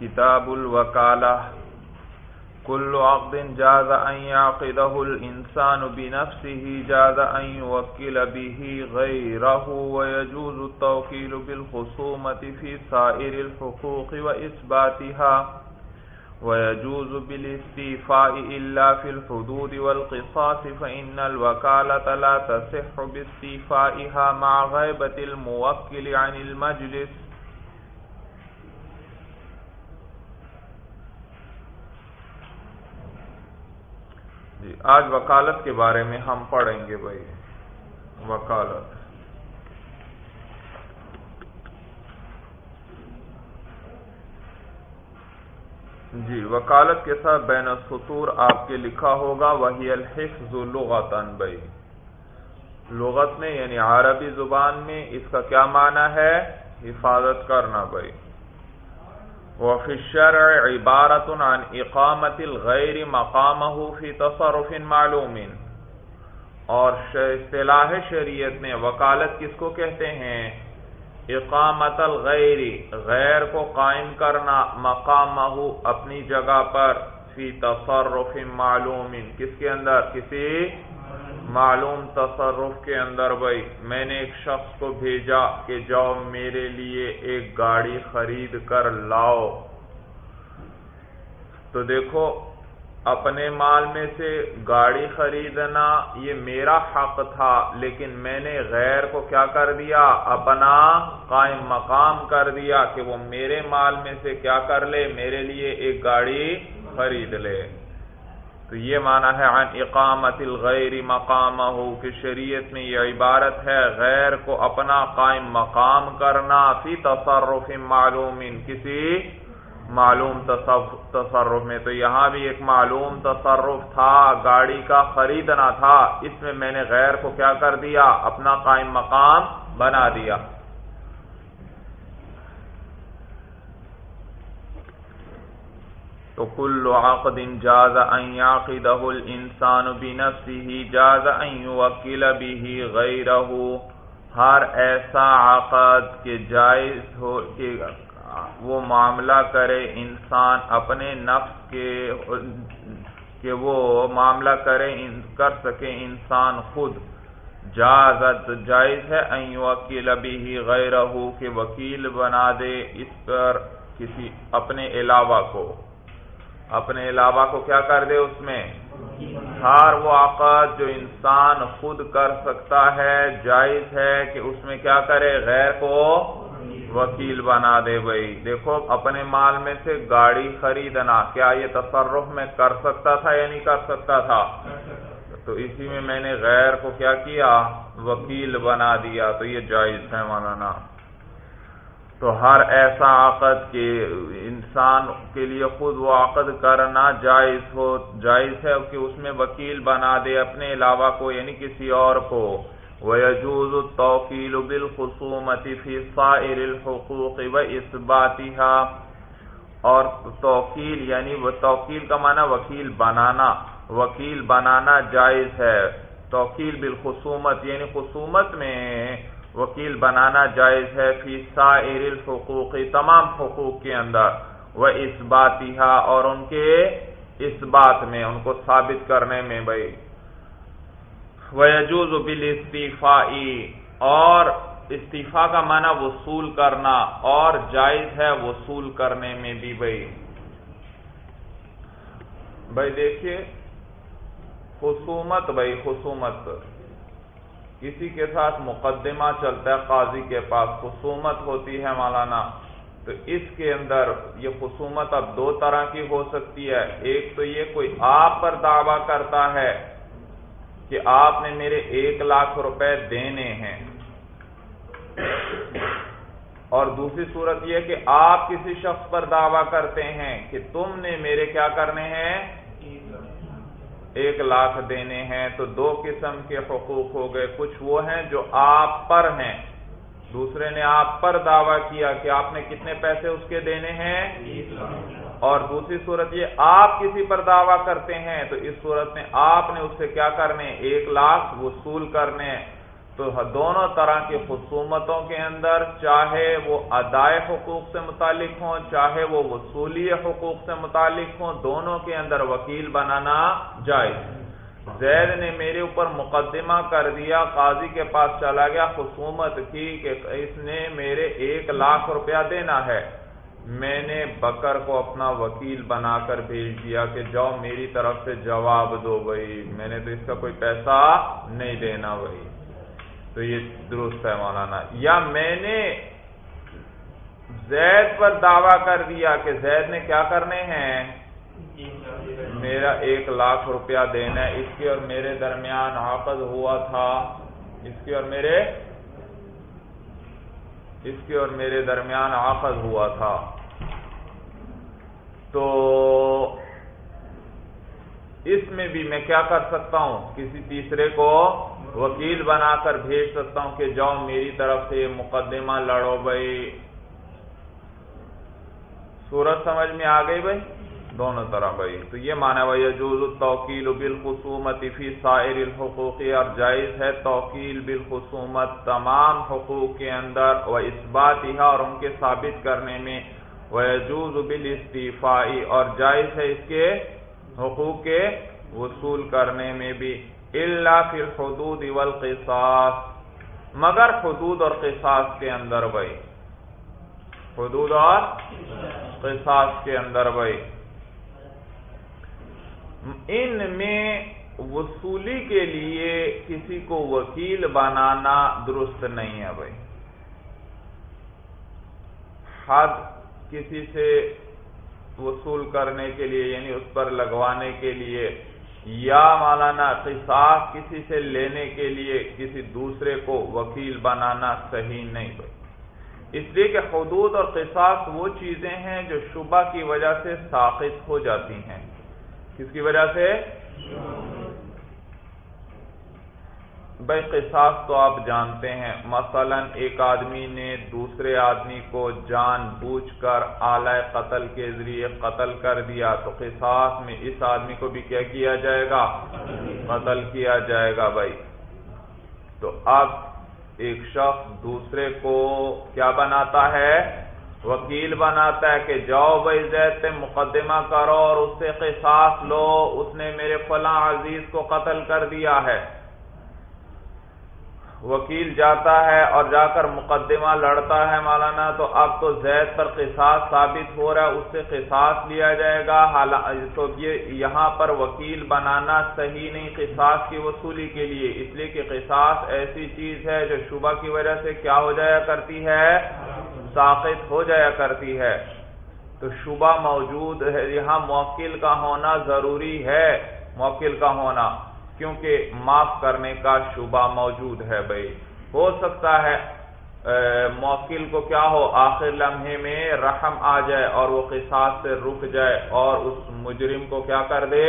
کتاب الوکالہ كل عقد جاز أن يعقده الإنسان بنفسه، جاز أن يوكل به غيره، ويجوز التوكيل بالخصومة في سائر الحقوق وإثباتها، ويجوز بالاستيفاء إلا في الحدود والقصاص، فإن الوكالة لا تصح باستيفائها مع غيبة الموكل عن المجلس جی آج وکالت کے بارے میں ہم پڑھیں گے بھائی۔ وکالت۔ جی وکالت کے ساتھ بین السطور آپ کے لکھا ہوگا، وہی الحفظ لغتن بھائی۔ لغت میں یعنی عربی زبان میں اس کا کیا معنی ہے؟ حفاظت کرنا بھائی۔ وفي الشرع عبارة عن اقامة الغير مقامه في تصرف معلوم. اور اصطلاح شریعت میں وکالت کس کو کہتے ہیں؟ اقامت الغیر غیر کو قائم کرنا مقامہ اپنی جگہ پر فی تصرف معلوم. کس کے اندر؟ کسی معلوم تصرف کے اندر بھائی، میں نے ایک شخص کو بھیجا کہ جاؤ میرے لیے ایک گاڑی خرید کر لاؤ۔ تو دیکھو، اپنے مال میں سے گاڑی خریدنا یہ میرا حق تھا، لیکن میں نے غیر کو کیا کر دیا؟ اپنا قائم مقام کر دیا کہ وہ میرے مال میں سے کیا کر لے، میرے لیے ایک گاڑی خرید لے۔ تو یہ معنی ہے عن اقامت الغیر مقامہ کہ شریعت میں یہ عبارت ہے غیر کو اپنا قائم مقام کرنا فی تصرف معلوم، کسی معلوم تصرف میں۔ تو یہاں بھی ایک معلوم تصرف تھا، گاڑی کا خریدنا تھا، اس میں میں نے غیر کو کیا کر دیا، اپنا قائم مقام بنا دیا۔ تو کل عقد جاز ان يعقده الانسان بنفسه جاز ان يوكل به غيره ہر ایسا عقد کے جائز ہو کہ وہ معاملہ کرے انسان اپنے نفس کے، کہ وہ معاملہ کرے، کر سکے انسان خود۔ جازت جائز ہے ان يوكل به غيره کہ وکیل بنا دے اس پر کسی اپنے علاوہ کو۔ اپنے علاوہ کو کیا کر دے اس میں؟ ہر وہ عقد جو انسان خود کر سکتا ہے، جائز ہے کہ اس میں کیا کرے؟ غیر کو وکیل بنا دے بھائی۔ دیکھو، اپنے مال میں سے گاڑی خریدنا، کیا یہ تصرف میں کر سکتا تھا یا نہیں کر سکتا تھا؟ تو اسی میں میں نے غیر کو کیا کیا؟ وکیل بنا دیا۔ تو یہ جائز ہے مولانا۔ تو ہر ایسا عقد کے انسان کے لیے خود وہ عقد کرنا جائز ہو، جائز ہے کہ اس میں وکیل بنا دے اپنے علاوہ کو یعنی کسی اور کو۔ وَيَجُوزُ التَّوْقِيلُ بِالْخُصُومَةِ فِي صَائِرِ الْحُقُوقِ وَإِثْبَاتِهَا۔ اور توقیل یعنی وہ توقیل کا معنی وکیل بنانا وکیل بنانا جائز ہے۔ توقیل بالخصومت یعنی خصومت میں وکیل بنانا جائز ہے فی سائر الحقوق، تمام حقوق کے اندر وہ اس اور ان کے اس بات میں، ان کو ثابت کرنے میں بھائی۔ وجوز بل استعفی اور استعفی کا معنی وصول کرنا، اور جائز ہے وصول کرنے میں بھی بھائی۔ بھائی دیکھیے، خصومت، بھائی خصومت۔ کسی کے ساتھ مقدمہ چلتا ہے، قاضی کے پاس خصومت ہوتی ہے مولانا، تو اس کے اندر یہ خصومت اب دو طرح کی ہو سکتی ہے۔ ایک تو یہ کوئی آپ پر دعویٰ کرتا ہے کہ آپ نے میرے ایک لاکھ روپے دینے ہیں۔ اور دوسری صورت یہ کہ آپ کسی شخص پر دعویٰ کرتے ہیں کہ تم نے میرے کیا کرنے ہیں؟ ایک لاکھ دینے ہیں تو دو قسم کے حقوق ہو گئے۔ کچھ وہ ہیں جو آپ پر ہیں۔ دوسرے نے آپ پر دعویٰ کیا کہ آپ نے کتنے پیسے اس کے دینے ہیں؟ اور دوسری صورت یہ آپ کسی پر دعویٰ کرتے ہیں تو اس صورت میں آپ نے اس سے کیا کرنے؟ ایک لاکھ وصول کرنے۔ تو دونوں طرح کی خصومتوں کے اندر چاہے وہ ادائے حقوق سے متعلق ہوں، چاہے وہ وصولی حقوق سے متعلق ہوں، دونوں کے اندر وکیل بنانا جائز زید نے میرے اوپر مقدمہ کر دیا، قاضی کے پاس چلا گیا، خصومت کی کہ اس نے میرے ایک لاکھ روپیہ دینا ہے۔ میں نے بکر کو اپنا وکیل بنا کر بھیج دیا کہ جاؤ میری طرف سے جواب دو بھائی، میں نے تو اس کا کوئی پیسہ نہیں دینا بھائی۔ تو یہ درست ہے مولانا۔ یا میں نے زید پر دعویٰ کر دیا کہ زید نے کیا کرنے ہیں؟ میرا ایک لاکھ روپیہ دینا ہے۔ اس کے اور میرے درمیان عقد ہوا تھا۔ اس کے اور میرے اس کے اور میرے درمیان عقد ہوا تھا۔ تو اس میں بھی میں کیا کر سکتا ہوں؟ کسی تیسرے کو وکیل بنا کر بھیج سکتا ہوں کہ جاؤ میری طرف سے مقدمہ لڑو بھائی۔ سورج سمجھ میں آ گئی بھائی؟ دونوں طرح بھائی۔ تو یہ مانا بھائی جوز توکیل بالخصومت فی سائر الحقوق۔ اور جائز ہے توکیل بالخصومت تمام حقوق کے اندر وہ اس بات اور ان کے ثابت کرنے میں۔ وہ جوز بال اور جائز ہے اس کے حقوق کے وصول کرنے میں بھی۔ اللہ پھر حدود والقصاص، مگر حدود اور قصاص کے اندر بھائی حدود اور قصاص کے اندر بھائی ان میں وصولی کے لیے کسی کو وکیل بنانا درست نہیں ہے بھائی۔ حد کسی سے وصول کرنے کے لیے یعنی اس پر لگوانے کے لیے یا مولانا قصاص کسی سے لینے کے لیے کسی دوسرے کو وکیل بنانا صحیح نہیں بھائی۔ اس لیے کہ حدود اور قصاص وہ چیزیں ہیں جو شبہ کی وجہ سے ساخت ہو جاتی ہیں۔ کس کی وجہ سے؟ بھائی قصاص تو آپ جانتے ہیں۔ مثلا ایک آدمی نے دوسرے آدمی کو جان بوجھ کر اعلی قتل کے ذریعے قتل کر دیا تو قصاص میں اس آدمی کو بھی کیا کیا جائے گا؟ قتل کیا جائے گا بھائی۔ تو اب ایک شخص دوسرے کو کیا بناتا ہے؟ وکیل بناتا ہے کہ جاؤ بھائی زید مقدمہ کرو اور اس سے قصاص لو، اس نے میرے فلاں عزیز کو قتل کر دیا ہے۔ وکیل جاتا ہے اور جا کر مقدمہ لڑتا ہے مولانا، تو اب تو زید پر قصاص ثابت ہو رہا ہے، اس سے قصاص لیا جائے گا۔ تو یہ یہاں پر وکیل بنانا صحیح نہیں، قصاص کی وصولی کے لیے۔ اس لیے کہ قصاص ایسی چیز ہے جو شبہ کی وجہ سے کیا ہو جایا کرتی ہے؟ ساقط ہو جایا کرتی ہے۔ تو شبہ موجود ہے، یہاں موکل کا ہونا ضروری ہے۔ موکل کا ہونا۔ کیونکہ معاف کرنے کا شبہ موجود ہے بھائی۔ ہو سکتا ہے موکل کو کیا ہو، آخر لمحے میں رحم آ جائے اور وہ قصاص سے رک جائے اور اس مجرم کو کیا کر دے؟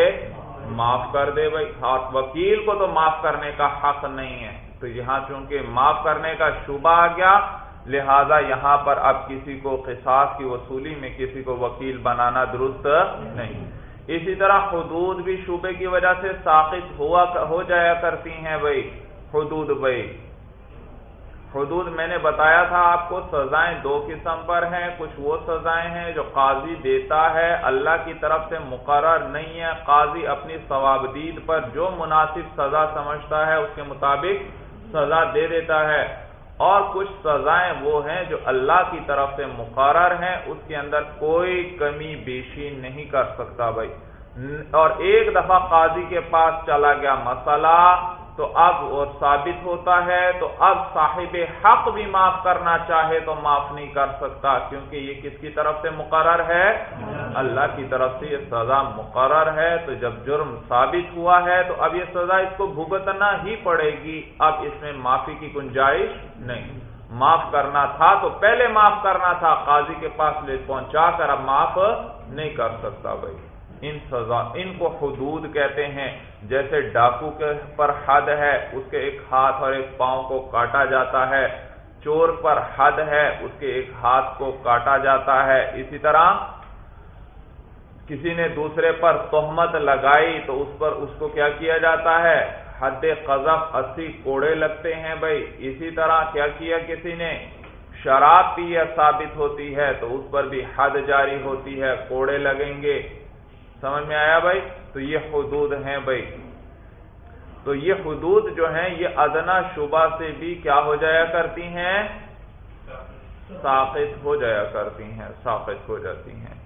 معاف کر دے بھائی۔ وکیل کو تو معاف کرنے کا حق نہیں ہے۔ تو یہاں چونکہ معاف کرنے کا شبہ آ گیا، لہذا یہاں پر اب کسی کو قصاص کی وصولی میں کسی کو وکیل بنانا درست نہیں۔ اسی طرح حدود بھی شعبے کی وجہ سے ساقط ہوا ہو جایا کرتی ہیں بھائی، حدود بھائی۔ حدود میں نے بتایا تھا آپ کو، سزائیں دو قسم پر ہیں، کچھ وہ سزائیں ہیں جو قاضی دیتا ہے، اللہ کی طرف سے مقرر نہیں ہے، قاضی اپنی ثوابدید پر جو مناسب سزا سمجھتا ہے، اس کے مطابق سزا دے دیتا ہے۔ اور کچھ سزائیں وہ ہیں جو اللہ کی طرف سے مقرر ہیں، اس کے اندر کوئی کمی بیشی نہیں کر سکتا بھائی۔ اور ایک دفعہ قاضی کے پاس چلا گیا مسئلہ تو اب وہ ثابت ہوتا ہے، تو اب صاحب حق بھی معاف کرنا چاہے تو معاف نہیں کر سکتا، کیونکہ یہ کس کی طرف سے مقرر ہے؟ اللہ کی طرف سے یہ سزا مقرر ہے۔ تو جب جرم ثابت ہوا ہے، تو اب یہ سزا اس کو بھگتنا ہی پڑے گی۔ اب اس میں معافی کی گنجائش نہیں۔ معاف کرنا تھا تو پہلے معاف کرنا تھا، قاضی کے پاس لے پہنچا کر اب معاف نہیں کر سکتا بھائی۔ ان سزا، ان کو حدود کہتے ہیں۔ جیسے ڈاکو کے پر حد ہے، اس کے ایک ہاتھ اور ایک پاؤں کو کاٹا جاتا ہے۔ چور پر حد ہے، اس کے ایک ہاتھ کو کاٹا جاتا ہے۔ اسی طرح کسی نے دوسرے پر تہمت لگائی تو اس پر اس کو کیا کیا جاتا ہے؟ حد قذف، اسی کوڑے لگتے ہیں بھائی۔ اسی طرح کیا کیا کسی نے؟ شراب پیا ثابت ہوتی ہے تو اس پر بھی حد جاری ہوتی ہے، کوڑے لگیں گے۔ سمجھ میں آیا بھائی؟ تو یہ حدود ہیں بھائی۔ تو یہ حدود جو ہیں، یہ ادنا شبہ سے بھی کیا ہو جایا کرتی ہیں؟ ساقت ہو جایا کرتی ہیں ساقت ہو جاتی ہیں۔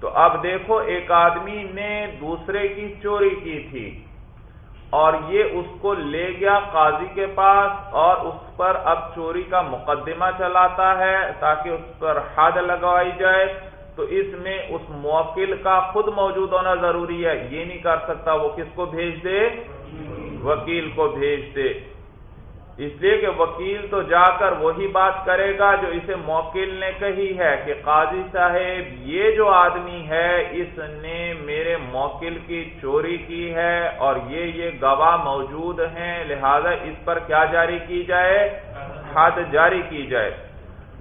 تو اب دیکھو، ایک آدمی نے دوسرے کی چوری کی تھی اور یہ اس کو لے گیا قاضی کے پاس اور اس پر اب چوری کا مقدمہ چلاتا ہے تاکہ اس پر حد لگوائی جائے۔ تو اس میں اس موکل کا خود موجود ہونا ضروری ہے۔ یہ نہیں کر سکتا وہ کس کو بھیج دے؟ وکیل کو بھیج دے۔ اس لیے کہ وکیل تو جا کر وہی بات کرے گا جو اسے موکل نے کہی ہے کہ قاضی صاحب، یہ جو آدمی ہے، اس نے میرے موکل کی چوری کی ہے اور یہ یہ گواہ موجود ہیں، لہذا اس پر کیا جاری کی جائے؟ حد جاری کی جائے۔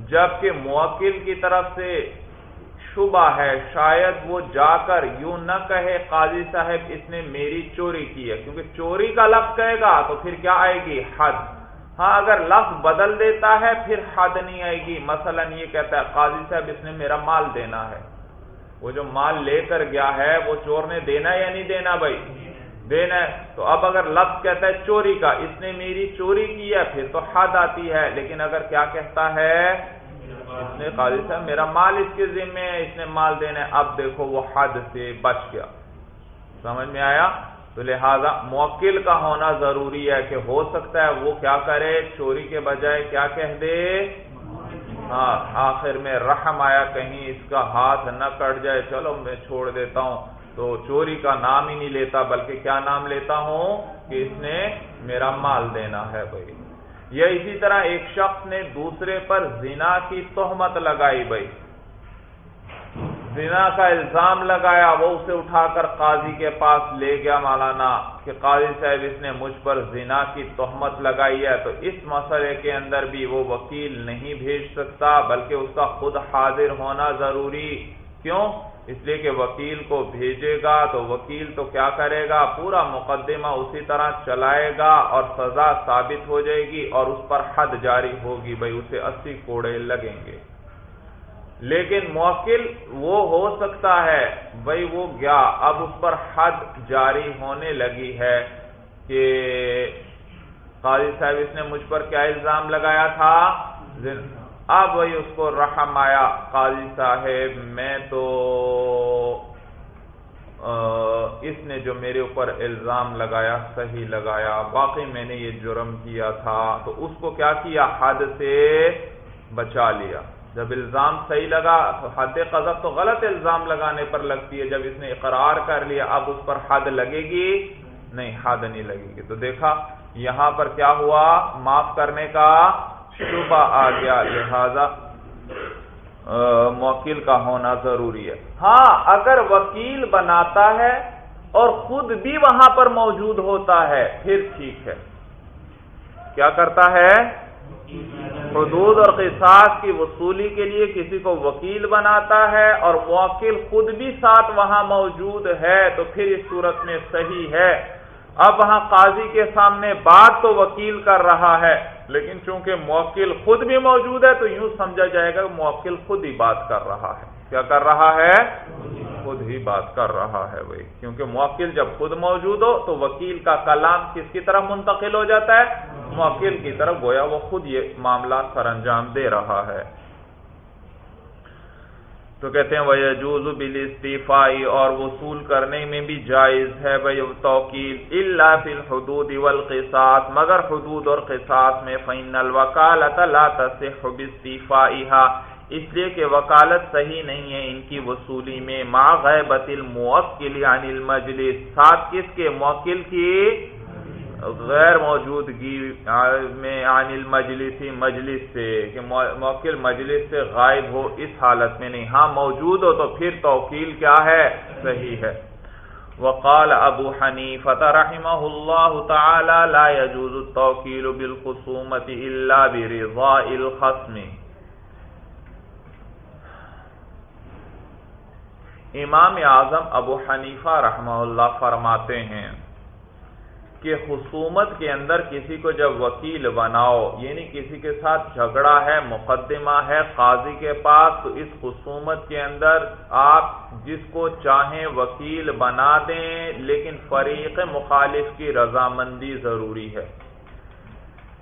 جبکہ موکل کی طرف سے شبہ ہے، شاید وہ جا کر یوں نہ کہے، قاضی صاحب، اس نے میری چوری کی ہے۔ کیونکہ چوری کا لفظ کہے گا تو پھر کیا آئے گی؟ حد۔ ہاں اگر لفظ بدل دیتا ہے، پھر حد نہیں آئے گی۔ مثلا یہ کہتا ہے، قاضی صاحب، اس نے میرا مال دینا ہے۔ وہ جو مال لے کر گیا ہے، وہ چور نے دینا یا نہیں دینا بھائی؟ دینا ہے۔ تو اب اگر لفظ کہتا ہے چوری کا، اس نے میری چوری کی ہے، پھر تو حد آتی ہے۔ لیکن اگر کیا کہتا ہے اس نے قاضی صاحب، میرا مال اس کے ذمے ہے، اس نے مال دینا ہے۔ اب دیکھو وہ حد سے بچ گیا۔ سمجھ میں آیا؟ تو لہذا موکل کا ہونا ضروری ہے کہ ہو سکتا ہے وہ کیا کرے، چوری کے بجائے کیا کہہ دے؟ ہاں آخر میں رحم آیا، کہیں اس کا ہاتھ نہ کٹ جائے۔ چلو میں چھوڑ دیتا ہوں۔ تو چوری کا نام ہی نہیں لیتا، بلکہ کیا نام لیتا ہوں؟ کہ اس نے میرا مال دینا ہے بھائی۔ یا اسی طرح ایک شخص نے دوسرے پر زنا کی تہمت لگائی بھائی۔ زنا کا الزام لگایا، وہ اسے اٹھا کر قاضی کے پاس لے گیا مولانا، کہ قاضی صاحب اس نے مجھ پر زنا کی تہمت لگائی ہے، تو اس مسئلے کے اندر بھی وہ وکیل نہیں بھیج سکتا، بلکہ اس کا خود حاضر ہونا ضروری۔ کیوں؟ اس لیے کہ وکیل کو بھیجے گا تو وکیل تو کیا کرے گا؟ پورا مقدمہ اسی طرح چلائے گا اور سزا ثابت ہو جائے گی اور اس پر حد جاری ہوگی بھائی، اسے اسی کوڑے لگیں گے۔ لیکن موکل وہ ہو سکتا ہے، بھائی وہ گیا اب اس پر حد جاری ہونے لگی ہے کہ قاضی صاحب، اس نے مجھ پر کیا الزام لگایا تھا؟ اب وہی اس کو رحم آیا، قاضی صاحب، میں تو اس نے جو میرے اوپر الزام لگایا، صحیح لگایا باقی میں نے یہ جرم کیا تھا، تو اس کو کیا کیا؟ حد سے بچا لیا۔ جب الزام صحیح لگا، تو حد قذف تو غلط الزام لگانے پر لگتی ہے۔ جب اس نے اقرار کر لیا، اب اس پر حد لگے گی؟ نہیں، حد نہیں لگے گی۔ تو دیکھا، یہاں پر کیا ہوا؟ معاف کرنے کا شبہ آ گیا، لہذا موکل کا ہونا ضروری ہے۔ ہاں اگر وکیل بناتا ہے اور خود بھی وہاں پر موجود ہوتا ہے، پھر ٹھیک ہے۔ کیا کرتا ہے؟ حدود اور قصاص کی وصولی کے لیے کسی کو وکیل بناتا ہے اور موکل خود بھی ساتھ وہاں موجود ہے، تو پھر اس صورت میں صحیح ہے۔ اب وہاں قاضی کے سامنے بات تو وکیل کر رہا ہے، لیکن چونکہ موکل خود بھی موجود ہے تو یوں سمجھا جائے گا کہ موکل خود ہی بات کر رہا ہے۔ کیا کر رہا ہے؟ خود ہی بات کر رہا ہے بھائی کیونکہ موکل جب خود موجود ہو تو وکیل کا کلام کس کی طرف منتقل ہو جاتا ہے؟ موکل کی طرف، گویا وہ خود یہ معاملہ سر انجام دے رہا ہے۔ تو کہتے ہیں وہ جوز بل استعفائی اور وصول کرنے میں بھی جائز ہے بھائی توکیل اللہ فی الحدود والقصاص، مگر حدود اور قصاص میں فین الوکالت لا تصح باستعفائها اس لیے کہ وکالت صحیح نہیں ہے ان کی وصولی میں، ما غیبت الموکل عن المجلس، ساتھ کس کے؟ موکل کی غیر موجودگی میں عن المجلسی مجلس سے، کہ موکل مجلس سے غائب ہو، اس حالت میں نہیں۔ ہاں موجود ہو تو پھر توکیل کیا ہے؟ صحیح ہے۔ وقال ابو حنیفة رحمه الله تعالى لا يجوز التوكيل بالخصومة الا برضاء الخصم۔ امام اعظم ابو حنیفہ رحمہ اللہ فرماتے ہیں کہ خصومت کے اندر کسی کو جب وکیل بناؤ یعنی کسی کے ساتھ جھگڑا ہے، مقدمہ ہے، قاضی کے پاس، تو اس خصومت کے اندر آپ جس کو چاہیں وکیل بنا دیں، لیکن فریق مخالف کی رضامندی ضروری ہے۔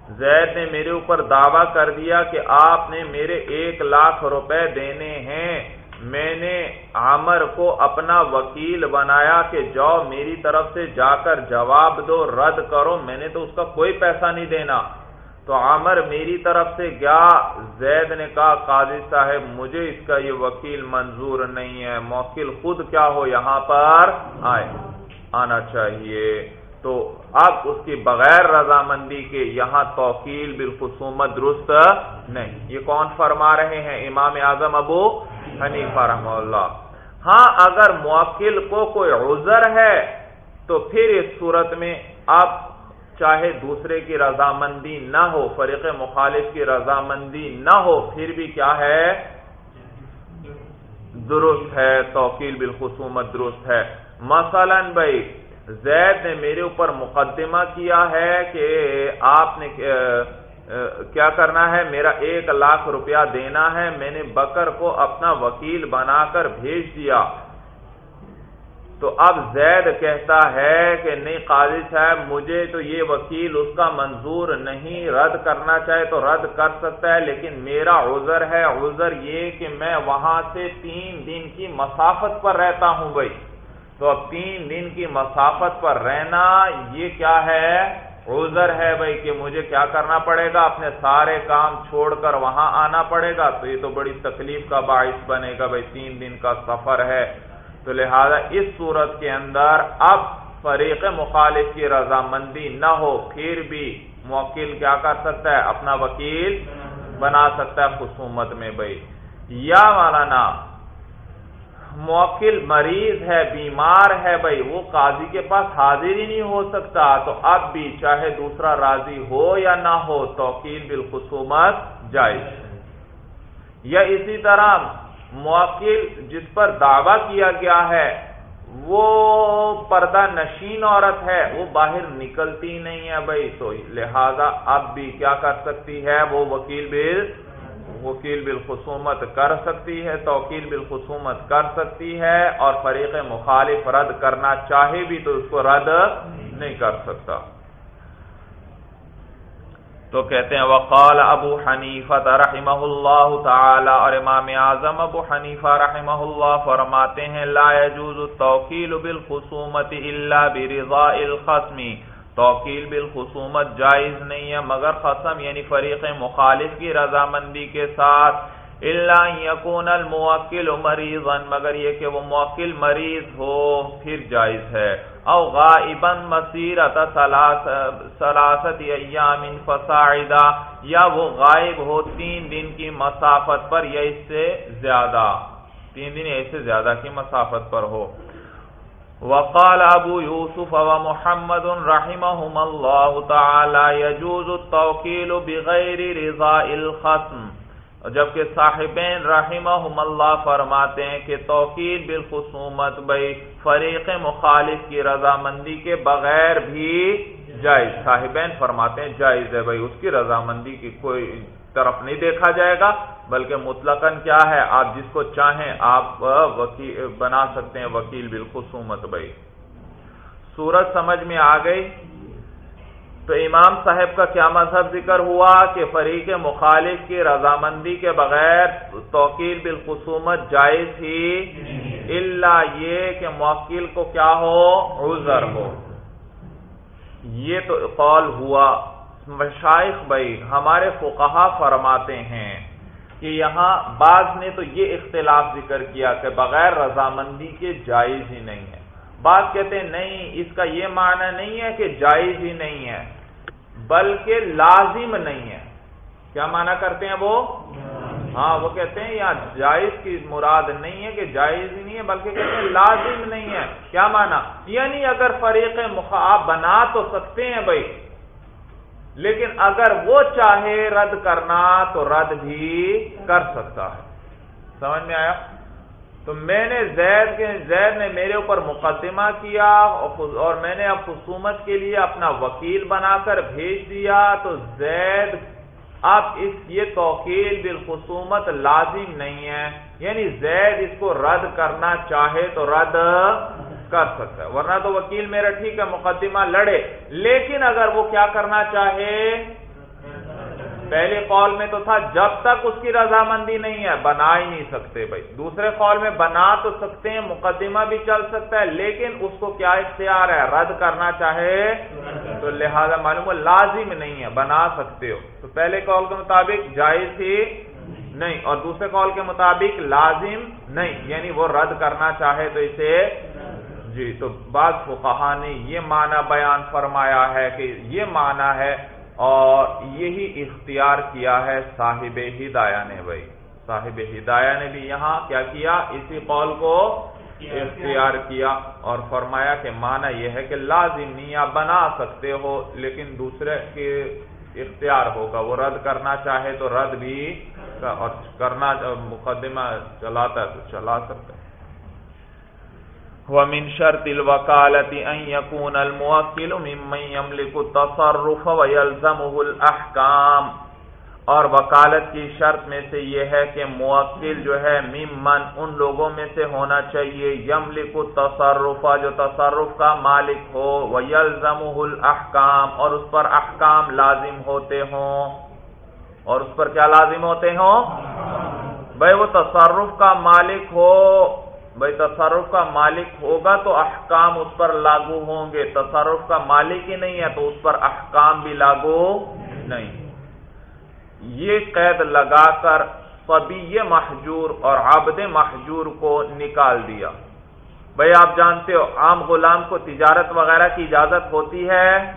زید نے میرے اوپر دعویٰ کر دیا کہ آپ نے میرے ایک لاکھ روپے دینے ہیں۔ میں نے عامر کو اپنا وکیل بنایا کہ جاؤ میری طرف سے جا کر جواب دو، رد کرو، میں نے تو اس کا کوئی پیسہ نہیں دینا۔ تو عامر میری طرف سے گیا زید نے کہا، قاضی صاحب، مجھے اس کا یہ وکیل منظور نہیں ہے، موکل خود کیا ہو یہاں پر؟ آئے، آنا چاہیے۔ تو اب اس کی بغیر رضامندی کے یہاں توکیل بالخصومت درست نہیں۔ یہ کون فرما رہے ہیں؟ امام اعظم ابو حنیفہ رحم اللہ۔ ہاں اگر موکل کو کوئی عذر ہے، تو پھر اس صورت میں اب چاہے دوسرے کی رضامندی نہ ہو، فریق مخالف کی رضامندی نہ ہو، پھر بھی کیا ہے؟ درست ہے، توکیل بالخصومت درست ہے۔ مثلا بھائی زید نے میرے اوپر مقدمہ کیا ہے کہ آپ نے کیا کرنا ہے؟ میرا ایک لاکھ روپیہ دینا ہے۔ میں نے بکر کو اپنا وکیل بنا کر بھیج دیا۔ تو اب زید کہتا ہے کہ، نہیں قاضی صاحب، مجھے تو یہ وکیل اس کا منظور نہیں رد کرنا چاہے تو رد کر سکتا ہے، لیکن میرا عذر ہے۔ عذر یہ کہ میں وہاں سے تین دن کی مسافت پر رہتا ہوں بھائی۔ تو اب تین دن کی مسافت پر رہنا، یہ کیا ہے؟ عذر ہے بھائی کہ مجھے کیا کرنا پڑے گا؟ اپنے سارے کام چھوڑ کر وہاں آنا پڑے گا، تو یہ تو بڑی تکلیف کا باعث بنے گا بھائی، تین دن کا سفر ہے۔ تو لہذا اس صورت کے اندر اب فریق مخالف کی رضامندی نہ ہو، پھر بھی موکل کیا کر سکتا ہے؟ اپنا وکیل بنا سکتا ہے خصومت میں بھائی۔ یا مولانا موکل مریض ہے، بیمار ہے بھائی، وہ قاضی کے پاس حاضر ہی نہیں ہو سکتا۔ تو اب بھی چاہے دوسرا راضی ہو یا نہ ہو، توکیل بالخصومت جائز یا اسی طرح موکل جس پر دعویٰ کیا گیا ہے، وہ پردہ نشین عورت ہے، وہ باہر نکلتی نہیں ہے بھائی۔ تو لہذا اب بھی کیا کر سکتی ہے وہ وکیل بل وکیل بالخصومت کر سکتی ہے، توکیل بالخصومت کر سکتی ہے اور فریق مخالف رد کرنا چاہے بھی تو اس کو رد نہیں کر سکتا۔ تو کہتے ہیں، وقال ابو حنیفہ رحمہ اللہ تعالی اور امام اعظم ابو حنیفہ رحمہ اللہ فرماتے ہیں، لا يجوز التوکیل بالخصومت الا برضاء الخصمی توکیل بالخصومت جائز نہیں ہے، مگر خصم یعنی فریق مخالف کی رضامندی کے ساتھ۔ اللہ یقون الموکل مریضا، مگر یہ کہ وہ موکل مریض ہو، پھر جائز ہے۔ او غائبا مسیرت سلاست ایام فساعدہ، یا وہ غائب ہو تین دن کی مسافت پر یا اس سے زیادہ۔ تین دن یا اس سے زیادہ کی مسافت پر ہو۔ وقال ابو يوسف ومحمد رحمهما الله تعالى يجوز التوكيل بغير رضا الخصم جبکہ صاحبین رحمہم اللہ فرماتے ہیں کہ توکیل بالخصومت بھائی فریق مخالف کی رضامندی کے بغیر بھی جائز۔ صاحبین فرماتے ہیں جائز ہے بھائی اس کی رضامندی کی کوئی طرف نہیں دیکھا جائے گا، بلکہ مطلقاً کیا ہے، آپ جس کو چاہیں آپ وکیل بنا سکتے ہیں، وکیل بالخصومت بھائی۔ سورج سمجھ میں آ گئی۔ تو امام صاحب کا کیا مذہب ذکر ہوا؟ کہ فریق مخالف کی رضامندی کے بغیر توکیل بالخصومت جائز ہی اللہ یہ کہ موکل کو کیا ہو؟ عذر ہو۔ یہ تو قول ہوا۔ مشائق بھائی ہمارے فقہا فرماتے ہیں کہ یہاں بعض نے تو یہ اختلاف ذکر کیا کہ بغیر رضامندی کے جائز ہی نہیں ہے۔ بعض کہتے ہیں نہیں، اس کا یہ معنی نہیں ہے کہ جائز ہی نہیں ہے، بلکہ لازم نہیں ہے۔ کیا معنی کرتے ہیں وہ؟ ہاں وہ کہتے ہیں یہاں جائز کی مراد نہیں ہے کہ جائز ہی نہیں ہے، بلکہ کہتے ہیں لازم نہیں ہے۔ کیا معنی؟ یعنی اگر فریق مخاب بنا تو سکتے ہیں بھائی۔ لیکن اگر وہ چاہے رد کرنا تو رد بھی کر سکتا ہے۔ سمجھ میں آیا؟ تو میں نے زید کے زید نے میرے اوپر مقدمہ کیا اور میں نے اب خصومت کے لیے اپنا وکیل بنا کر بھیج دیا۔ تو زید، اب اس یہ توقیل بالخصومت لازم نہیں ہے۔ یعنی زید اس کو رد کرنا چاہے تو رد کر سکتا ہے۔ ورنہ تو وکیل میرا ٹھیک ہے، مقدمہ لڑے۔ لیکن اگر وہ کیا کرنا چاہے؟ پہلے قول میں تو تھا، جب تک اس کی رضامندی نہیں ہے، بنا ہی نہیں سکتے بھائی۔ دوسرے قول میں، بنا تو سکتے ہیں، مقدمہ بھی چل سکتا ہے، لیکن اس کو کیا اختیار ہے؟ رد کرنا چاہے تو لہذا معلوم لازم نہیں ہے، بنا سکتے ہو۔ تو پہلے قول کے مطابق جائز ہی نہیں، اور دوسرے قول کے مطابق لازم نہیں یعنی وہ رد کرنا چاہے تو اسے جی تو بعض فقہا نے یہ معنی بیان فرمایا ہے کہ یہ معنی ہے اور یہی اختیار کیا ہے صاحب ہدایہ نے بھائی۔ صاحب ہدایہ نے بھی یہاں کیا کیا؟ اسی قول کو اختیار کیا اور فرمایا کہ معنی یہ ہے کہ لازم نیا بنا سکتے ہو، لیکن دوسرے کے اختیار ہوگا۔ وہ رد کرنا چاہے تو رد بھی اور کرنا مقدمہ چلاتا ہے تو چلا سکتا ہے۔ ومن شرط الوكالة أن يكون الموكل ممن يملك التصرف ويلزمه الأحكام اور وکالت کی شرط میں سے یہ ہے کہ موکل جو ہے ممن ان لوگوں میں سے ہونا چاہیے یملک التصرف جو تصرف کا مالک ہو وَيَلْزَمُهُ الْأَحْكَامِ اور اس پر احکام لازم ہوتے ہوں اور اس پر کیا لازم ہوتے ہوں؟ بھائی وہ تصرف کا مالک ہو بھائی تصرف کا مالک ہوگا تو احکام اس پر لاگو ہوں گے۔ تصرف کا مالک ہی نہیں ہے تو اس پر احکام بھی لاگو نہیں۔ یہ قید لگا کر فبی محجور اور عبد محجور کو نکال دیا۔ بھائی آپ جانتے ہو عام غلام کو تجارت وغیرہ کی اجازت ہوتی ہے؟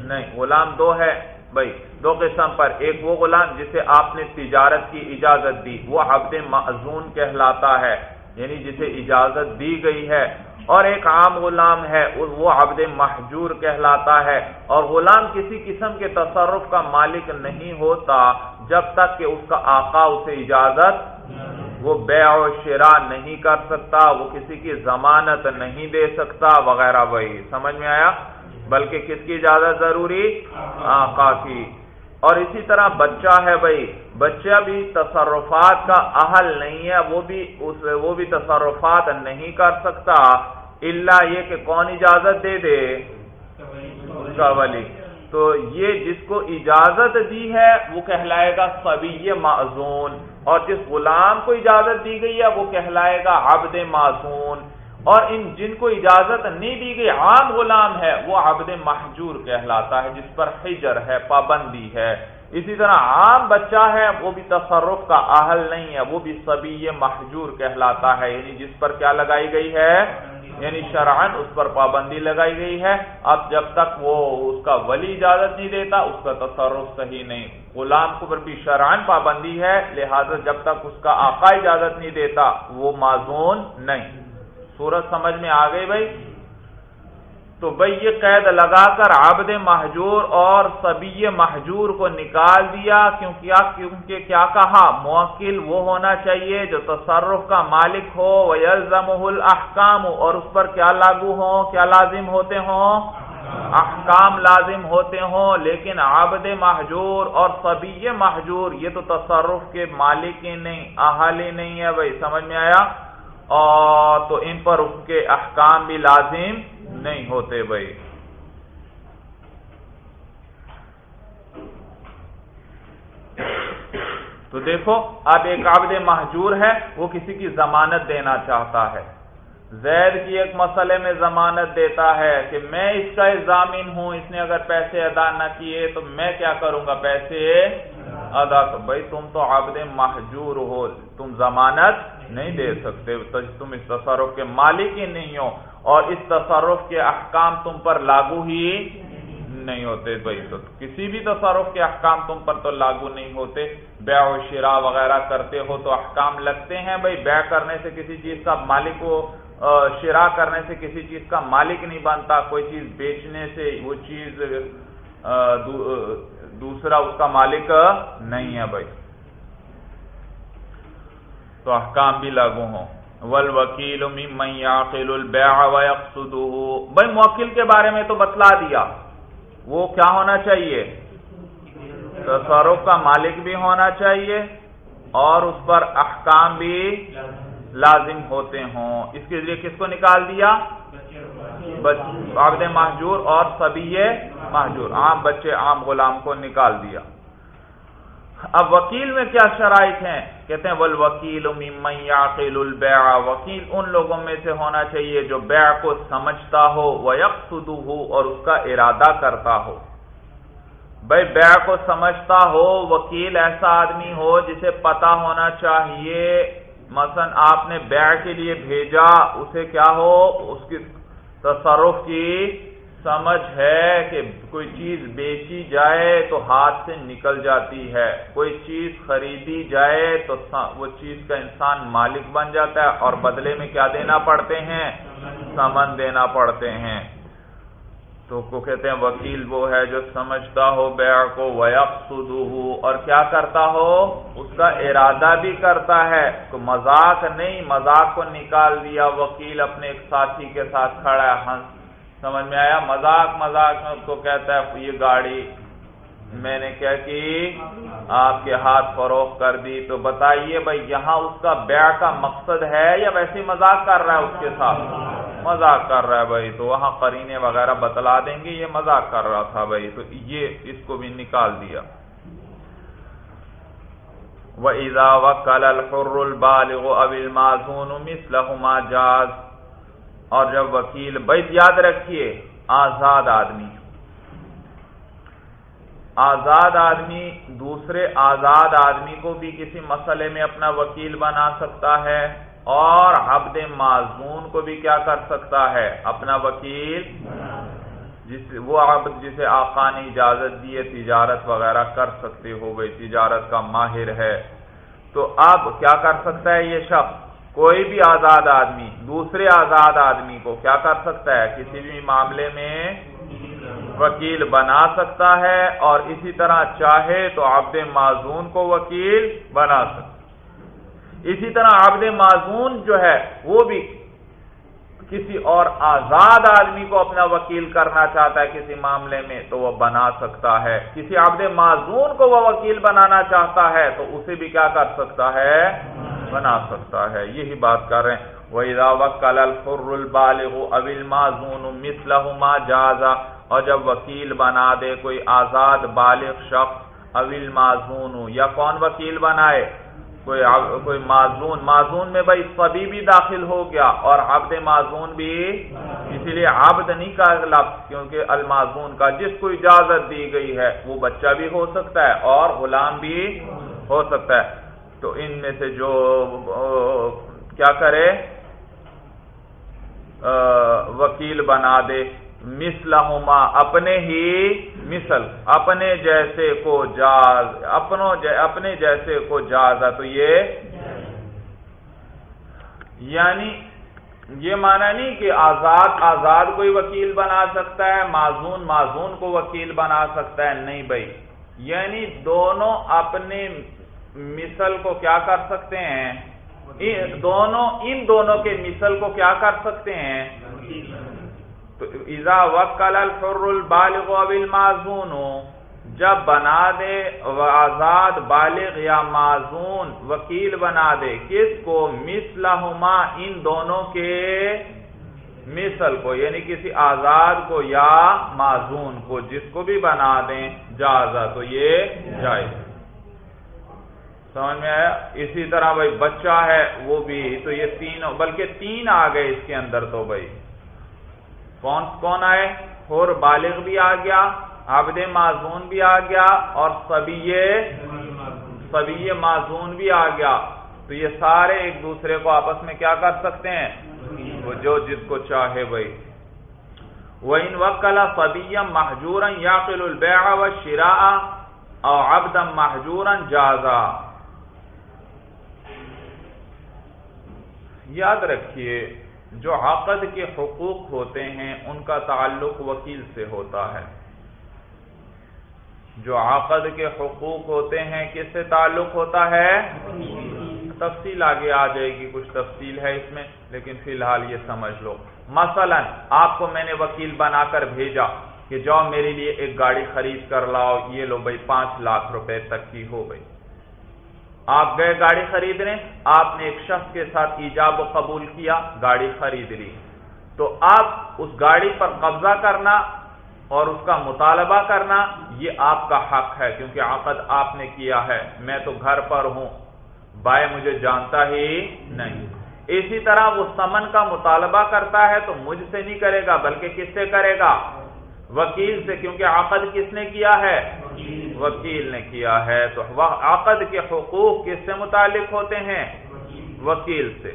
نہیں۔ غلام دو ہے بھائی دو قسم پر۔ ایک وہ غلام جسے آپ نے تجارت کی اجازت دی، وہ عبد معزون کہلاتا ہے۔ یعنی جسے اجازت دی گئی ہے اور ایک عام غلام ہے، وہ عبد محجور کہلاتا ہے اور غلام کسی قسم کے تصرف کا مالک نہیں ہوتا جب تک کہ اس کا آقا اسے اجازت وہ بے و شرا نہیں کر سکتا، وہ کسی کی ضمانت نہیں دے سکتا وغیرہ، وہی سمجھ میں آیا؟ بلکہ کس کی اجازت ضروری؟ آقا کی۔ اور اسی طرح بچہ ہے بھائی، بچہ بھی تصرفات کا اہل نہیں ہے، وہ بھی اس وہ بھی تصرفات نہیں کر سکتا۔ اللہ یہ کہ کون اجازت دے دے؟ ولی۔ تو یہ جس کو اجازت دی ہے، وہ کہلائے گا سبی معذون اور جس غلام کو اجازت دی گئی ہے، وہ کہلائے گا عبد معذون اور ان جن کو اجازت نہیں دی گئی، عام غلام ہے، وہ عبد محجور کہلاتا ہے، جس پر حجر ہے، پابندی ہے۔ اسی طرح عام بچہ ہے، وہ بھی تصرف کا اہل نہیں ہے، وہ بھی سبی محجور کہلاتا ہے۔ یعنی جس پر کیا لگائی گئی ہے؟ یعنی شرعن اس پر پابندی لگائی گئی ہے۔ اب جب تک وہ اس کا ولی اجازت نہیں دیتا، اس کا تصرف صحیح نہیں۔ غلام کو پر بھی شرعن پابندی ہے، لہذا جب تک اس کا آقا اجازت نہیں دیتا، وہ معذون نہیں۔ سورج سمجھ میں آ گئی بھائی؟ تو بھائی یہ قید لگا کر عبد محجور اور سبی محجور کو نکال دیا، کیونکہ کیونکہ کیا کہا؟ موکل وہ ہونا چاہیے جو تصرف کا مالک ہو ویلزم الاحکام اور اس پر کیا لاگو ہو کیا لازم ہوتے ہوں؟ احکام لازم ہوتے ہوں، لیکن عبد محجور اور سبی محجور یہ تو تصرف کے مالک ہی نہیں احال ہی نہیں ہے بھائی، سمجھ میں آیا؟ اور تو ان پر اس کے احکام بھی لازم نہیں ہوتے بھائی۔ تو دیکھو، اب ایک عبد محجور ہے، وہ کسی کی ضمانت دینا چاہتا ہے۔ زید کی ایک مسئلے میں ضمانت دیتا ہے کہ میں اس کا ضامین ہوں، اس نے اگر پیسے ادا نہ کیے تو میں کیا کروں گا؟ پیسے ادا۔ تو بھائی، تم تو عبد محجور ہو، تم ضمانت نہیں دے سکتے تم اس تصرف کے مالک ہی نہیں ہو اور اس تصرف کے احکام تم پر لاگو ہی نہیں ہوتے بھائی تو کسی بھی تصرف کے احکام تم پر تو لاگو نہیں ہوتے۔ بیع و شرا وغیرہ کرتے ہو تو احکام لگتے ہیں بھائی۔ بیع کرنے سے کسی چیز کا مالک ہو شرا کرنے سے کسی چیز کا مالک نہیں بنتا۔ کوئی چیز بیچنے سے وہ چیز دوسرا اس کا مالک نہیں ہے بھائی۔ تو احکام بھی لاگو ہوں۔ والوکیل ممن یعقل البیع ویقصده بھائی موکل کے بارے میں تو بتلا دیا۔ وہ کیا ہونا چاہیے؟ تصرف کا مالک بھی ہونا چاہیے اور اس پر احکام بھی لازم ہوتے ہوں۔ اس کے ذریعے کس کو نکال دیا؟ عبد محجور اور سبھی محجور عام بچے، عام غلام کو نکال دیا۔ اب وکیل میں کیا شرائط ہیں؟ کہتے ہیں والوکیل ممن یعقل البیع وکیل ان لوگوں میں سے ہونا چاہیے جو بیع کو سمجھتا ہو ویقصدہ اور اس کا ارادہ کرتا ہو۔ بھائی، بیع کو سمجھتا ہو، وکیل ایسا آدمی ہو جسے پتا ہونا چاہیے۔ مثلا آپ نے بیع کے لیے بھیجا، اسے کیا ہو؟ اس کی تصرف کی۔ سمجھ ہے کہ کوئی چیز بیچی جائے تو ہاتھ سے نکل جاتی ہے، کوئی چیز خریدی جائے تو وہ چیز کا انسان مالک بن جاتا ہے اور بدلے میں کیا دینا پڑتے ہیں؟ سمن دینا پڑتے ہیں۔ تو کو کہتے ہیں، وکیل وہ ہے جو سمجھتا ہو بیع کو ہو اور کیا کرتا ہو؟ اس کا ارادہ بھی کرتا ہے۔ تو مذاق نہیں، مذاق کو نکال دیا، وکیل اپنے ایک ساتھی کے ساتھ کھڑا ہے، ہنس سمجھ میں آیا؟ مذاق مذاق میں اس کو کہتا ہے، یہ گاڑی میں نے کیا کہ آپ کے ہاتھ فروخت کر دی۔ تو بتائیے بھائی، یہاں اس کا بیع کا مقصد ہے یا ویسے مذاق کر رہا ہے اس کے ساتھ؟ مذاق کر رہا ہے بھائی۔ تو وہاں قرینے وغیرہ بتلا دیں گے، یہ مذاق کر رہا تھا بھائی۔ تو یہ اس کو بھی نکال دیا۔ وہ ایزا کل الفر البالغ ابل معذون جاز اور جب وکیل بیت یاد رکھیے، آزاد آدمی۔ آزاد آدمی دوسرے آزاد آدمی کو بھی کسی مسئلے میں اپنا وکیل بنا سکتا ہے اور حبد معذون کو بھی کیا کر سکتا ہے؟ اپنا وکیل، جس وہ عبد جسے آقا نے اجازت دی ہے، تجارت وغیرہ کر سکتے ہو گئی تجارت کا ماہر ہے۔ تو اب کیا کر سکتا ہے یہ شخص؟ کوئی بھی آزاد آدمی، دوسرے آزاد آدمی کو کیا کر سکتا ہے؟ کسی بھی معاملے میں وکیل بنا سکتا ہے اور اسی طرح چاہے تو عبد معذون کو وکیل بنا سکتا اسی طرح عبد معذون جو ہے وہ بھی کسی اور آزاد آدمی کو اپنا وکیل کرنا چاہتا ہے کسی معاملے میں تو وہ بنا سکتا ہے۔ کسی عبد معذون کو وہ وکیل بنانا چاہتا ہے تو اسے بھی کیا کر سکتا ہے؟ بنا سکتا ہے۔ یہی بات کر رہے ہیں۔ وَإِذَا وَكَّلَ الْفُرُّ الْبَالِغُ أَوِ الْمَازُونُ مِثْلَهُمَا جَازَ۔ اور جب وکیل بنا دے کوئی آزاد بالغ شخص اویل معذون یا کون وکیل بنائے؟ کوئی کوئی معذون معذون میں بھائی سبھی بھی داخل ہو گیا اور عبد معذون بھی۔ اسی لیے عبد نہیں کا لفظ، کیونکہ المعذون کا جس کو اجازت دی گئی ہے، وہ بچہ بھی ہو سکتا ہے اور غلام بھی ہو سکتا ہے۔ تو ان میں سے جو کیا کرے؟ وکیل بنا دے۔ مسلحما اپنے ہی مثل، اپنے جیسے کو جاز، اپنوں اپنے جیسے کو جازا تو یہ یعنی یہ مانا نہیں کہ آزاد آزاد کوئی وکیل بنا سکتا ہے، معذون معذون کو وکیل بنا سکتا ہے۔ نہیں بھائی یعنی دونوں اپنے مثل کو کیا کر سکتے ہیں؟ دونوں، ان دونوں کے مثل کو کیا کر سکتے ہیں؟ تو ایزا وکل الفر البالغ المعذون جب بنا دے آزاد، بالغ یا معذون وکیل بنا دے، کس کو؟ مثلہما ان دونوں کے مثل کو یعنی کسی آزاد کو یا معذون کو، جس کو بھی بنا دیں، جازا، تو یہ جائز۔ سمجھ میں آیا؟ اسی طرح بھائی بچہ ہے وہ بھی، تو یہ تین، بلکہ تین آ گئے اس کے اندر تو بھائی۔ کون کون آئے؟ اور بالغ بھی آ گیا، عبد معذون بھی آ گیا اور سبی سبی معذون بھی آ گیا۔ تو یہ سارے ایک دوسرے کو آپس میں کیا کر سکتے ہیں؟ وہ جو جس کو چاہے بھائی۔ وہ ان وکلا فبیم محجور یا فل البیع و شرا اور ابدم محجور جازا۔ یاد رکھیے، جو عقد کے حقوق ہوتے ہیں، ان کا تعلق وکیل سے ہوتا ہے۔ جو عقد کے حقوق ہوتے ہیں، کس سے تعلق ہوتا ہے؟ تفصیل آگے آ جائے گی، کچھ تفصیل ہے اس میں، لیکن فی الحال یہ سمجھ لو۔ مثلا، آپ کو میں نے وکیل بنا کر بھیجا کہ جاؤ میرے لیے ایک گاڑی خرید کر لاؤ، یہ لو بھائی پانچ لاکھ روپے تک کی ہو گئی۔ آپ گئے گاڑی خریدنے، آپ نے ایک شخص کے ساتھ ایجاب و قبول کیا، گاڑی خرید لی۔ تو آپ اس گاڑی پر قبضہ کرنا اور اس کا مطالبہ کرنا، یہ آپ کا حق ہے، کیونکہ عقد آپ نے کیا ہے۔ میں تو گھر پر ہوں۔ بائے مجھے جانتا ہی نہیں۔ اسی طرح وہ سمن کا مطالبہ کرتا ہے تو مجھ سے نہیں کرے گا، بلکہ کس سے کرے گا؟ وکیل سے، کیونکہ عقد کس نے کیا ہے؟ وکیل نے کیا ہے۔ تو عقد کے حقوق کس سے متعلق ہوتے ہیں؟ وکیل سے۔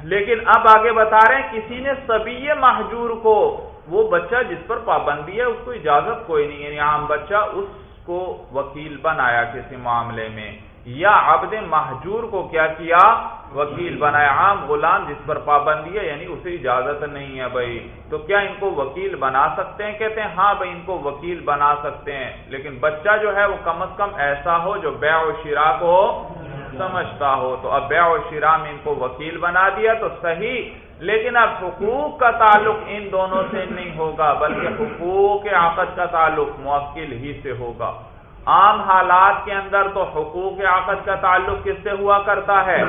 لیکن اب آگے بتا رہے ہیں، کسی نے سبھی محجور کو، وہ بچہ جس پر پابندی ہے، اس کو اجازت کوئی نہیں یعنی عام بچہ اس کو وکیل بنایا کسی معاملے میں۔ یا عبد محجور کو کیا کیا؟ وکیل بنایا عام غلام جس پر پابندی ہے یعنی اسے اجازت نہیں ہے بھائی۔ تو کیا ان کو وکیل بنا سکتے ہیں؟ کہتے ہیں ہاں بھائی، ان کو وکیل بنا سکتے ہیں۔ لیکن بچہ جو ہے، وہ کم از کم ایسا ہو جو بیع و شرا کو سمجھتا ہو۔ تو اب بیع و شرا میں ان کو وکیل بنا دیا تو صحیح، لیکن اب حقوق کا تعلق ان دونوں سے نہیں ہوگا، بلکہ حقوق عقد کا تعلق موکل ہی سے ہوگا۔ عام حالات کے اندر تو حقوق عقد کا تعلق کس سے ہوا کرتا ہے؟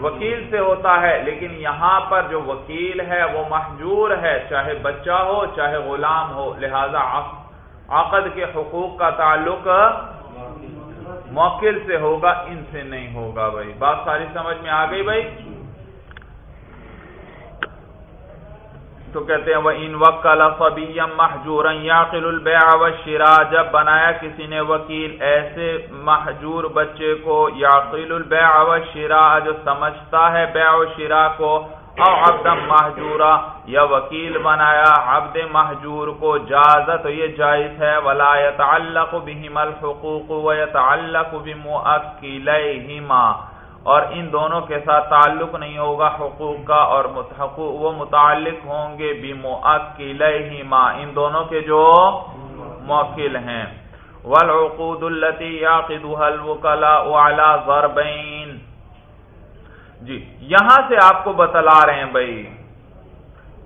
وکیل سے ہوتا ہے، لیکن یہاں پر جو وکیل ہے وہ محجور ہے، چاہے بچہ ہو، چاہے غلام ہو، لہذا عقد کے حقوق کا تعلق موکل سے ہوگا، ان سے نہیں ہوگا بھائی۔ بات ساری سمجھ میں آ گئی بھائی؟ تو کہتے ہیں وہ ان وکل محجور یاقل البیع و شرا جب بنایا کسی نے وکیل، ایسے محجور بچے کو یاقل البیع و شرا جو سمجھتا ہے بیع و شرا کو، او عبد محجورا یا وکیل بنایا، عبد محجور کو جازت تو یہ جائز ہے، ولا يتعلق بهما الحقوق ويتعلق بمؤكليهما۔ اور ان دونوں کے ساتھ تعلق نہیں ہوگا حقوق کا اور وہ متعلق ہوں گے بھی ماں ان دونوں کے جو موکل ہیں۔ والعقود التي يعقدها الوكلاء على ضربين جی یہاں سے آپ کو بتلا رہے ہیں بھائی۔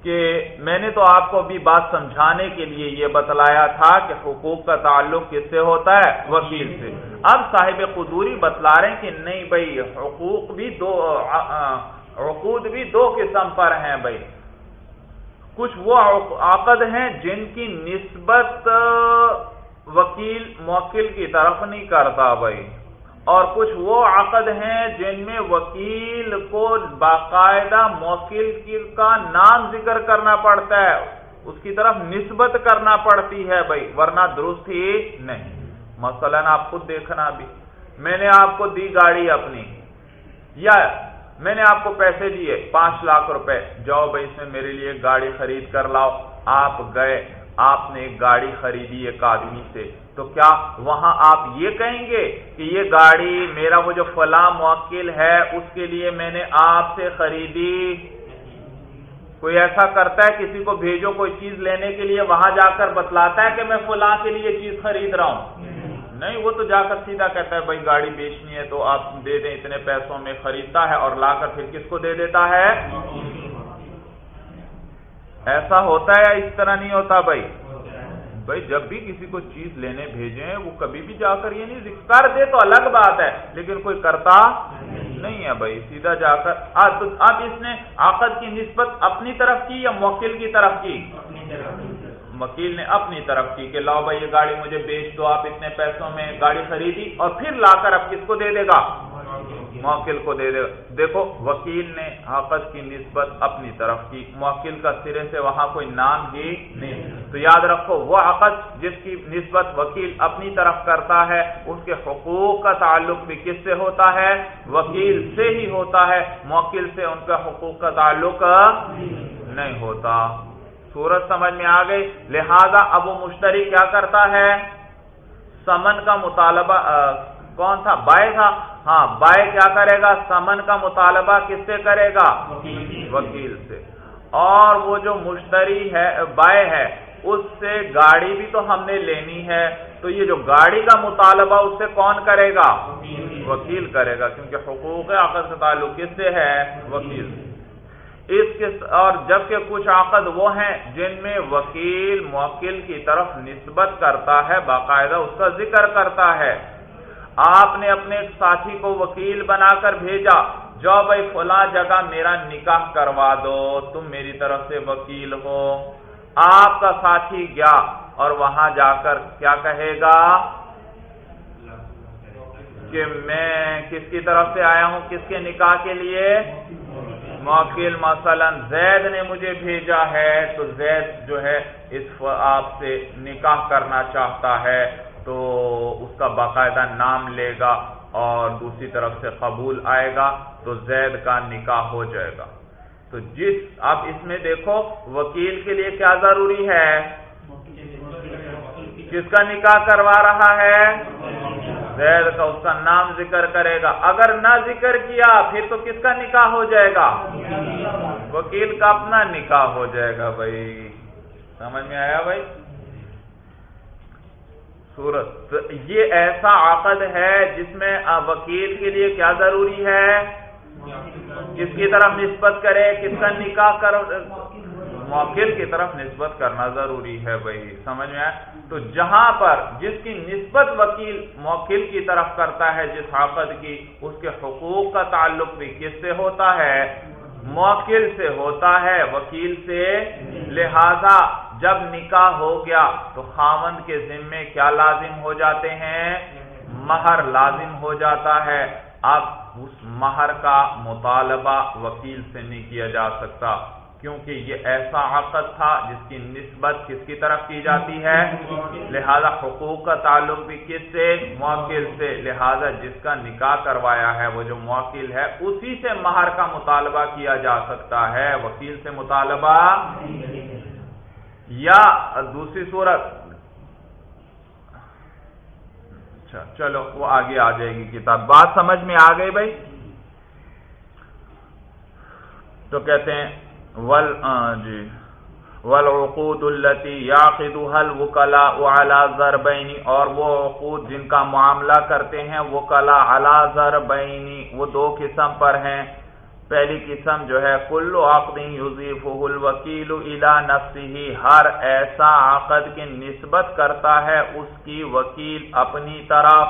کہ میں نے تو آپ کو ابھی بات سمجھانے کے لیے یہ بتلایا تھا کہ حقوق کا تعلق کس سے ہوتا ہے؟ وکیل سے۔ اب صاحب قدوری بتلا رہے ہیں کہ نہیں بھائی، حقوق بھی دو عقود بھی دو قسم پر ہیں بھائی۔ کچھ وہ عقد ہیں جن کی نسبت وکیل، موکل کی طرف نہیں کرتا بھائی۔ اور کچھ وہ عقد ہیں جن میں وکیل کو باقاعدہ موکل کا نام ذکر کرنا پڑتا ہے، اس کی طرف نسبت کرنا پڑتی ہے بھائی، ورنہ درست ہی نہیں۔ مثلا آپ خود دیکھنا بھی۔ میں نے آپ کو دی گاڑی اپنی۔ یا میں نے آپ کو پیسے دیے، پانچ لاکھ روپے۔ جاؤ بھائی، اس میں میرے لیے گاڑی خرید کر لاؤ۔ آپ گئے، آپ نے ایک گاڑی خریدی ایک آدمی سے۔ تو کیا وہاں آپ یہ کہیں گے کہ یہ گاڑی میرا وہ جو فلاں موکل ہے، اس کے لیے میں نے آپ سے خریدی؟ کوئی ایسا کرتا ہے کسی کو بھیجو کوئی چیز لینے کے لیے، وہاں جا کر بتلاتا ہے کہ میں فلاں کے لیے چیز خرید رہا ہوں؟ نہیں، وہ تو جا کر سیدھا کہتا ہے، بھائی گاڑی بیچنی ہے تو آپ دے دیں، اتنے پیسوں میں خریدتا ہے اور لا کر پھر کس کو دے دیتا ہے؟ ایسا ہوتا ہے یا اس طرح نہیں ہوتا بھائی۔ بھائی، جب بھی کسی کو چیز لینے بھیجیں، وہ کبھی بھی جا کر یہ نہیں کر دے تو الگ بات ہے، لیکن کوئی کرتا نہیں ہے بھائی، سیدھا جا کر۔ اب اس نے آقد کی نسبت اپنی طرف کی یا موکل کی طرف کی؟ وکیل نے اپنی طرف کی کہ لاؤ بھائی، یہ گاڑی مجھے بیچ دو، آپ اتنے پیسوں میں گاڑی خریدی اور پھر لا کر اب کس کو دے دے گا؟ موکل کو دے دے۔ دیکھو، وکیل نے حقت کی نسبت اپنی طرف کی۔ موکل کا سرے سے وہاں کوئی نام ہی نہیں۔ تو یاد رکھو، وہ عقد جس کی نسبت وکیل اپنی طرف کرتا ہے، اس کے حقوق کا تعلق بھی کس سے ہوتا ہے؟ وکیل سے ہی ہوتا ہے۔ موکل سے ان کا حقوق کا تعلق نہیں ہوتا۔ صورت سمجھ میں آ گئی۔ لہذا اب وہ مشتری کیا کرتا ہے؟ سمن کا مطالبہ کون تھا؟ بائے تھا۔ ہاں بائے کیا کرے گا؟ سمن کا مطالبہ کس سے کرے گا؟ وکیل سے۔ اور وہ جو مشتری ہے بائے ہے اس سے گاڑی بھی تو ہم نے لینی ہے۔ تو یہ جو گاڑی کا مطالبہ اس سے کون کرے گا؟ وکیل کرے گا کیونکہ حقوق عقد سے تعلق کس سے ہے؟ وکیل اس کے اور جبکہ کچھ عقد وہ ہیں جن میں وکیل موکل کی طرف نسبت کرتا ہے باقاعدہ اس کا ذکر کرتا ہے۔ آپ نے اپنے ایک ساتھی کو وکیل بنا کر بھیجا جو بھائی فلاں جگہ میرا نکاح کروا دو، تم میری طرف سے وکیل ہو۔ آپ کا ساتھی گیا اور وہاں جا کر کیا کہے گا؟ کہ میں کس کی طرف سے آیا ہوں؟ کس کے نکاح کے لیے؟ موکل، مثلا زید نے مجھے بھیجا ہے، تو زید جو ہے اس آپ سے نکاح کرنا چاہتا ہے۔ تو اس کا باقاعدہ نام لے گا اور دوسری طرف سے قبول آئے گا تو زید کا نکاح ہو جائے گا۔ تو جس اب اس میں دیکھو، وکیل کے لیے کیا ضروری ہے؟ کس کا نکاح کروا رہا ہے؟ زید کا اس کا نام ذکر کرے گا۔ اگر نہ ذکر کیا، پھر تو کس کا نکاح ہو جائے گا؟ وکیل کا اپنا نکاح ہو جائے گا بھائی۔ سمجھ میں آیا بھائی؟ صورت۔ یہ ایسا عقد ہے جس میں وکیل کے لیے کیا ضروری ہے؟ کس کی طرف نسبت کرے؟ کس کا نکاح کر موکل کی طرف نسبت کرنا ضروری ہے بھائی، سمجھ میں تو جہاں پر جس کی نسبت وکیل موکل کی طرف کرتا ہے، جس عقد کی، اس کے حقوق کا تعلق بھی کس سے ہوتا ہے؟ موکل سے ہوتا ہے، وکیل سے۔ لہذا جب نکاح ہو گیا تو خاوند کے ذمے کیا لازم ہو جاتے ہیں؟ مہر لازم ہو جاتا ہے۔ اب اس مہر کا مطالبہ وکیل سے نہیں کیا جا سکتا، کیونکہ یہ ایسا عقد تھا جس کی نسبت کس کی طرف کی جاتی ہے؟ لہذا حقوق کا تعلق بھی کس سے؟ موکل سے۔ لہذا جس کا نکاح کروایا ہے وہ جو موکل ہے، اسی سے مہر کا مطالبہ کیا جا سکتا ہے۔ وکیل سے مطالبہ یا دوسری صورت۔ اچھا چلو، وہ آگے آ جائے گی کتاب۔ بات سمجھ میں آ گئی بھائی؟ تو کہتے ہیں ول جی۔ والعقود التي يعقدها الوكلاء على ضربين اور وہ عقود جن کا معاملہ کرتے ہیں وکلاء على ضربين وہ دو قسم پر ہیں۔ پہلی قسم جو ہے، کل عقد یضیفه الوکیل الى نفسه ہر ایسا عقد کی نسبت کرتا ہے، اس کی وکیل اپنی طرف،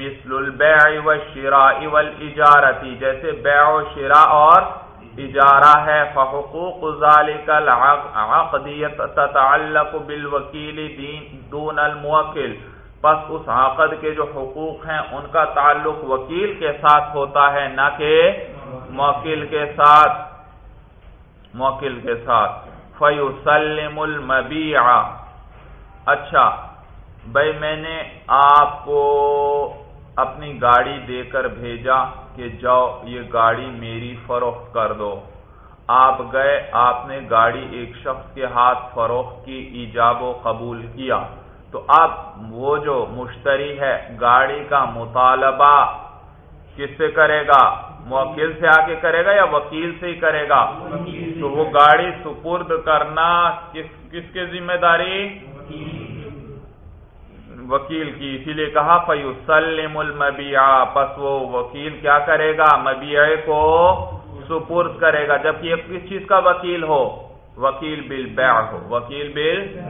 مثل البيع والشراء والاجارتی جیسے بیع و شراء اور اجارہ ہے، فحقوق ذالک العقدیت تتعلق بالوکیل دون الموکل۔ پس اس عقد کے جو حقوق ہیں، ان کا تعلق وکیل کے ساتھ ہوتا ہے، نہ کہ موکل کے ساتھ، موکل کے ساتھ۔ فیسلم المبیع اچھا بھائی میں نے آپ کو اپنی گاڑی دے کر بھیجا کہ جاؤ، یہ گاڑی میری فروخت کر دو۔ آپ گئے، آپ نے گاڑی ایک شخص کے ہاتھ فروخت کی، ایجاب و قبول کیا۔ تو اب وہ جو مشتری ہے، گاڑی کا مطالبہ کس سے کرے گا؟ موکل سے آ کے کرے گا یا وکیل سے ہی کرے گا؟ تو وہ گاڑی سپرد کرنا کس کس کے ذمہ داری؟ وکیل کی۔ اسی لیے کہا فیوسلم المبیا پس وہ وکیل کیا کرے گا؟ مبیع کو سپرد کرے گا۔ جبکہ یہ کس چیز کا وکیل ہو؟ وکیل بل بیع ہو۔ وکیل بل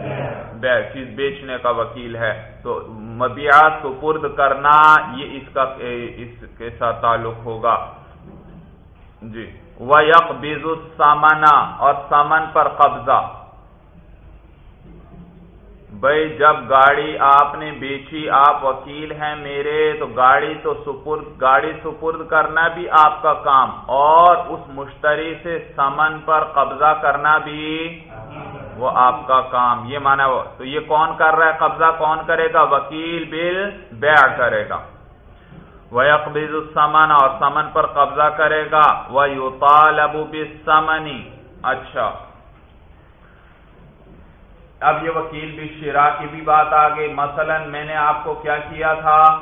بیع چیز بیچنے کا وکیل ہے۔ تو مبیا سپرد کرنا یہ اس کا، اس کے ساتھ تعلق ہوگا۔ جی۔ وہ یک سامنا اور سامن پر قبضہ۔ بھائی جب گاڑی آپ نے بیچی، آپ وکیل ہیں میرے، تو گاڑی تو سپرد، گاڑی سپرد کرنا بھی آپ کا کام، اور اس مشتری سے سمن پر قبضہ کرنا بھی وہ آپ کا کام۔ یہ مانا وہ، تو یہ کون کر رہا ہے؟ قبضہ کون کرے گا؟ وکیل، بل، بیع کرے گا۔ وہ اقبیز السمن اور سمن پر قبضہ کرے گا۔ وہ یو ابو بسمنی اچھا۔ اب یہ وکیل بھی شرا کی بھی بات آ گئی مثلا میں نے آپ کو کیا کیا تھا؟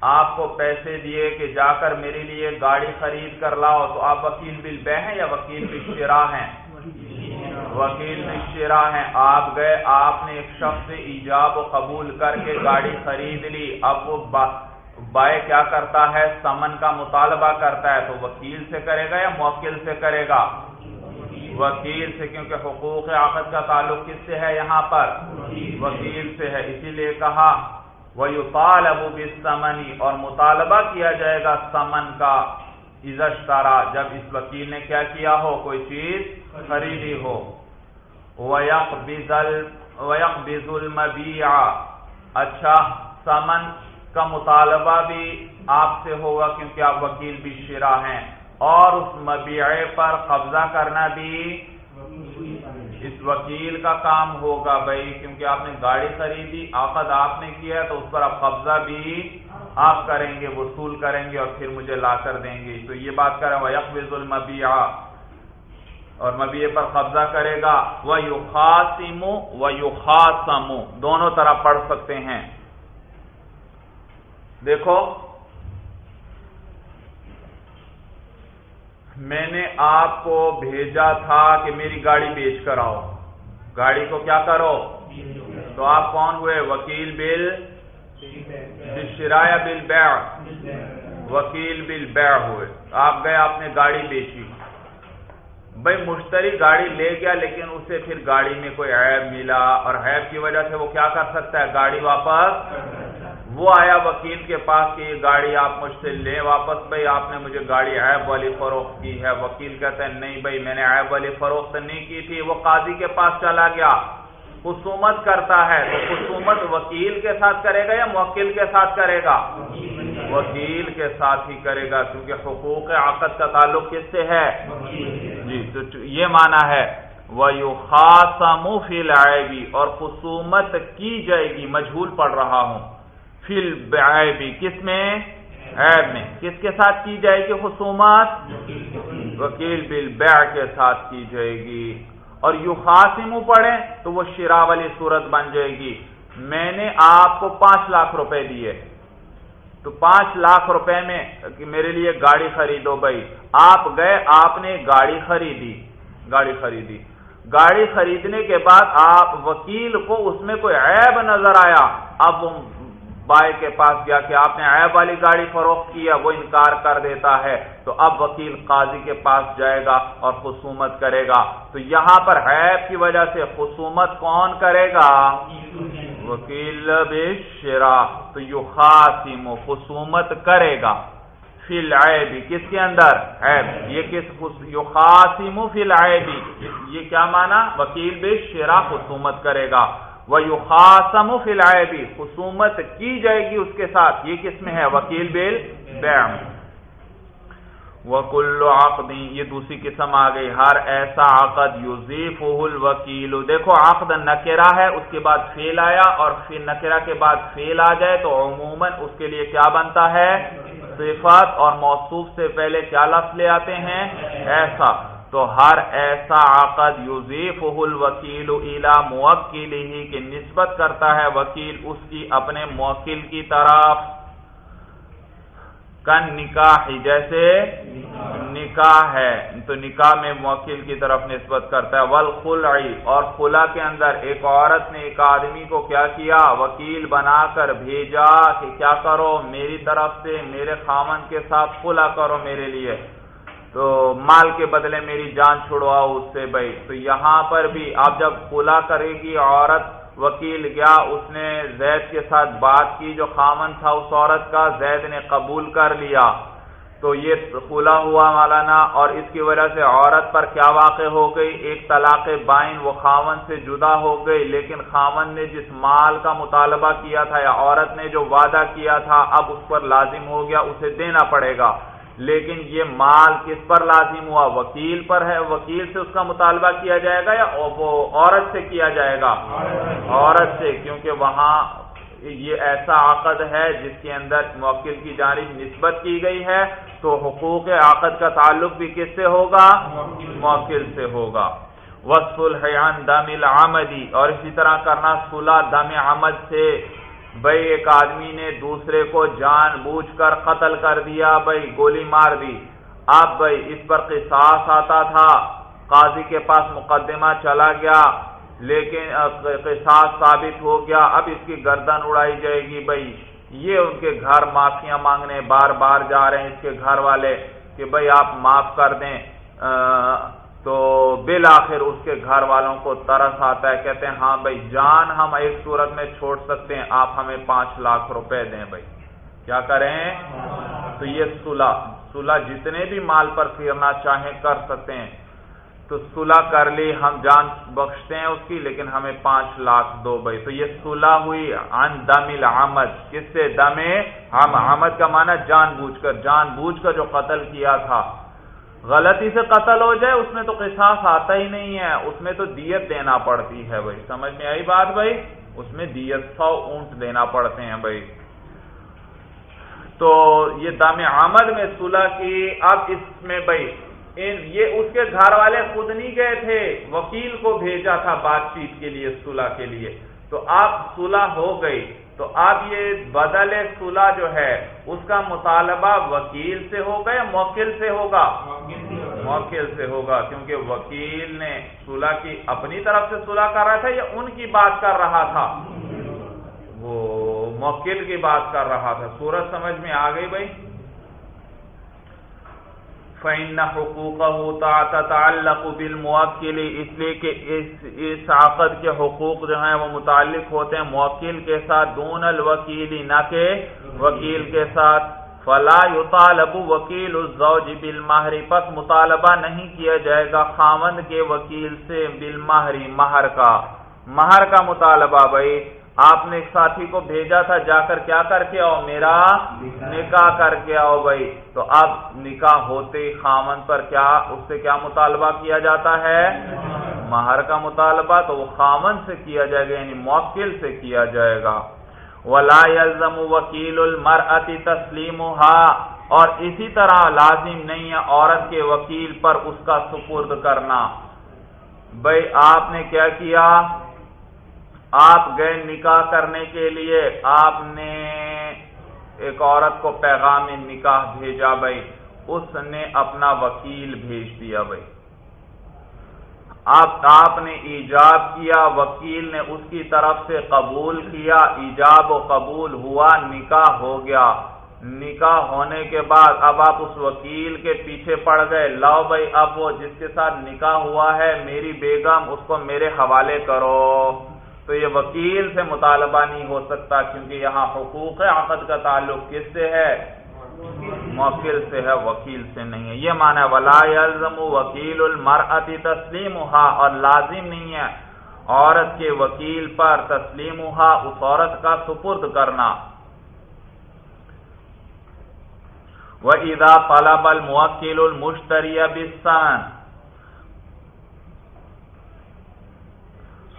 آپ کو پیسے دیے کہ جا کر میرے لیے گاڑی خرید کر لاؤ۔ تو آپ وکیل بل بے ہیں یا وکیل بھی شرا ہیں؟ وکیل بھی شرا ہیں۔ آپ گئے، آپ نے ایک شخص سے ایجاب و قبول کر کے گاڑی خرید لی۔ اب وہ بائے کیا کرتا ہے؟ سمن کا مطالبہ کرتا ہے تو وکیل سے کرے گا یا موکل سے کرے گا؟ وکیل سے، کیونکہ حقوق آخت کا تعلق کس سے ہے یہاں پر؟ وکیل سے ہے، اسی لیے کہا وہ ابو سمنی اور مطالبہ کیا جائے گا سمن کا۔ عزشتارا جب اس وکیل نے کیا کیا ہو، کوئی چیز خریدی ہو۔ اچھا سمن کا مطالبہ بھی آپ سے ہوگا کیونکہ آپ وکیل بھی شرا ہیں۔ اور اس مبیعے پر قبضہ کرنا بھی اس وکیل کا کام ہوگا بھائی، کیونکہ آپ نے گاڑی خریدی آفد آپ نے کیا تو اس پر آپ قبضہ بھی آپ کریں گے، وصول کریں گے اور پھر مجھے لا کر دیں گے۔ تو یہ بات کریں وہ یکوز المبیا اور مبیے پر قبضہ کرے گا۔ وہ یو خاصمو و یو دونوں طرح پڑھ سکتے ہیں۔ دیکھو، میں نے آپ کو بھیجا تھا کہ میری گاڑی بیچ کر آؤ۔ گاڑی کو کیا کرو؟ تو آپ کون ہوئے؟ وکیل بل شرایا بل بیع۔ وکیل بل بیع ہوئے۔ آپ گئے، آپ نے گاڑی بیچی۔ بھائی، مشتری گاڑی لے گیا، لیکن اسے پھر گاڑی میں کوئی عیب ملا اور عیب کی وجہ سے وہ کیا کر سکتا ہے؟ گاڑی واپس وہ آیا وکیل کے پاس کہ یہ گاڑی آپ مجھ سے لیں واپس بھائی، آپ نے مجھے گاڑی عیب والی فروخت کی ہے۔ وکیل کہتے ہیں، نہیں بھائی، میں نے عیب والی فروخت نہیں کی تھی۔ وہ قاضی کے پاس چلا گیا۔ خصومت کرتا ہے۔ تو خصومت وکیل کے ساتھ کرے گا یا موکل کے ساتھ کرے گا؟ وکیل کے ساتھ ہی کرے گا، کیونکہ حقوق عقد کا تعلق کس سے ہے؟ جی تو یہ مانا ہے وہ یو خاص اور خصومت کی جائے گی، مجھول پڑھ رہا ہوں۔ فل بھی کس میں؟ عیب میں۔ کس کے ساتھ کی جائے گی خصومت وکیل بل بیع کے ساتھ کی جائے گی۔ اور یو خاصم پڑھیں تو وہ شرا والی صورت بن جائے گی۔ میں نے آپ کو پانچ لاکھ روپے دیے۔ تو پانچ لاکھ روپے میں میرے لیے گاڑی خریدو بھائی۔ آپ گئے، آپ نے گاڑی خریدی۔ گاڑی خریدی۔ گاڑی خریدنے کے بعد آپ وکیل کو اس میں کوئی عیب نظر آیا۔ اب وہ کے پاس گیا کہ آپ نے عیب والی گاڑی فروخت کیا وہ انکار کر دیتا ہے۔ تو اب وکیل قاضی کے پاس جائے گا اور خصومت کرے گا۔ تو یہاں پر عیب کی وجہ سے خصومت کون کرے گا؟ وکیل شرا۔ تو یو خاصم خصومت کرے گا۔ فی العیبی کس کے اندر؟ عیب۔ یہ کس یو خاصم فی العیبی یہ کیا مانا؟ وکیل بے شرا خصومت کرے گا۔ وہ یو خاصم خصومت کی جائے گی اس کے ساتھ، یہ کس میں ہے؟ وکیل بیل بیم وکل عقد، یہ دوسری قسم آ گئی، ہر ایسا عقد یوزیف الوکیل۔ دیکھو، عقد نکرا ہے، اس کے بعد فیل آیا اور پھر نکرا کے بعد فیل آ جائے تو عموماً اس کے لیے کیا بنتا ہے؟ صفات اور موصوف سے پہلے کیا لفظ لے آتے ہیں؟ ایسا۔ تو ہر ایسا عقد یوزیف الوکیل الا موکل ہی کی نسبت کرتا ہے۔ وکیل اس کی اپنے موکل کی طرف کن نکاح، جیسے نکاح ہے، تو نکاح میں موکل کی طرف نسبت کرتا ہے۔ ول اور خلا کے اندر ایک عورت نے ایک آدمی کو کیا کیا؟ وکیل بنا کر بھیجا کہ کیا کرو، میری طرف سے، میرے خامن کے ساتھ خلا کرو میرے لیے۔ تو مال کے بدلے میری جان چھڑواؤ اس سے بھائی۔ تو یہاں پر بھی آپ جب کھلا کرے گی، عورت، وکیل گیا اس نے زید کے ساتھ بات کی جو خامن تھا، اس عورت کا زید نے قبول کر لیا۔ تو یہ کھلا ہوا مولانا، اور اس کی وجہ سے عورت پر کیا واقع ہو گئی؟ ایک طلاق بائن، وہ خامن سے جدا ہو گئی۔ لیکن خامن نے جس مال کا مطالبہ کیا تھا یا عورت نے جو وعدہ کیا تھا، اب اس پر لازم ہو گیا، اسے دینا پڑے گا۔ لیکن یہ مال کس پر لازم ہوا؟ وکیل پر ہے۔ وکیل سے اس کا مطالبہ کیا جائے گا یا وہ عورت سے کیا جائے گا؟ عورت سے، کیونکہ وہاں یہ ایسا عقد ہے جس کے اندر موکل کی جانب نسبت کی گئی ہے۔ تو حقوق عقد کا تعلق بھی کس سے ہوگا؟ موکل سے ہوگا۔ وصف الحیان دم العمدی اور اسی طرح کرنا صلح دم عمد سے۔ بھائی ایک آدمی نے دوسرے کو جان بوجھ کر قتل کر دیا بھائی گولی مار دی۔ اب بھائی اس پر قصاص آتا تھا۔ قاضی کے پاس مقدمہ چلا گیا، لیکن قصاص ثابت ہو گیا۔ اب اس کی گردن اڑائی جائے گی بھائی یہ ان کے گھر معافیاں مانگنے بار بار جا رہے ہیں، اس کے گھر والے کہ بھائی آپ معاف کر دیں۔ تو بالآخر اس کے گھر والوں کو ترس آتا ہے، کہتے ہیں ہاں بھائی، جان ہم ایک صورت میں چھوڑ سکتے ہیں، آپ ہمیں پانچ لاکھ روپے دیں بھائی۔ کیا کریں؟ تو یہ صلح صلح جتنے بھی مال پر پھرنا چاہیں کر سکتے ہیں۔ تو صلح کر لی، ہم جان بخشتے ہیں اس کی، لیکن ہمیں پانچ لاکھ دو بھائی۔ تو یہ صلح ہوئی ان دم العمد۔ کس سے؟ دم ہم آمد کا معنی جان بوجھ کر، جان بوجھ کر جو قتل کیا تھا۔ غلطی سے قتل ہو جائے، اس میں تو قصاص آتا ہی نہیں ہے۔ اس میں تو دیت دینا پڑتی ہے بھائی۔ سمجھ میں آئی بات بھائی؟ اس میں دیت سو اونٹ دینا پڑتے ہیں بھائی۔ تو یہ دام آمد میں صلح کی۔ اب اس میں بھائی یہ اس کے گھر والے خود نہیں گئے تھے۔ وکیل کو بھیجا تھا بات چیت کے لیے، صلح کے لیے۔ تو آپ صلح ہو گئی۔ تو اب یہ بدل صلح جو ہے، اس کا مطالبہ وکیل سے ہوگا یا موکل سے ہوگا؟ موکل سے ہوگا، کیونکہ وکیل نے صلح کی اپنی طرف سے صلح کر رہا تھا یا ان کی بات کر رہا تھا؟ وہ موکل کی بات کر رہا تھا۔ سورج سمجھ میں آ گئی بھائی؟ فَإِنَّ حُقُوقَهُ تَعْتَعَلَّقُ بِالْمُوَكِّلِ اس لیے کہ اس, اس عقد کے حقوق جو ہیں وہ متعلق ہوتے ہیں موکل کے ساتھ دون الوکیل نہ کہ وکیل کے ساتھ۔ فلا يطالب وکیل الزوج بالمہر پس مطالبہ نہیں کیا جائے گا خامند کے وکیل سے بالمہری مہر کا۔ مہر کا مطالبہ بھائی آپ نے ایک ساتھی کو بھیجا تھا جا کر کیا کر کے آؤ؟ میرا نکاح۔ کر کے آؤ بھائی۔ تو اب نکاح ہوتے خامن پر کیا اس سے کیا مطالبہ کیا جاتا ہے؟ مہر کا مطالبہ تو وہ خامن سے کیا جائے گا یعنی موکل سے کیا جائے گا۔ ولا يلزم وکیل المر تسلیم اور اسی طرح لازم نہیں ہے عورت کے وکیل پر اس کا سپرد کرنا۔ بھائی آپ نے کیا کیا؟ آپ گئے نکاح کرنے کے لیے، آپ نے ایک عورت کو پیغام نکاح بھیجا بھائی، اس نے اپنا وکیل بھیج دیا بھائی۔ آپ آپ نے ایجاب کیا، وکیل نے اس کی طرف سے قبول کیا، ایجاب و قبول ہوا، نکاح ہو گیا۔ نکاح ہونے کے بعد اب آپ اس وکیل کے پیچھے پڑ گئے۔ لاؤ بھائی، اب وہ جس کے ساتھ نکاح ہوا ہے، میری بیگم، اس کو میرے حوالے کرو۔ تو یہ وکیل سے مطالبہ نہیں ہو سکتا کیونکہ یہاں حقوق عقد کا تعلق کس سے ہے؟ موکل سے ہے، وکیل سے نہیں ہے۔ یہ مانا ولا یلزم وکیل المرأتی تسلیم اور لازم نہیں ہے عورت کے وکیل پر تسلیم اس عورت کا سپرد کرنا۔ وہ ادا طلب الموکل المشتری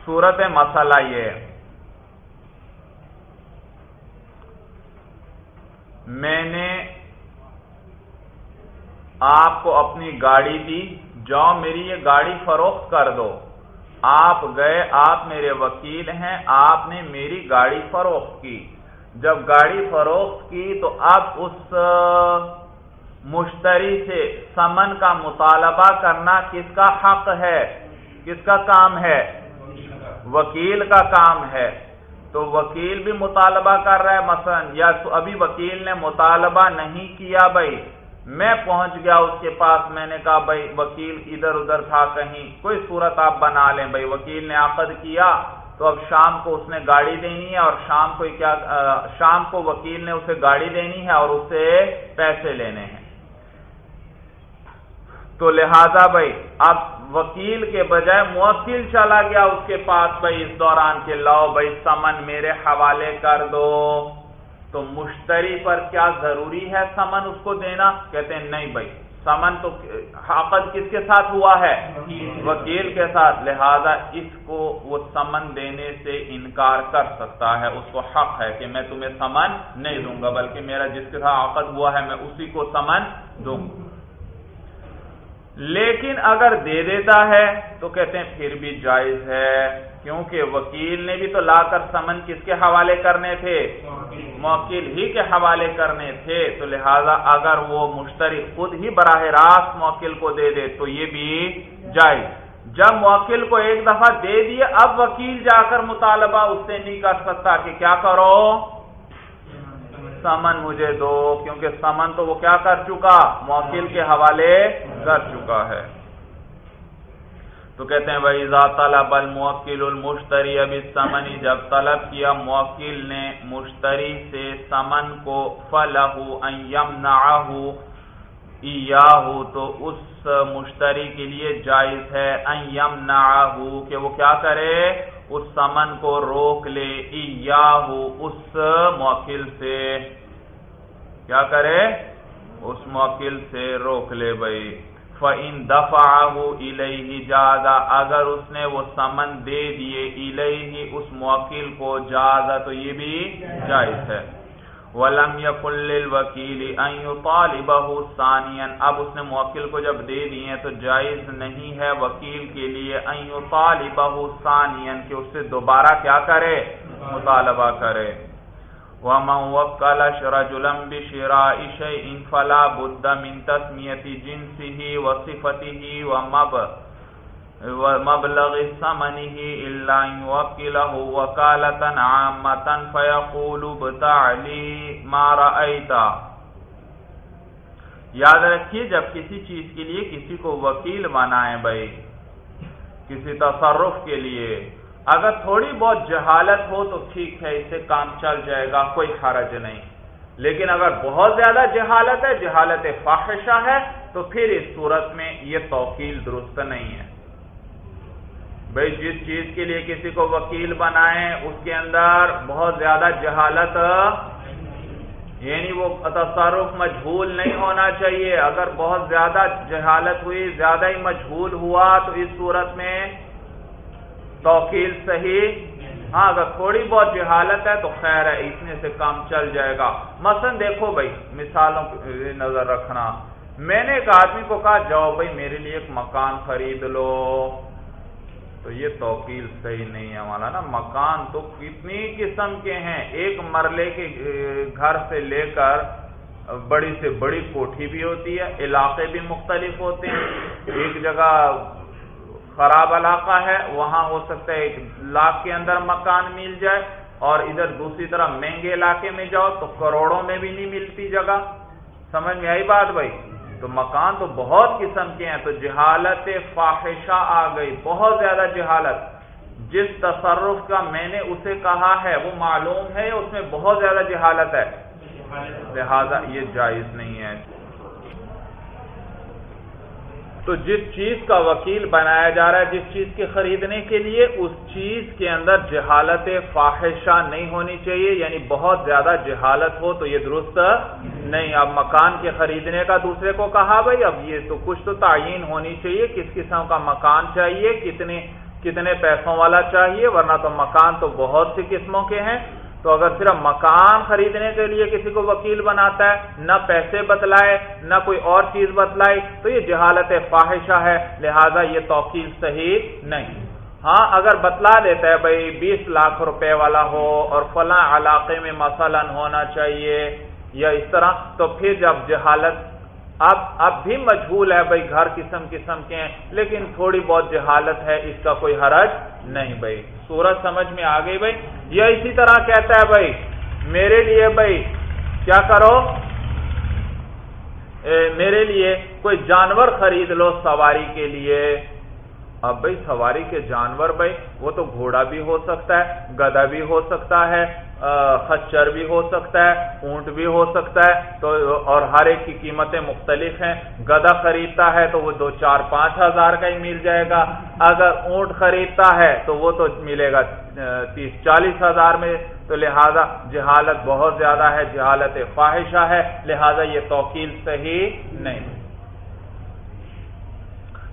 صورت مسئلہ یہ میں نے آپ کو اپنی گاڑی دی۔ جاؤ میری یہ گاڑی فروخت کر دو۔ آپ گئے، آپ میرے وکیل ہیں، آپ نے میری گاڑی فروخت کی۔ جب گاڑی فروخت کی تو اب اس مشتری سے سمن کا مطالبہ کرنا کس کا حق ہے، کس کا کام ہے؟ وکیل کا کام ہے۔ تو وکیل بھی مطالبہ کر رہا ہے، مثلا، یا ابھی وکیل نے مطالبہ نہیں کیا بھائی، میں پہنچ گیا اس کے پاس، میں نے کہا بھائی، وکیل ادھر ادھر تھا کہیں، کوئی صورت آپ بنا لیں بھائی۔ وکیل نے عقد کیا، تو اب شام کو اس نے گاڑی دینی ہے اور شام کو کیا شام کو وکیل نے اسے گاڑی دینی ہے اور اس سے پیسے لینے ہیں۔ تو لہذا بھائی، اب وکیل کے بجائے موکل چلا گیا اس کے پاس، بھائی، اس دوران کے لاؤ، بھائی، سمن میرے حوالے کر دو۔ تو مشتری پر کیا ضروری ہے سمن اس کو دینا؟ کہتے ہیں، نہیں بھائی، سمن تو حقت کس کے ساتھ ہوا ہے؟ وکیل کے ساتھ۔ لہذا اس کو وہ سمن دینے سے انکار کر سکتا ہے۔ اس کو حق ہے کہ میں تمہیں سمن نہیں دوں گا، بلکہ میرا جس کے ساتھ عقد ہوا ہے، میں اسی کو سمن دوں۔ گا لیکن اگر دے دیتا ہے تو کہتے ہیں پھر بھی جائز ہے، کیونکہ وکیل نے بھی تو لا کر سمن کس کے حوالے کرنے تھے؟ موکل ہی کے حوالے کرنے تھے۔ تو لہذا اگر وہ مشتری خود ہی براہ راست موکل کو دے دے تو یہ بھی جائز۔ جب موکل کو ایک دفعہ دے دیے، اب وکیل جا کر مطالبہ اس سے نہیں کر سکتا کہ کیا کرو؟ سمن مجھے دو، کیونکہ سمن تو وہ کیا کر چکا؟ موکل کے حوالے کر چکا ہے۔ تو کہتے ہیں بھائی طلب الموکل المشتری ابھی سمنی جب طلب کیا موکل نے مشتری سے سمن کو فلح ایاہو تو اس مشتری کے لیے جائز ہے ایمنعہو کہ وہ کیا کرے، اس سمن کو روک لے ایاہو اس موکل سے۔ کیا کرے؟ اس موکل سے روک لے بھائی۔ فَإِن دَفَعَهُ إِلَيْهِ جَازَ، اگر اس نے وہ سمن دے دیے إِلَيْهِ، اس موکل کو جازا تو یہ بھی جائز ہے۔ وَلَمْ يَكُلْ لِلْوَكِيلِ أَن يُطَالِبَهُ ثَانِيًا اب اس نے موکل کو جب دے دیے تو جائز نہیں ہے وکیل کے لیے أن يُطَالِبَهُ ثَانِيًا کہ اس سے دوبارہ کیا کرے؟ مطالبہ کرے۔ ومن وكل رجلا بشراء شيء فلا بد من تسميه جنسه وصفته ومب، ومبلغ ثمنه الا ان يوكله وكاله عامه فيقول بتع لي ما رايت یاد رکھیے جب کسی چیز کے لیے کسی کو وکیل بنائیں بھائی، کسی تصرف کے لیے اگر تھوڑی بہت جہالت ہو تو ٹھیک ہے، اس سے کام چل جائے گا، کوئی حرج نہیں۔ لیکن اگر بہت زیادہ جہالت ہے، جہالت فاحشہ ہے، تو پھر اس صورت میں یہ توکیل درست نہیں ہے۔ بھائی، جس چیز کے لیے کسی کو وکیل بنائیں، اس کے اندر بہت زیادہ جہالت یعنی وہ تصارف مجھول نہیں ہونا چاہیے۔ اگر بہت زیادہ جہالت ہوئی، زیادہ ہی مجھول ہوا، تو اس صورت میں توکیل صحیح؟ ہاں اگر تھوڑی بہت جہالت ہے تو خیر ہے اتنے سے کام چل جائے گا۔ مثلا دیکھو بھائی، مثالوں نظر رکھنا۔ میں نے ایک آدمی کو کہا، جاؤ بھائی، میرے لیے ایک مکان خرید لو۔ تو یہ توکیل صحیح نہیں ہے ہمارا نا۔ مکان تو کتنی قسم کے ہیں۔ ایک مرلے کے گھر سے لے کر بڑی سے بڑی کوٹھی بھی ہوتی ہے، علاقے بھی مختلف ہوتے ہیں۔ ایک جگہ خراب علاقہ ہے، وہاں ہو سکتا ہے ایک لاکھ کے اندر مکان مل جائے اور ادھر دوسری طرح مہنگے علاقے میں جاؤ تو کروڑوں میں بھی نہیں ملتی جگہ۔ سمجھ میں آئی بات بھائی؟ تو مکان تو بہت قسم کے ہیں، تو جہالت فاحشہ آ گئی، بہت زیادہ جہالت۔ جس تصرف کا میں نے اسے کہا ہے، وہ معلوم ہے، اس میں بہت زیادہ جہالت ہے۔ لہذا یہ جائز نہیں ہے۔ تو جس چیز کا وکیل بنایا جا رہا ہے، جس چیز کے خریدنے کے لیے، اس چیز کے اندر جہالت فاحشہ نہیں ہونی چاہیے یعنی بہت زیادہ جہالت ہو تو یہ درست نہیں۔ اب مکان کے خریدنے کا دوسرے کو کہا، بھائی، اب یہ تو کچھ تو تعین ہونی چاہیے، کس قسم کا مکان چاہیے، کتنے کتنے پیسوں والا چاہیے، ورنہ تو مکان تو بہت سی قسموں کے ہیں۔ تو اگر صرف مکان خریدنے کے لیے کسی کو وکیل بناتا ہے، نہ پیسے بتلائے، نہ کوئی اور چیز بتلائے، تو یہ جہالت فاحشہ ہے، لہذا یہ توقیل صحیح نہیں۔ ہاں اگر بتلا دیتا ہے، بھائی، بیس لاکھ روپے والا ہو اور فلاں علاقے میں مثلا ہونا چاہیے یا اس طرح، تو پھر جب جہالت، اب اب بھی مجبول ہے، بھائی، گھر قسم قسم کے ہیں، لیکن تھوڑی بہت جہالت ہے، اس کا کوئی حرج نہیں، بھائی۔ سورج سمجھ میں آ گئی بھائی۔ یا اسی طرح کہتا ہے بھائی، میرے لیے بھائی، کیا کرو؟ میرے لیے کوئی جانور خرید لو سواری کے لیے۔ اب بھائی سواری کے جانور بھائی وہ تو گھوڑا بھی ہو سکتا ہے گدا بھی ہو سکتا ہے خچر بھی ہو سکتا ہے، اونٹ بھی ہو سکتا ہے، تو اور ہر ایک کی قیمتیں مختلف ہیں۔ گدا خریدتا ہے تو وہ دو، چار، پانچ ہزار کا ہی مل جائے گا۔ اگر اونٹ خریدتا ہے تو وہ تو ملے گا تیس، چالیس ہزار میں۔ تو لہذا جہالت بہت زیادہ ہے، جہالت خواہشہ ہے، لہذا یہ توکیل صحیح نہیں۔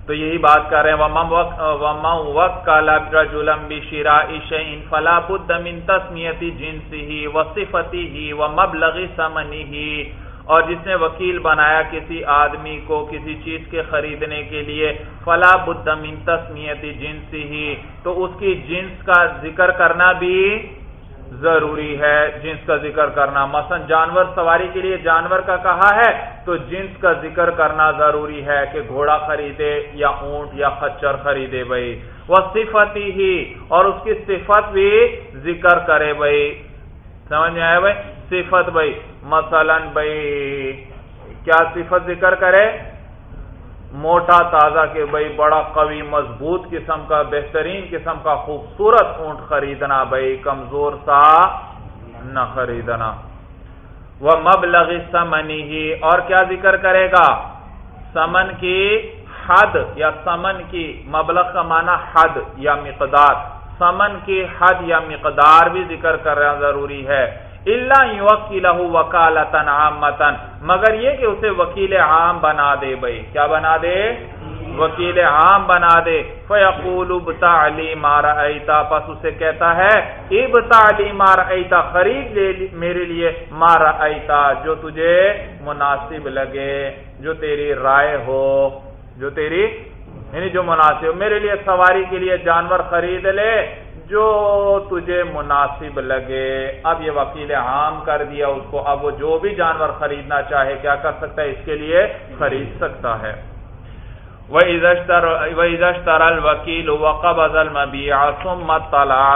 تو یہی بات کر رہے ہیں شیرا فلا بد من تسمیتی جنسی ہی و صفتی ہی و مبلغی سمنی ہی اور جس نے وکیل بنایا کسی آدمی کو کسی چیز کے خریدنے کے لیے، فلا بد من تسمیتی جنسی ہی تو اس کی جنس کا ذکر کرنا بھی ضروری ہے جنس کا ذکر کرنا۔ مثلا جانور سواری کے لیے جانور کا کہا ہے تو جنس کا ذکر کرنا ضروری ہے کہ گھوڑا خریدے یا اونٹ یا خچر خریدے بھائی۔ وہ صفت ہی اور اس کی صفت بھی ذکر کرے بھائی۔ سمجھ میں آئے بھائی؟ صفت بھائی۔ مثلا بھائی، کیا صفت ذکر کرے؟ موٹا تازہ کہ بھائی بڑا قوی مضبوط قسم کا بہترین قسم کا خوبصورت اونٹ خریدنا بھائی کمزور سا نہ خریدنا۔ وہ مبلغ سمنی ہی اور کیا ذکر کرے گا؟ سمن کی حد یا سمن کی، مبلغ کا معنی حد یا مقدار۔ سمن کی حد یا مقدار بھی ذکر کرنا ضروری ہے۔ اللہ وکیل وکالتن عامتن مگر یہ کہ اسے وکیل عام بنا دے بھائی۔ کیا بنا دے؟ وکیل عام بنا دے۔ فیقول ابتا علی مارا ایتا پس اسے کہتا ہے ابتا علی مارا ایتا خرید لے میرے لیے مارا ایتا جو تجھے مناسب لگے، جو تیری رائے ہو، جو تیری یعنی جو مناسب میرے لیے سواری کے لیے جانور خرید لے۔ جو تجھے مناسب لگے۔ اب یہ وکیل عام کر دیا، اس کو اب وہ جو بھی جانور خریدنا چاہے، کیا کر سکتا ہے؟ اس کے لیے خرید سکتا ہے۔ وہ عزشتر الوکیل وقب ازل مبیا طلا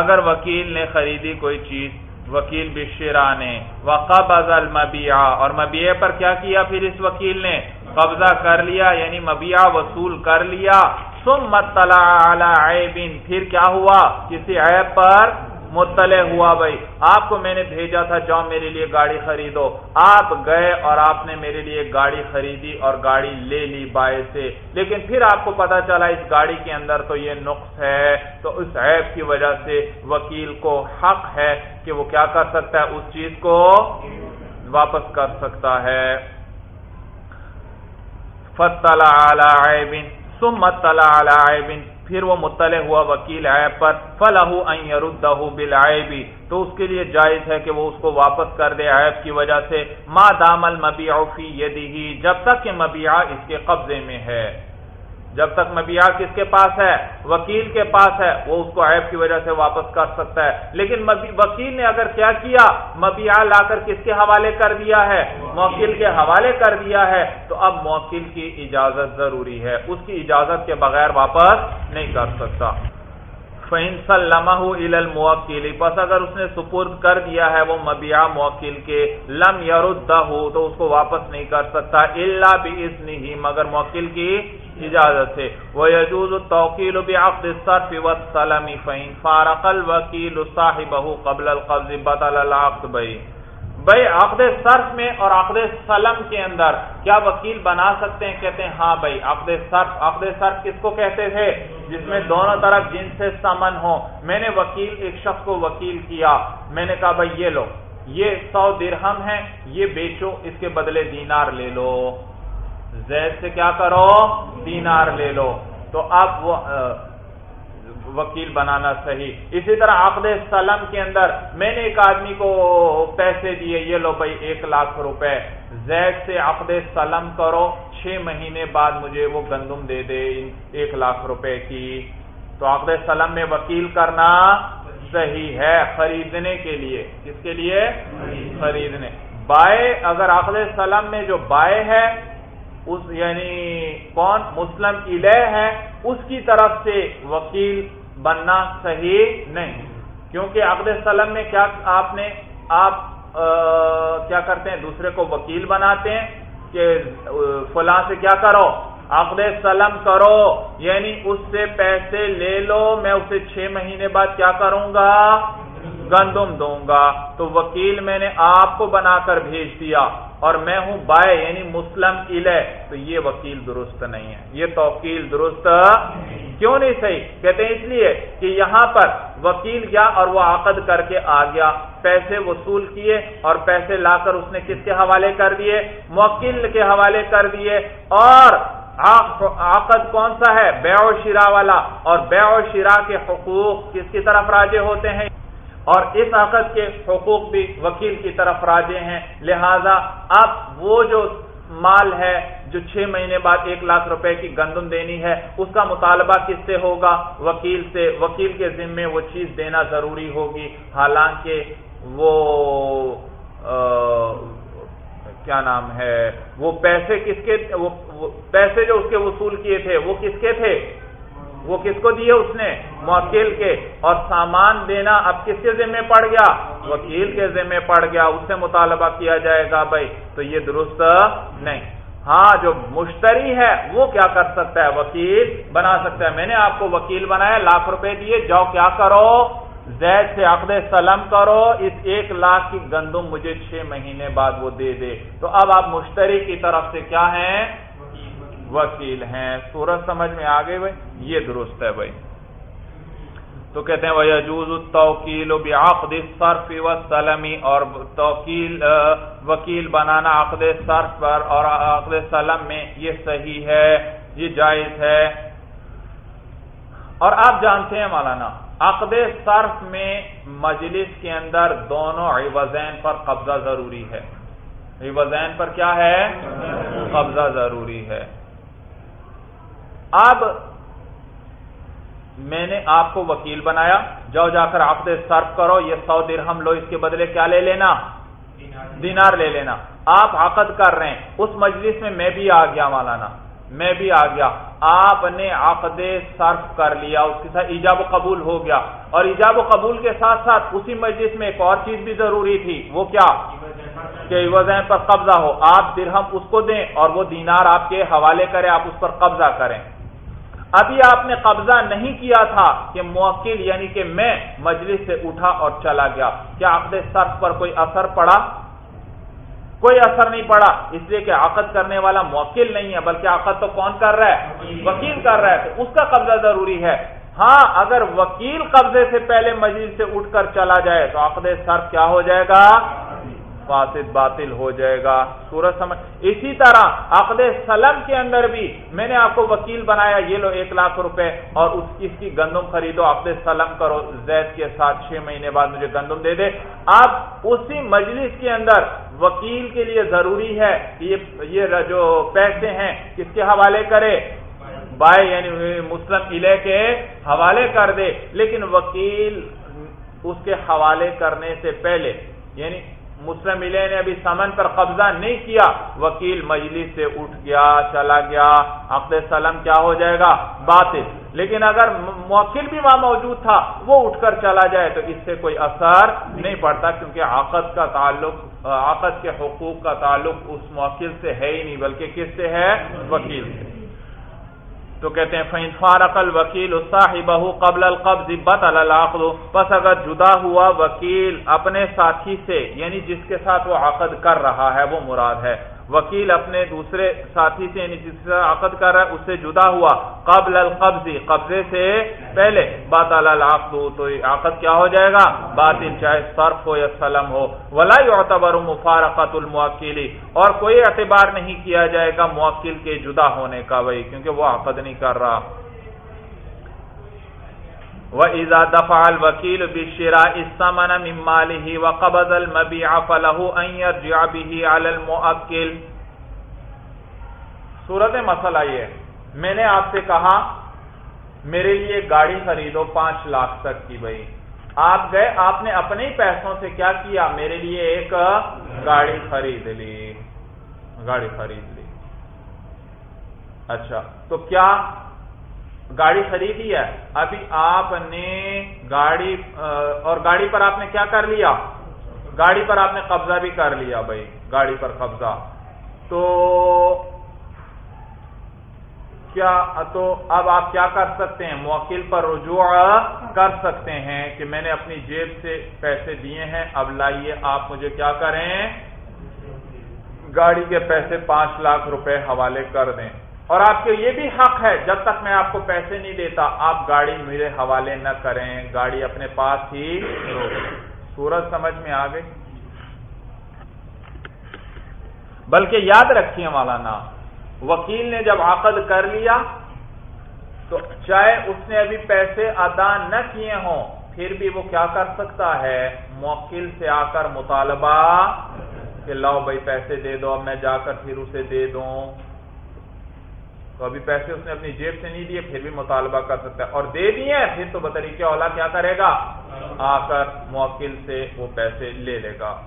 اگر وکیل نے خریدی کوئی چیز، وکیل بشرا نے وقب ازل مبیا اور مبیع پر کیا کیا پھر اس وکیل نے؟ قبضہ کر لیا یعنی مبیا وصول کر لیا۔ سم مطلع عیبن پھر کیا ہوا؟ کسی عیب پر مطلع ہوا بھائی۔ آپ کو میں نے بھیجا تھا، جاؤ میرے لیے گاڑی خریدو۔ آپ گئے اور آپ نے میرے لیے گاڑی خریدی اور گاڑی لے لی بائے سے۔ لیکن پھر آپ کو پتا چلا، اس گاڑی کے اندر تو یہ نقص ہے۔ تو اس عیب کی وجہ سے وکیل کو حق ہے کہ وہ کیا کر سکتا ہے؟ اس چیز کو واپس کر سکتا ہے۔ فتلا ثم اطلع على عیب پھر وہ مطلع ہوا وکیل عیب پر۔ فلاح ان يرده بالعیب تو اس کے لیے جائز ہے کہ وہ اس کو واپس کر دے عیب کی وجہ سے۔ ما دام المبیع فی يده۔ جب تک کہ مبیع اس کے قبضے میں ہے۔ جب تک مبیا کس کے پاس ہے، وکیل کے پاس ہے، وہ اس کو عیب کی وجہ سے واپس کر سکتا ہے۔ لیکن وکیل نے اگر کیا کیا مبیا لا کر کس کے حوالے کر دیا ہے؟ موکل کے حوالے کر دیا ہے۔ تو اب موکل کی اجازت ضروری ہے۔ اس کی اجازت کے بغیر واپس نہیں کر سکتا۔ فین سلمہ الموکل بس اگر اس نے سپرد کر دیا ہے وہ مبیا موکل کے، لم یردہ ہو تو اس کو واپس نہیں کر سکتا اللہ بھی اس نہیں مگر موکل کی اجازت سے وہ یجوز توکیل بعقد الصرف والسلم فین فارق الوکیل صاحبہ قبل القبض، بطل العقد بھائی بھائی عقد صرف میں اور عقد سلم کے اندر کیا وکیل بنا سکتے ہیں؟ کہتے ہیں ہاں بھائی، عقد صرف عقد صرف کس کو کہتے تھے؟ جس میں دونوں طرف جن سے سمن ہو۔ میں نے وکیل، ایک شخص کو وکیل کیا۔ میں نے کہا، بھائی، یہ لو، یہ سو درہم ہے یہ بیچو، اس کے بدلے دینار لے لو۔ زید سے کیا کرو؟ دینار لے لو۔ تو اب وہ وکیل بنانا صحیح۔ اسی طرح عقد سلم کے اندر میں نے ایک آدمی کو پیسے دیے، یہ لو بھائی ایک لاکھ روپے۔ زید سے عقد سلم کرو، چھ مہینے بعد مجھے وہ گندم دے دے ایک لاکھ روپے کی۔ تو عقد سلم میں وکیل کرنا صحیح ہے خریدنے کے لیے۔ کس کے لیے؟ خریدنے۔ بائے، اگر عقد سلم میں جو بائے ہے، اس یعنی کون؟ مسلم الہ ہے، اس کی طرف سے وکیل بننا صحیح نہیں۔ کیونکہ عقد سلم میں کیا آپ نے آپ کیا کرتے ہیں؟ دوسرے کو وکیل بناتے ہیں کہ فلاں سے کیا کرو؟ عقد سلم کرو۔ یعنی اس سے پیسے لے لو، میں اسے چھ مہینے بعد کیا کروں گا؟ گندم دوں گا۔ تو وکیل میں نے آپ کو بنا کر بھیج دیا۔ اور میں ہوں بائے یعنی مسلم، الہ، تو یہ وکیل درست نہیں ہے۔ یہ توکیل درست کیوں نہیں صحیح؟ کہتے ہیں اس لیے کہ یہاں پر وکیل گیا اور وہ عقد کر کے آ گیا۔ پیسے وصول کیے اور پیسے لا کر اس نے کس کے حوالے کر دیے؟ موکل کے حوالے کر دیے۔ اور عقد کون سا ہے؟ بے و شرا والا۔ اور بے و شرا کے حقوق کس کی طرف راجے ہوتے ہیں؟ اور اس عقد کے حقوق بھی وکیل کی طرف راجے ہیں۔ لہذا اب وہ جو مال ہے، جو چھ مہینے بعد ایک لاکھ روپے کی گندم دینی ہے، اس کا مطالبہ کس سے ہوگا؟ وکیل سے۔ وکیل کے ذمے وہ چیز دینا ضروری ہوگی۔ حالانکہ وہ کیا نام ہے؟ وہ پیسے کس کے وہ پیسے جو اس کے وصول کیے تھے، وہ کس کے تھے؟ وہ کس کو دیے اس نے؟ موکل کے۔ اور سامان دینا اب کس کے ذمہ پڑ گیا؟ وکیل کے ذمہ پڑ گیا۔ اس سے مطالبہ کیا جائے گا بھائی؟ تو یہ درست نہیں۔ ہاں جو مشتری ہے، وہ کیا کر سکتا ہے؟ وکیل بنا سکتا ہے۔ میں نے آپ کو وکیل بنایا، لاکھ روپے دیے۔ جاؤ، کیا کرو؟ زید سے عقد سلم کرو۔ اس ایک لاکھ کی گندم مجھے چھ مہینے بعد وہ دے دے۔ تو اب آپ مشتری کی طرف سے کیا ہیں؟ وکیل ہیں۔ سورج سمجھ میں آ بھائی یہ درست ہے بھائی تو کہتے ہیں وہ یجوز توکیل بعقد صرف و اور توکیل وکیل بنانا عقد صرف پر اور عقد سلم میں یہ صحیح ہے، یہ جائز ہے۔ اور آپ جانتے ہیں مولانا، عقد صرف میں مجلس کے اندر دونوں عوضین پر قبضہ ضروری ہے۔ عوضین پر کیا ہے؟ قبضہ ضروری ہے۔ اب میں نے آپ کو وکیل بنایا۔ جاؤ جا کر عقد صرف کرو، یہ سو درہم لو، اس کے بدلے کیا لے لینا؟ دینار لے لینا۔ آپ عقد کر رہے ہیں۔ اس مجلس میں میں بھی آ گیا مولانا۔ میں بھی آ گیا۔ آپ نے عقد صرف کر لیا، اس کے ساتھ ایجاب و قبول ہو گیا۔ اور ایجاب و قبول کے ساتھ ساتھ اسی مجلس میں ایک اور چیز بھی ضروری تھی۔ وہ کیا؟ کہ وزین پر قبضہ ہو۔ آپ درہم اس کو دیں اور وہ دینار آپ کے حوالے کریں، آپ اس پر قبضہ کریں۔ ابھی آپ نے قبضہ نہیں کیا تھا کہ موکل یعنی کہ میں مجلس سے اٹھا اور چلا گیا۔ کیا عقد صرف پر کوئی اثر پڑا؟ کوئی اثر نہیں پڑا۔ اس لیے کہ عقد کرنے والا موکل نہیں ہے بلکہ عقد تو کون کر رہا ہے؟ وکیل۔ کر رہا ہے۔ تو اس کا قبضہ ضروری ہے۔ ہاں اگر وکیل قبضے سے پہلے مجلس سے اٹھ کر چلا جائے تو عقد صرف کیا ہو جائے گا؟ فاسد باطل ہو جائے گا۔ سورج سمجھ۔ اسی طرح عقد سلم کے اندر بھی میں نے آپ کو وکیل بنایا، یہ لو ایک لاکھ روپے اور اس اس کی گندم خریدو، عقد سلم کرو زید کے ساتھ چھ مہینے بعد مجھے گندم دے دے۔ اب اسی مجلس کے اندر وکیل کے لیے ضروری ہے یہ جو پیسے ہیں، کس کے حوالے کرے؟ بائے یعنی مسلم علیہ کے حوالے کر دے۔ لیکن وکیل اس کے حوالے کرنے سے پہلے یعنی مسلم ملے نے ابھی سمن پر قبضہ نہیں کیا۔ وکیل مجلس سے اٹھ گیا، چلا گیا۔ عقد سلم کیا ہو جائے گا؟ باطل۔ لیکن اگر موکل بھی وہاں موجود تھا، وہ اٹھ کر چلا جائے تو اس سے کوئی اثر نہیں پڑتا، کیونکہ عقد کا تعلق، عقد کے حقوق کا تعلق اس موکل سے ہے ہی نہیں، بلکہ کس سے ہے؟ وکیل سے۔ تو کہتے ہیں فین فارق الوکیل صاحبہ قبل القبض بطل العقد پس اگر جدا ہوا وکیل اپنے ساتھی سے یعنی جس کے ساتھ وہ عقد کر رہا ہے، وہ مراد ہے وکیل اپنے دوسرے ساتھی سے یعنی جس سے عقد کر رہا ہے، اس سے جدا ہوا۔ قبل القبض، قبضے سے پہلے۔ بات العقد، تو عقد کیا ہو جائے گا؟ باطل، چاہے صرف ہو یا سلم ہو۔ ولا يعتبر مفارقت المعکیلی اور کوئی اعتبار نہیں کیا جائے گا موکل کے جدا ہونے کا وہی کیونکہ وہ عقد نہیں کر رہا۔ وَإِذَا دَفَعَ الْوَكِيلُ بِالشِّرَاءِ الثَّمَنَ مِنْ مَالِهِ وَقَبَضَ الْمَبِيعَ فَلَهُ أَنْ يَرْجِعَ بِهِ عَلَى الْمُؤَكِّلِ۔ صورت مسئلہ یہ ہے۔ میں نے آپ سے کہا، میرے لیے گاڑی خریدو پانچ لاکھ تک کی بھائی۔ آپ گئے، آپ نے اپنے ہی پیسوں سے کیا کیا؟ میرے لیے ایک گاڑی خرید لی۔ گاڑی خرید لی۔ اچھا تو کیا گاڑی خریدی ہے ابھی آپ نے گاڑی، اور گاڑی پر آپ نے کیا کر لیا؟ گاڑی پر آپ نے قبضہ بھی کر لیا بھائی، گاڑی پر قبضہ۔ تو کیا، تو اب آپ کیا کر سکتے ہیں؟ موکل پر رجوع کر سکتے ہیں کہ میں نے اپنی جیب سے پیسے دیے ہیں۔ اب لائیے آپ مجھے کیا کریں؟ گاڑی کے پیسے پانچ لاکھ روپے حوالے کر دیں۔ اور آپ کے یہ بھی حق ہے، جب تک میں آپ کو پیسے نہیں دیتا، آپ گاڑی میرے حوالے نہ کریں۔ گاڑی اپنے پاس ہی سورج سمجھ میں آ گئی بلکہ یاد رکھیے مولانا، وکیل نے جب عقد کر لیا، تو چاہے اس نے ابھی پیسے ادا نہ کیے ہوں، پھر بھی وہ کیا کر سکتا ہے؟ موکل سے آ کر مطالبہ کہ لاؤ بھائی پیسے دے دو، اب میں جا کر پھر اسے دے دوں۔ تو ابھی پیسے اس نے اپنی جیب سے نہیں دیے پھر بھی مطالبہ کر سکتا ہے۔ اور دے دیے پھر تو بطریقے اولا کیا کرے گا؟ آ کر موکل سے وہ پیسے لے لے گا۔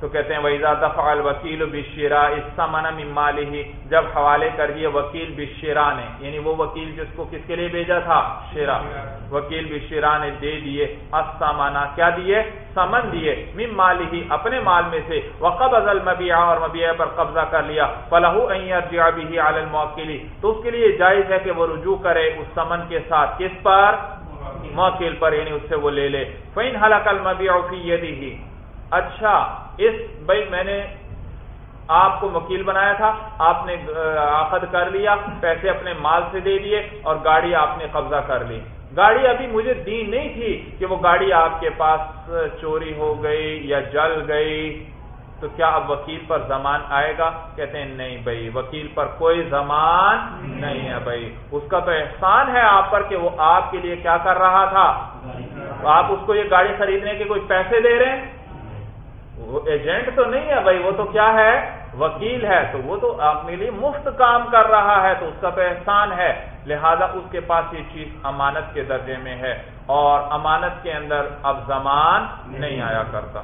تو کہتے ہیں ویزا دفع الوکیل بشرا اسمن ممال ہی جب حوالے کر دیے وکیل بشرا نے یعنی وہ وکیل جس کو کس کے لیے بھیجا تھا؟ شیرا وکیل بشرا نے دے دیے اسمانا کیا دیے؟ سمن دیے مم ہی اپنے مال میں سے. وقب ازل مبیا اور مبیا پر قبضہ کر لیا. فلاح ارجیا بھی عال الموکلی تو اس کے لیے جائز ہے کہ وہ رجوع کرے اس سمن کے ساتھ. کس پر؟ موکل پر یعنی اس سے وہ لے لے. فین حلق المبیا فی یدی اچھا اس بھائی میں نے آپ کو وکیل بنایا تھا آپ نے آخد کر لیا پیسے اپنے مال سے دے دیے اور گاڑی آپ نے قبضہ کر لی۔ گاڑی ابھی مجھے دی نہیں تھی کہ وہ گاڑی آپ کے پاس چوری ہو گئی یا جل گئی۔ تو کیا اب وکیل پر زمان آئے گا؟ کہتے ہیں نہیں بھائی وکیل پر کوئی زمان نہیں ہے بھائی۔ اس کا تو احسان ہے آپ پر کہ وہ آپ کے لیے کیا کر رہا تھا۔ آپ اس کو یہ گاڑی خریدنے کے کوئی پیسے دے رہے ہیں؟ وہ ایجنٹ تو نہیں ہے بھائی، وہ تو کیا ہے؟ وکیل ہے۔ تو وہ تو اپنے لیے مفت کام کر رہا ہے، تو اس کا تو احسان ہے۔ لہذا اس کے پاس یہ چیز امانت کے درجے میں ہے۔ اور امانت کے اندر اب زمان نہیں آیا کرتا۔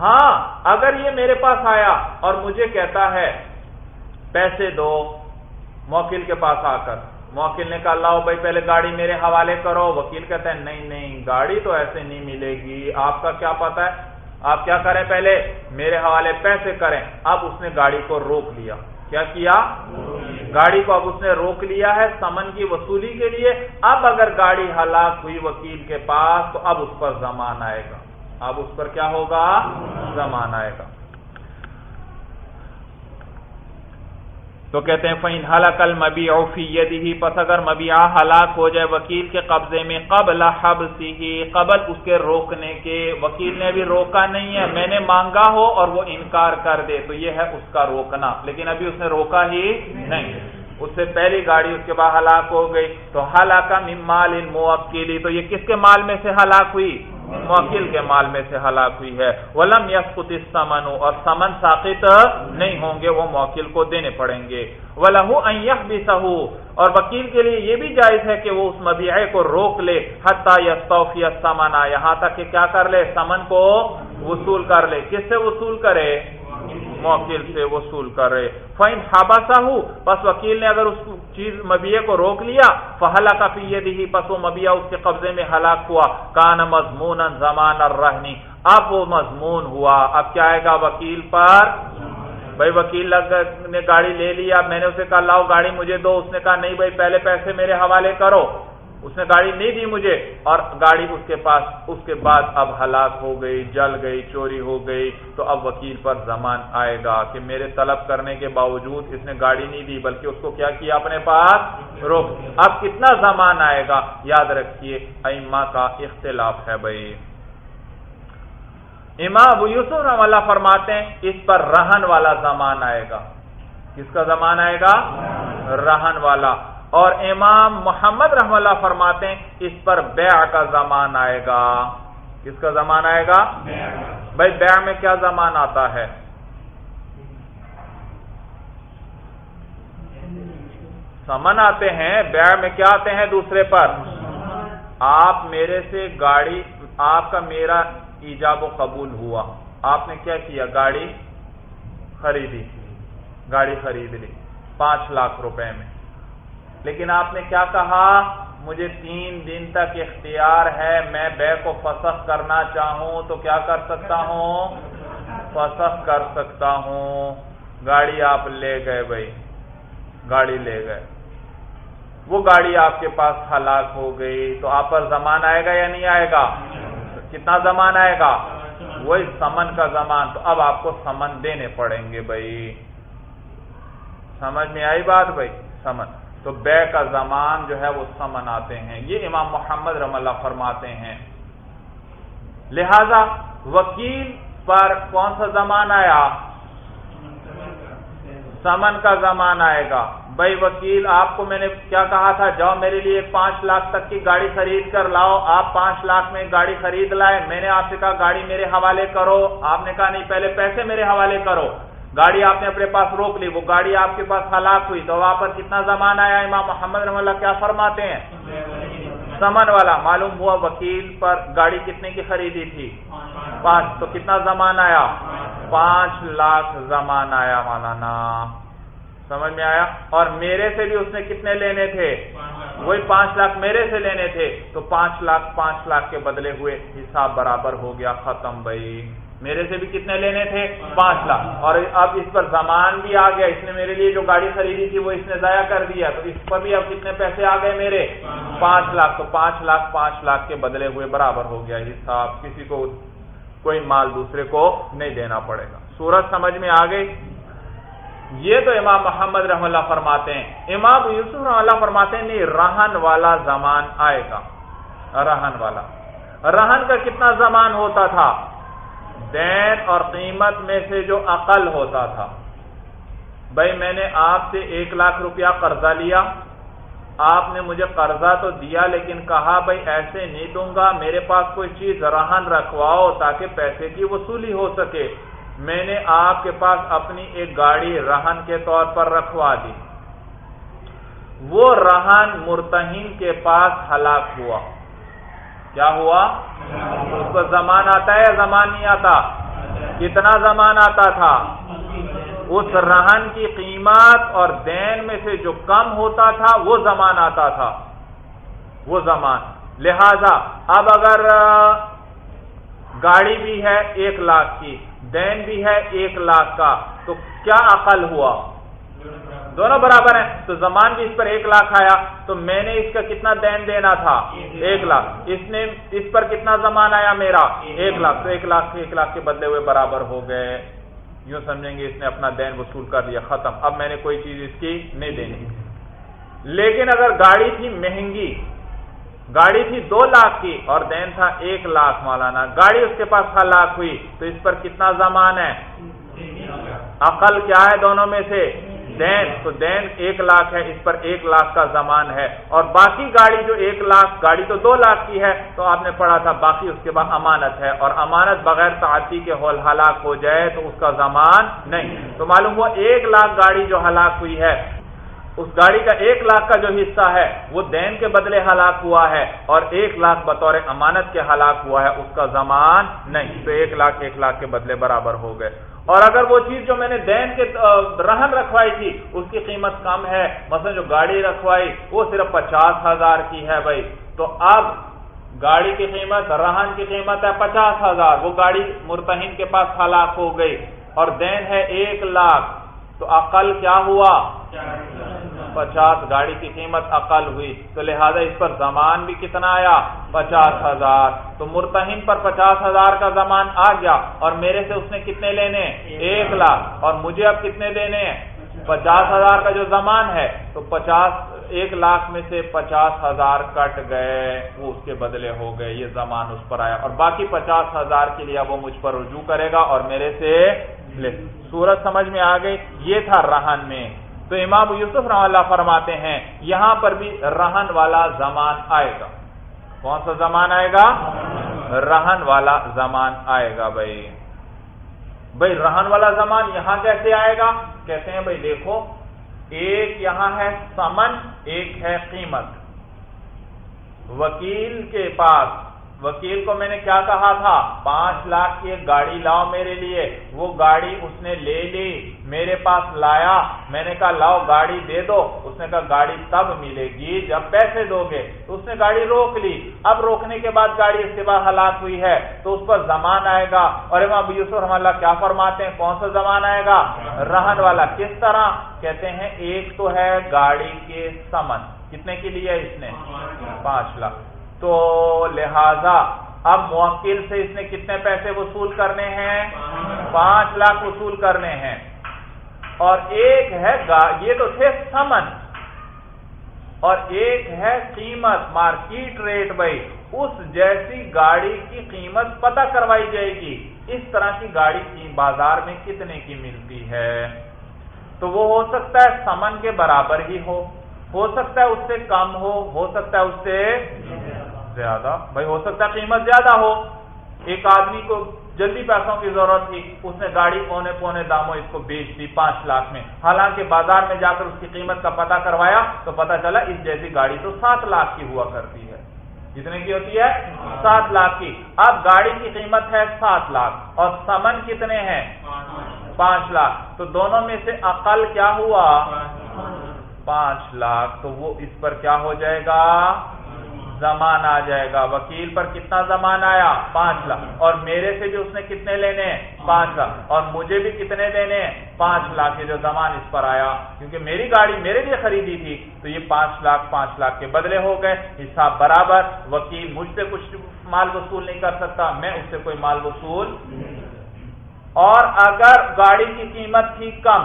ہاں اگر یہ میرے پاس آیا اور مجھے کہتا ہے، پیسے دو، موکل کے پاس آ کر۔ موکل نے کہا، لاؤ بھائی، پہلے گاڑی میرے حوالے کرو۔ وکیل کہتا ہے، نہیں نہیں، گاڑی تو ایسے نہیں ملے گی۔ آپ کا کیا پتا ہے؟ آپ کیا کریں پہلے؟ میرے حوالے پیسے کریں۔ اب اس نے گاڑی کو روک لیا۔ کیا کیا؟ گاڑی کو اب اس نے روک لیا ہے سمن کی وصولی کے لیے۔ اب اگر گاڑی ہلاک ہوئی وکیل کے پاس تو اب اس پر زمان آئے گا۔ اب اس پر کیا ہوگا؟ زمان آئے گا۔ تو کہتے ہیں فین ہلاک المبی اوفی یدی پس اگر مبیا ہلاک ہو جائے وکیل کے قبضے میں قبل حبسی قبل اس کے روکنے کے، وکیل نے بھی روکا نہیں ہے، میں نے مانگا ہو اور وہ انکار کر دے، تو یہ ہے اس کا روکنا، لیکن ابھی اس نے روکا ہی نہیں۔ اس سے پہلی گاڑی اس کے بعد ہلاک ہو گئی، تو ہلاکا ممال ان موکیلی تو یہ کس کے مال میں سے ہلاک ہوئی؟ موکل کے مال میں سے ہلاک ہوئی ہے۔ ولم یسقط الثمن، اور سمن ساقط نہیں ہوں گے، وہ موکل کو دینے پڑیں گے۔ ولہ ان يحبسه، اور وکیل کے لیے یہ بھی جائز ہے کہ وہ اس مبیعے کو روک لے۔ حتی یستوفی الثمن، یہاں تک کہ کیا کر لے؟ سمن کو وصول کر لے۔ کس سے وصول کرے؟ موکل سے وصول کر رہے فائن ہاباسا ہوں بس وکیل نے اگر اس چیز مبیے کو روک لیا فہلا کا دی پس وہ مبیا اس کے قبضے میں ہلاک ہوا۔ کان مضمون زمان اور رہنی اب وہ مضمون ہوا۔ اب کیا آئے گا وکیل پر؟ بھائی وکیل نے گاڑی لے لیا میں نے اسے کہا، لاؤ گاڑی مجھے دو۔ اس نے کہا، نہیں بھائی، پہلے پیسے میرے حوالے کرو۔ اس نے گاڑی نہیں دی مجھے اور گاڑی اس کے پاس، اس کے بعد اب ہلاک ہو گئی، جل گئی، چوری ہو گئی، تو اب وکیل پر زمان آئے گا کہ میرے طلب کرنے کے باوجود اس نے گاڑی نہیں دی، بلکہ اس کو کیا کیا اپنے پاس؟ روک اب کتنا زمان آئے گا؟ یاد رکھیے ایما کا اختلاف ہے بھائی۔ امام ابو یوسف رحم اللہ فرماتے ہیں، اس پر رہن والا زمان آئے گا۔ کس کا زمان آئے گا؟ رہن والا۔ اور امام محمد رحم اللہ فرماتے ہیں، اس پر بیع کا زمان آئے گا۔ کس کا زمان آئے گا؟ بھائی، بیع میں کیا زمان آتا ہے؟ سمن آتے ہیں، بیع میں کیا آتے ہیں دوسرے پر؟ آپ میرے سے گاڑی، آپ کا میرا ایجاب و قبول ہوا۔ آپ نے کیا کیا؟ گاڑی خریدی۔ گاڑی خرید لی۔ پانچ لاکھ روپے میں۔ لیکن آپ نے کیا کہا؟ مجھے تین دن تک اختیار ہے، میں بے کو فسخ کرنا چاہوں تو کیا کر سکتا ہوں؟ فسخ کر سکتا ہوں۔ گاڑی آپ لے گئے بھائی۔ گاڑی لے گئے۔ وہ گاڑی آپ کے پاس ہلاک ہو گئی۔ تو آپ پر زمان آئے گا یا نہیں آئے گا؟ کتنا زمان آئے گا؟ وہی سمن کا زمان۔ تو اب آپ کو سمن دینے پڑیں گے بھائی۔ سمجھ میں آئی بات بھائی؟ سمن۔ تو بے کا زمان جو ہے وہ سمن آتے ہیں۔ یہ امام محمد رم اللہ فرماتے ہیں۔ لہذا وکیل پر کون سا زمان آیا؟ سمن کا زمان آئے گا۔ بھائی وکیل، آپ کو میں نے کیا کہا تھا؟ جاؤ میرے لیے پانچ لاکھ تک کی گاڑی خرید کر لاؤ۔ آپ پانچ لاکھ میں گاڑی خرید لائے۔ میں نے آپ سے کہا، گاڑی میرے حوالے کرو۔ آپ نے کہا، نہیں، پہلے پیسے میرے حوالے کرو۔ گاڑی آپ نے اپنے پاس روک لی، وہ گاڑی آپ کے پاس ہلاک ہوئی۔ تو وہاں پر کتنا زمان آیا امام محمد رحم اللہ؟ کیا فرماتے ہیں؟ سمن والا۔ معلوم ہوا وکیل پر گاڑی کتنے کی خریدی تھی؟ پانچ۔ تو کتنا زمان آیا؟ پانچ لاکھ زمان آیا مولانا۔ سمجھ میں آیا؟ اور میرے سے بھی اس نے کتنے لینے تھے؟ وہی پانچ لاکھ میرے سے لینے تھے۔ تو پانچ لاکھ پانچ لاکھ کے بدلے ہوئے، حساب برابر ہو گیا، ختم بھائی۔ میرے سے بھی کتنے لینے تھے؟ پانچ لاکھ۔ اور اب اس پر زمان بھی آ گیا۔ اس نے میرے لیے جو گاڑی خریدی تھی، وہ اس نے ضائع کر دیا۔ تو اس پر بھی اب کتنے پیسے آ گئے میرے؟ پانچ لاکھ۔ تو پانچ لاکھ پانچ لاکھ کے بدلے ہوئے برابر ہو گیا۔ حساب کسی کو، کوئی مال دوسرے کو نہیں دینا پڑے گا۔ سورج سمجھ میں آ گئی؟ یہ تو امام محمد رحم اللہ فرماتے ہیں۔ امام یوسف رحم اللہ فرماتے ہیں، نہیں، رہن والا زمان آئے گا۔ رہن والا۔ رہن کا کتنا زمان ہوتا تھا؟ دین اور قیمت میں سے جو عقل ہوتا تھا۔ بھائی میں نے آپ سے ایک لاکھ روپیہ قرضہ لیا۔ آپ نے مجھے قرضہ تو دیا لیکن کہا، بھائی ایسے نہیں دوں گا، میرے پاس کوئی چیز رہن رکھواؤ تاکہ پیسے کی وصولی ہو سکے۔ میں نے آپ کے پاس اپنی ایک گاڑی رہن کے طور پر رکھوا دی۔ وہ رہن مرتہین کے پاس ہلاک ہوا۔ کیا ہوا؟ اس کو زمان آتا ہے یا زمان نہیں آتا؟ کتنا زمان آتا تھا؟ اس رہن کی قیمت اور دین میں سے جو کم ہوتا تھا، وہ زمان آتا تھا۔ وہ زمان۔ لہذا اب اگر گاڑی بھی ہے ایک لاکھ کی، دین بھی ہے ایک لاکھ کا، تو کیا عقل ہوا؟ دونوں برابر ہیں۔ تو زمان بھی اس پر ایک لاکھ آیا۔ تو میں نے اس کا کتنا دین دینا تھا؟ ایک لاکھ۔ اس نے اس پر کتنا زمان آیا میرا؟ ایک لاکھ۔ تو ایک لاکھ ایک لاکھ کے بدلے ہوئے برابر ہو گئے۔ یوں سمجھیں گے اس نے اپنا دین وصول کر دیا ختم۔ اب میں نے کوئی چیز اس کی نہیں دینی۔ لیکن اگر گاڑی تھی مہنگی، گاڑی تھی دو لاکھ کی اور دین تھا ایک لاکھ مولانا، گاڑی اس کے پاس ہلاک ہوئی، تو اس پر کتنا زمان ہے؟ عقل کیا ہے دونوں میں سے؟ دین، تو دین ایک لاکھ ہے، اس پر ایک لاکھ کا زمان ہے۔ اور باقی گاڑی جو ایک لاکھ، گاڑی تو دو لاکھ کی ہے، تو آپ نے پڑھا تھا باقی اس کے بعد امانت ہے۔ اور امانت بغیر تعطی کے ہول ہلاک ہو جائے تو اس کا زمان نہیں۔ تو معلوم ہوا ایک لاکھ گاڑی جو ہلاک ہوئی ہے، اس گاڑی کا ایک لاکھ کا جو حصہ ہے، وہ دین کے بدلے ہلاک ہوا ہے۔ اور ایک لاکھ بطور امانت کے ہلاک ہوا ہے، اس کا زمان نہیں۔ تو ایک لاکھ ایک لاکھ کے بدلے برابر ہو گئے۔ اور اگر وہ چیز جو میں نے دین کے رہن رکھوائی تھی، اس کی قیمت کم ہے، مثلا جو گاڑی رکھوائی، وہ صرف پچاس ہزار کی ہے بھائی۔ تو اب گاڑی کی قیمت، رہن کی قیمت ہے پچاس ہزار۔ وہ گاڑی مرتہین کے پاس ہلاک ہو گئی اور دین ہے ایک لاکھ۔ تو عقل کیا ہوا؟ پچاس گاڑی کی قیمت عقل ہوئی۔ تو لہذا اس پر زمان بھی کتنا آیا؟ پچاس ہزار۔ تو مرتہین پر پچاس ہزار کا زمان آ گیا۔ اور میرے سے اس نے کتنے لینے؟ ایک لاکھ۔ اور مجھے اب کتنے دینے ہیں؟ پچاس ہزار کا جو زمان ہے، تو پچاس، ایک لاکھ میں سے پچاس ہزار کٹ گئے۔ وہ اس کے بدلے ہو گئے۔ یہ زمان اس پر آیا۔ اور باقی پچاس ہزار کے لیے وہ مجھ پر رجوع کرے گا اور میرے سے سورج سمجھ میں آ گئی۔ یہ تھا رہن میں۔ تو امام یوسف رحم اللہ فرماتے ہیں، یہاں پر بھی رہن والا زمان آئے گا۔ کون سا زمان آئے گا؟ رہن والا زمان آئے گا بھائی۔ بھائی، رہن والا زمان یہاں کیسے آئے گا؟ کہتے ہیں، بھائی دیکھو، ایک یہاں ہے سمن، ایک ہے قیمت۔ وکیل کے پاس وکیل کو میں نے کیا کہا تھا؟ پانچ لاکھ کی ایک گاڑی لاؤ میرے لیے۔ وہ گاڑی اس نے لے لی، میرے پاس لایا۔ میں نے کہا، لاؤ گاڑی دے دو۔ اس نے کہا، گاڑی تب ملے گی جب پیسے دو گے۔ تو اس نے گاڑی روک لی۔ اب روکنے کے بعد گاڑی اس کے بعد ہلاک ہوئی ہے۔ تو اس پر زمان آئے گا۔ اور امام یوسف رحم اللہ کیا فرماتے ہیں؟ کون سا زمان آئے گا؟ رہن والا۔ کس طرح؟ کہتے ہیں، ایک تو ہے گاڑی کے سمن۔ کتنے کے لیے اس نے؟ پانچ لاکھ۔ تو لہذا اب موکل سے اس نے کتنے پیسے وصول کرنے ہیں؟ پانچ لاکھ وصول کرنے ہیں۔ اور ایک ہے یہ تو تھے سمن۔ اور ایک ہے قیمت، مارکیٹ ریٹ بھائی۔ اس جیسی گاڑی کی قیمت پتہ کروائی جائے گی۔ اس طرح کی گاڑی کی بازار میں کتنے کی ملتی ہے؟ تو وہ ہو سکتا ہے سمن کے برابر ہی ہو۔ ہو سکتا ہے اس سے کم ہو ہو سکتا ہے اس سے زیادہ۔ بھائی ہو سکتا ہے قیمت زیادہ ہو۔ ایک آدمی کو جلدی پیسوں کی ضرورت تھی، اس نے گاڑی پونے پونے داموں اس کو بیچ دی پانچ لاکھ میں۔ حالانکہ بازار میں جا کر اس کی قیمت کا پتہ کروایا تو پتہ چلا اس جیسی گاڑی تو سات لاکھ کی ہوا کرتی ہے۔ کتنے کی ہوتی ہے؟ سات لاکھ کی۔ اب گاڑی کی قیمت ہے سات لاکھ۔ اور سمن کتنے ہیں؟ پانچ لاکھ۔ تو دونوں میں سے عقل کیا ہوا؟ پانچ لاکھ۔ تو وہ اس پر کیا ہو جائے گا؟ زمان آ جائے گا۔ وکیل پر کتنا زمان آیا؟ پانچ لاکھ۔ اور میرے سے جو اس نے کتنے لینے؟ پانچ لاکھ۔ اور مجھے بھی کتنے دینے؟ پانچ لاکھ جو زمان اس پر آیا۔ کیونکہ میری گاڑی میرے لیے خریدی تھی، تو یہ پانچ لاکھ پانچ لاکھ کے بدلے ہو گئے۔ حساب برابر۔ وکیل مجھ سے کچھ مال وصول نہیں کر سکتا، میں اس سے کوئی مال وصول اور اگر گاڑی کی قیمت تھی کم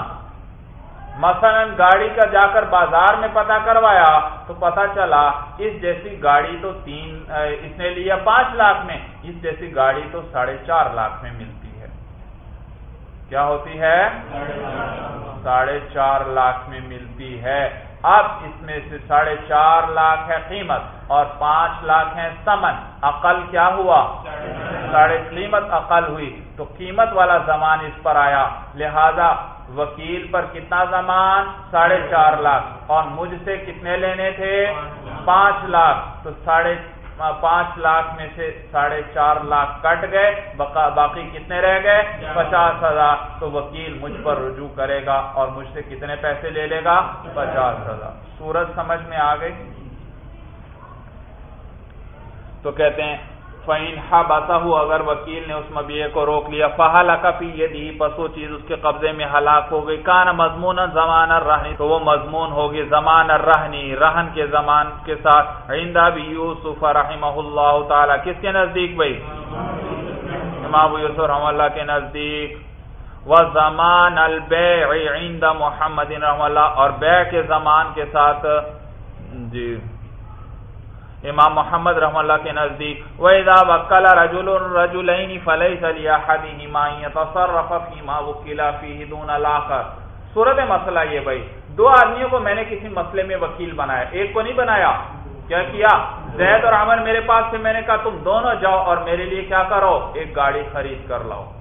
مثلا گاڑی کا جا کر بازار میں پتا کروایا تو پتا چلا اس جیسی گاڑی تو تین اس نے لیا پانچ لاکھ میں، اس جیسی گاڑی تو ساڑھے چار لاکھ میں ملتی ہے۔ کیا ہوتی ہے؟ ساڑھے چار لاکھ میں ملتی ہے۔ اب اس میں سے ساڑھے چار لاکھ ہے قیمت اور پانچ لاکھ ہے سمن عقل کیا ہوا؟ ساڑھے قیمت عقل ہوئی۔ تو قیمت والا زمان اس پر آیا۔ لہذا وکیل پر کتنا زمان؟ ساڑھے چار لاکھ۔ اور مجھ سے کتنے لینے تھے؟ پانچ لاکھ۔ تو ساڑھے، پانچ لاکھ میں سے ساڑھے چار لاکھ کٹ گئے۔ باقی کتنے رہ گئے؟ پچاس ہزار۔ تو وکیل مجھ پر رجوع کرے گا اور مجھ سے کتنے پیسے لے لے گا؟ پچاس ہزار۔ سورج سمجھ میں آ گئی؟ تو کہتے ہیں فعین ہو اگر وکیل نے اس مبیے کو روک لیا فہلا کفی یہ دی پسو چیز اس کے قبضے میں ہلاک ہو گئی۔ کان مضمون زمان رہنی تو وہ مضمون ہوگی زمان رہنی رہن کے زمان کے ساتھ۔ عندہ بھی یوسف رحمہ اللہ تعالی، کس کے نزدیک بھائی؟ امام یوسف رحم اللہ کے نزدیک۔ وہ زمان البیع عند محمد رحم اللہ، اور بے کے زمان کے ساتھ۔ جی۔ امام محمد رحم اللہ کے نزدیک، وَإِذَا وَكَّلَ رَجُلٌ رَجُلَيْنِ فَلَيْسَ لِيَحَدِهِمَا يَتَصَرَّفَ فِي مَا وُكِّلَ فِيهِ دُونَ الْآخَرِ۔ صورت مسئلہ یہ بھائی، دو آدمیوں کو میں نے کسی مسئلے میں وکیل بنایا، ایک کو نہیں بنایا، کیا کیا؟ زید اور عمر میرے پاس سے میں نے کہا تم دونوں جاؤ اور میرے لیے کیا کرو؟ ایک گاڑی خرید کر لاؤ۔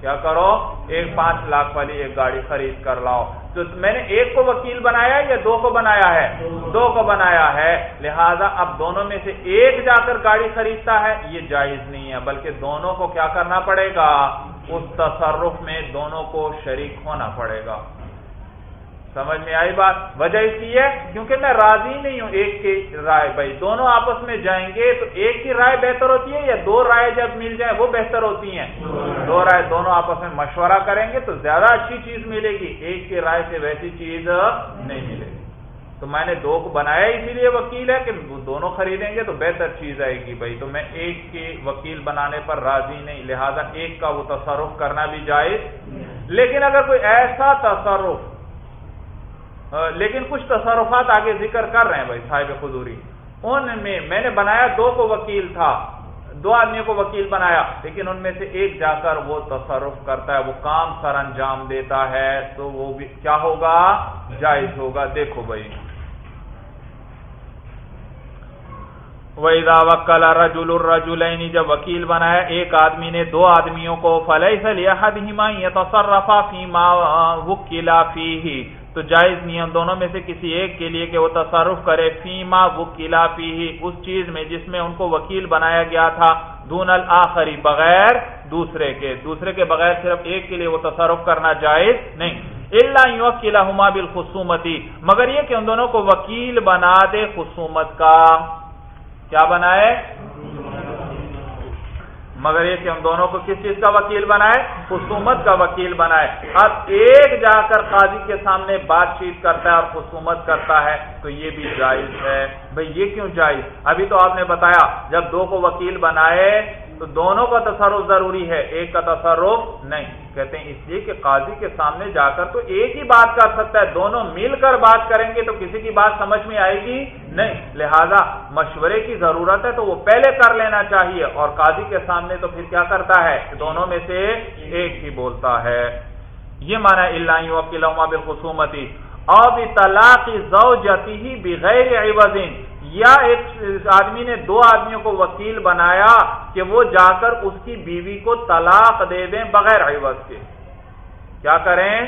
کیا کرو؟ ایک پانچ لاکھ والی ایک گاڑی خرید کر لاؤ۔ تو میں نے ایک کو وکیل بنایا یا دو کو بنایا ہے؟ دو کو بنایا ہے۔ لہذا اب دونوں میں سے ایک جا کر گاڑی خریدتا ہے۔ یہ جائز نہیں ہے، بلکہ دونوں کو کیا کرنا پڑے گا؟ اس تصرف میں دونوں کو شریک ہونا پڑے گا۔ سمجھ میں آئی بات؟ وجہ اس کی ہے کیونکہ میں راضی نہیں ہوں ایک کی رائے۔ بھائی دونوں آپس میں جائیں گے تو ایک کی رائے بہتر ہوتی ہے یا دو رائے جب مل جائیں وہ بہتر ہوتی ہیں؟ دو رائے۔ دونوں آپس میں مشورہ کریں گے تو زیادہ اچھی چیز ملے گی۔ ایک کی رائے سے ویسی چیز نہیں ملے گی۔ تو میں نے دو کو بنایا اسی لیے وکیل ہے کہ دونوں خریدیں گے تو بہتر چیز آئے گی۔ بھائی تو میں ایک کے وکیل بنانے پر راضی نہیں لہذا ایک کا وہ تصرف کرنا بھی جائز لیکن اگر کوئی ایسا تصرف لیکن کچھ تصرفات آگے ذکر کر رہے ہیں بھائی، صاحب خدوری ان میں میں نے بنایا دو کو وکیل تھا، دو آدمیوں کو وکیل بنایا، لیکن ان میں سے ایک جا کر وہ تصرف کرتا ہے، وہ کام سر انجام دیتا ہے، تو وہ بھی کیا ہوگا؟ جائز ہوگا۔ دیکھو بھائی۔ وَإِذَا وَكَّلَ رَجُلُ الرَّجُلَيْنِ، جب وکیل بنایا، ایک آدمی نے دو آدمیوں کو، فَلَيْسَ لِيَحَدِهِمَا يَتَصَرَّفَ فِي مَا وُكِّلَ فِيهِ۔ تو جائز نہیں ان دونوں میں سے کسی ایک کے لیے کہ وہ تصرف کرے، فیما وہ قلعہ پی اس چیز میں جس میں ان کو وکیل بنایا گیا تھا، دون الآخری بغیر دوسرے کے۔ دوسرے کے بغیر صرف ایک کے لیے وہ تصرف کرنا جائز نہیں۔ اللہ یو قلعہ ہما بالخصومتی، مگر یہ کہ ان دونوں کو وکیل بنا دے خصومت کا۔ کیا بنائے مگر یہ کہ ہم دونوں کو کس چیز کا وکیل بنائے؟ خصومت کا وکیل بنائے۔ اب ایک جا کر قاضی کے سامنے بات چیت کرتا ہے اور خصومت کرتا ہے، تو یہ بھی جائز ہے۔ بھئی یہ کیوں جائز؟ ابھی تو آپ نے بتایا، جب دو کو وکیل بنائے تو دونوں کا تصرف ضروری ہے، ایک کا تصرف نہیں۔ کہتے ہیں اس لیے کہ قاضی کے سامنے جا کر تو ایک ہی بات کر سکتا ہے، دونوں مل کر بات کریں گے تو کسی کی بات سمجھ میں آئے گی نہیں۔ لہذا مشورے کی ضرورت ہے تو وہ پہلے کر لینا چاہیے۔ اور قاضی کے سامنے تو پھر کیا کرتا ہے؟ دونوں میں سے ایک ہی بولتا ہے۔ یہ مانا اللہ وکیل بالخصومتی اور طلاق زوجتی ہی بغیر عوضین یا ایک آدمی نے دو آدمیوں کو وکیل بنایا کہ وہ جا کر اس کی بیوی کو طلاق دے دیں بغیر عوض کے۔ کیا کریں؟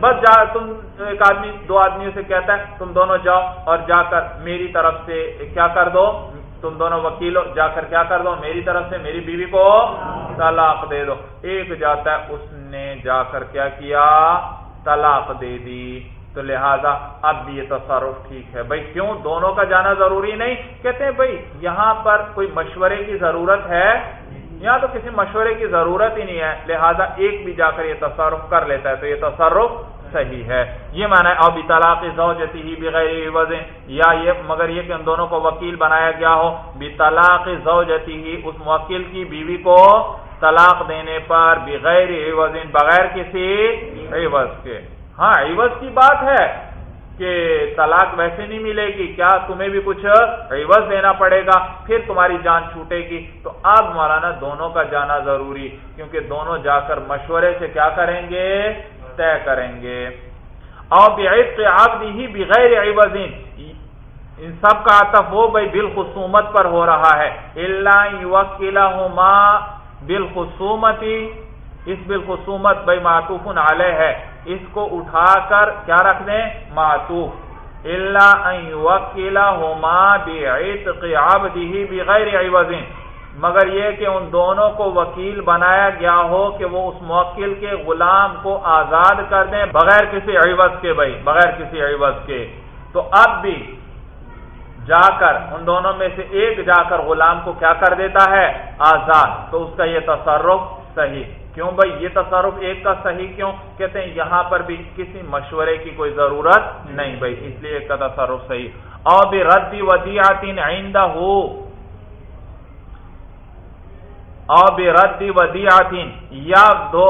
بس جا، تم ایک آدمی، دو آدمیوں سے کہتا ہے، تم دونوں جاؤ اور جا کر میری طرف سے کیا کر دو؟ تم دونوں وکیلوں جا کر کیا کر دو؟ میری طرف سے، میری بیوی کو طلاق دے دو۔ ایک جاتا ہے، اس نے جا کر کیا کیا؟ طلاق دے دی۔ تو لہذا اب بھی یہ تصرف ٹھیک ہے۔ بھائی کیوں؟ دونوں کا جانا ضروری نہیں۔ کہتے ہیں بھائی یہاں پر کوئی مشورے کی ضرورت ہے؟ یہاں تو کسی مشورے کی ضرورت ہی نہیں ہے۔ لہذا ایک بھی جا کر یہ تصرف کر لیتا ہے تو یہ تصرف صحیح ہے۔ یہ مانا ہے ابھی طلاق زوجتی ہی بغیر وزن۔ یا یہ مگر یہ کہ ان دونوں کو وکیل بنایا گیا ہو۔ بھی طلاق زوجتی ہی اس موکل کی بیوی کو طلاق دینے پر بغیر وزن بغیر کسی عوض کے۔ ہاں عوض کی بات ہے کہ طلاق ویسے نہیں ملے گی، کیا تمہیں بھی کچھ عوض دینا پڑے گا؟ پھر تمہاری جان چھوٹے گی۔ تو اب مولانا دونوں کا جانا ضروری، کیونکہ دونوں جا کر مشورے سے کیا کریں گے؟ طے کریں گے۔ اور آپ ہی بغیر عوض۔ ان سب کا آتف وہ بھائی بالخصومت پر ہو رہا ہے۔ اللہ بالخصومتی اس بالخصومت بھائی معطوف علیہ ہے۔ اس کو اٹھا کر کیا رکھ دیں؟ معطوف۔ اللہ بغیر عوض۔ مگر یہ کہ ان دونوں کو وکیل بنایا گیا ہو کہ وہ اس موکل کے غلام کو آزاد کر دیں بغیر کسی عوض کے بھائی، بغیر کسی عوض کے۔ تو اب بھی جا کر، ان دونوں میں سے ایک جا کر غلام کو کیا کر دیتا ہے؟ آزاد۔ تو اس کا یہ تصرف صحیح۔ کیوں بھائی؟ یہ تصرف ایک کا صحیح کیوں؟ کہتے ہیں یہاں پر بھی کسی مشورے کی کوئی ضرورت نہیں بھائی، اس لیے ایک کا تصرف صحیح۔ اور بھی ردی ودیاتین آئندہ ہو اور بھی ردی ودیاتین یا دو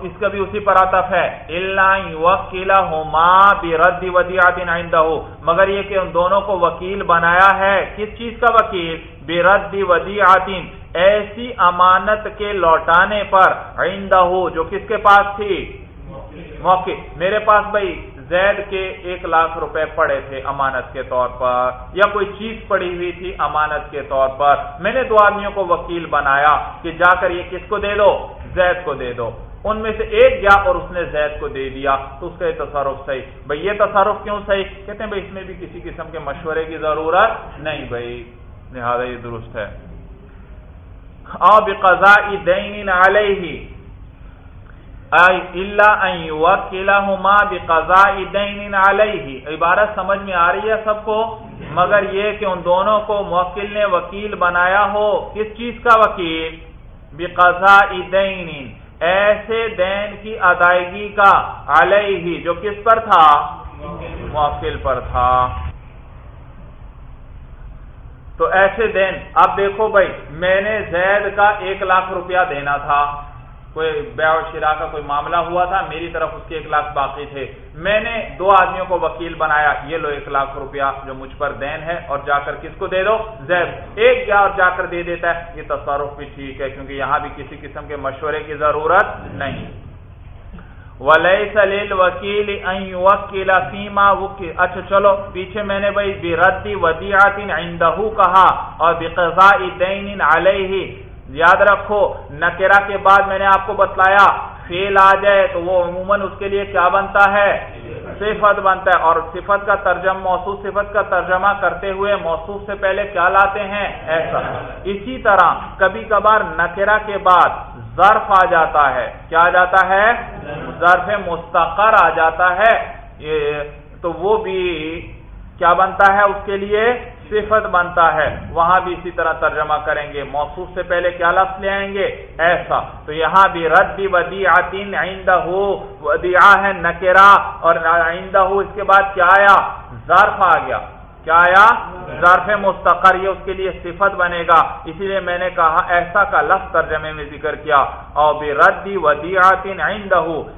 اس کا بھی اسی پر آتف ہے۔ اللہ وکیلا ہوما بھی ردی ودیاتین آئندہ ہو مگر یہ کہ ان دونوں کو وکیل بنایا ہے۔ کس چیز کا وکیل؟ بے ردی ودیاتین ایسی امانت کے لوٹانے پر آئندہ ہو جو کس کے پاس تھی؟ موقع. میرے پاس بھائی زید کے ایک لاکھ روپے پڑے تھے امانت کے طور پر، یا کوئی چیز پڑی ہوئی تھی امانت کے طور پر۔ میں نے دو آدمیوں کو وکیل بنایا کہ جا کر یہ کس کو دے دو؟ زید کو دے دو۔ ان میں سے ایک گیا اور اس نے زید کو دے دیا۔ تو اس کا یہ تصرف صحیح۔ بھائی یہ تصرف کیوں صحیح؟ کہتے ہیں بھائی اس میں بھی کسی قسم کے مشورے کی ضرورت نہیں بھائی۔ لہٰذا یہ درست ہے۔ او بقضاء دین علیہ۔ اللہ ان یوکلہما بقضاء دین علیہ۔ عبارت سمجھ میں آ رہی ہے سب کو؟ مگر یہ کہ ان دونوں کو موکل نے وکیل بنایا ہو۔ کس چیز کا وکیل؟ بقضاء دین ایسے دین کی ادائیگی کا علیہ جو کس پر تھا؟ موکل پر تھا۔ تو ایسے دین اب دیکھو بھائی، میں نے زید کا ایک لاکھ روپیہ دینا تھا۔ کوئی بیع و شرا کا کوئی معاملہ ہوا تھا، میری طرف اس کے ایک لاکھ باقی تھے۔ میں نے دو آدمیوں کو وکیل بنایا، یہ لو ایک لاکھ روپیہ جو مجھ پر دین ہے اور جا کر کس کو دے دو؟ زید۔ ایک گیا اور جا کر دے دیتا ہے۔ یہ تصارف بھی ٹھیک ہے، کیونکہ یہاں بھی کسی قسم کے مشورے کی ضرورت نہیں۔ ولیس للوکیل ان یوکل فیما وکل اچھا چلو، پیچھے میں نے بھائی بردی ودیعت عندہ کہا اور بقضاء دین علیہ یاد رکھو، نکرہ کے بعد میں نے آپ کو بتلایا، فیل آ جائے تو وہ عموماً اس کے لیے کیا بنتا ہے؟ صفت بنتا ہے۔ اور صفت کا ترجمہ، موصوف صفت کا ترجمہ کرتے ہوئے موصوف سے پہلے کیا لاتے ہیں؟ ایسا۔ اسی طرح، کبھی کبھار نکرہ کے بعد ظرف آ جاتا ہے۔ کیا آ جاتا ہے؟ ظرف مستقر آ جاتا ہے۔ تو وہ بھی کیا بنتا ہے؟ اس کے لیے صفت بنتا ہے۔ وہاں بھی اسی طرح ترجمہ کریں گے۔ موصوف سے پہلے کیا لفظ لے آئیں گے؟ ایسا۔ تو یہاں بھی رد ودی آتین آئندہ ہو ودیا ہے نکرا اور آئندہ ہو اس کے بعد کیا آیا؟ ظرف آ گیا۔ کیا آیا؟ ظرف مستقر، یہ اس کے لیے صفت بنے گا۔ اسی لیے میں نے کہا، ایسا کا لفظ ترجمے میں ذکر کیا۔ اور بے ردی ودیات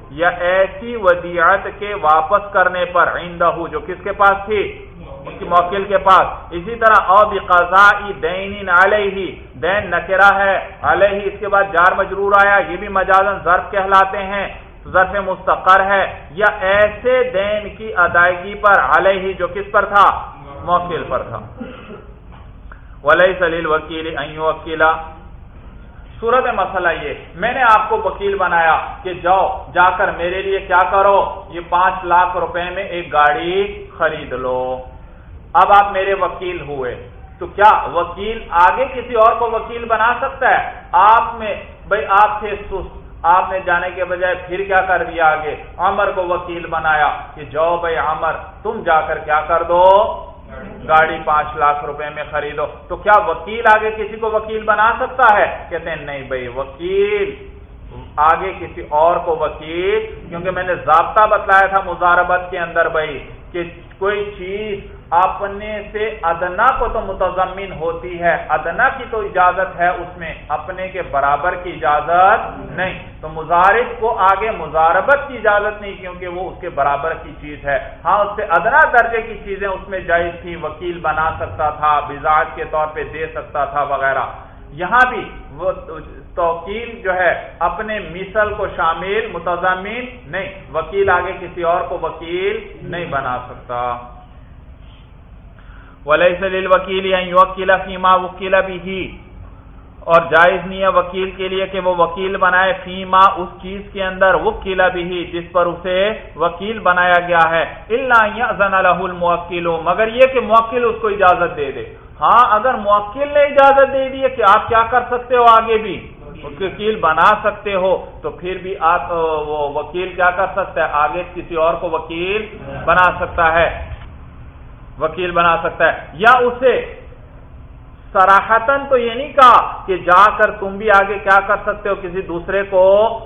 یا ایسی ودیات کے واپس کرنے پر آئندہ جو کس کے پاس تھی؟ اس کی موکل کے پاس۔ اسی طرح، او بقضاء دین علیہ دین نکرا ہے۔ علیہ اس کے بعد جار مجرور آیا۔ یہ بھی مجازن ظرف کہلاتے ہیں۔ ظرف مستقر ہے۔ یا ایسے دین کی ادائیگی پر علیہ جو کس پر تھا؟ موکل پر تھا. ولی سلیل وکیل وکیلا صورت مسئلہ یہ، میں نے آپ کو وکیل بنایا کہ جاؤ، جا کر میرے لیے کیا کرو؟ یہ پانچ لاکھ روپے میں ایک گاڑی خرید لو. اب آپ میرے وکیل ہوئے. تو کیا وکیل آگے کسی اور کو وکیل بنا سکتا ہے؟ آپ میں، بھائی آپ تھے سست. آپ نے جانے کے بجائے پھر کیا کر دیا آگے؟ عمر کو وکیل بنایا کہ جاؤ بھائی عمر، تم جا کر کیا کر دو؟ گاڑی پانچ لاکھ روپے میں خریدو۔ تو کیا وکیل آگے کسی کو وکیل بنا سکتا ہے؟ کہتے ہیں، نہیں بھائی، وکیل۔ آگے کسی اور کو وکیل، کیونکہ میں نے ضابطہ بتلایا تھا مزاربت کے اندر بھائی، کہ کوئی چیز اپنے سے ادنا کو تو متضمن ہوتی ہے، ادنا کی تو اجازت ہے اس میں، اپنے کے برابر کی اجازت نہیں۔ تو مزارب کو آگے مزاربت کی اجازت نہیں، کیونکہ وہ اس کے برابر کی چیز ہے۔ ہاں اس سے ادنا درجے کی چیزیں اس میں جائز تھی وکیل بنا سکتا تھا مزاج کے طور پہ دے سکتا تھا وغیرہ۔ یہاں بھی وہ توکیل جو ہے، اپنے مثل کو شامل متضمین نہیں۔ وکیل آگے کسی اور کو وکیل نہیں بنا سکتا۔ ولیس وکیل یا فیما وکیلا بھی اور جائز نہیں ہے وکیل کے لیے کہ وہ وکیل بنائے، فیما اس چیز کے اندر وکیلا بھی جس پر اسے وکیل بنایا گیا ہے۔ اللہ الموکل، مگر یہ کہ موکل اس کو اجازت دے دے۔ ہاں اگر موکل نے اجازت دے دی کہ آپ کیا کر سکتے ہو آگے بھی؟ وکیل بنا سکتے ہو، تو پھر بھی آپ، وہ وکیل کیا کر سکتا ہے؟ آگے کسی اور کو وکیل بنا سکتا ہے۔ وکیل بنا سکتا ہے۔ یا اسے سراہتن تو یہ نہیں کہا کہ جا کر تم بھی آگے کیا کر سکتے ہو، کسی دوسرے کو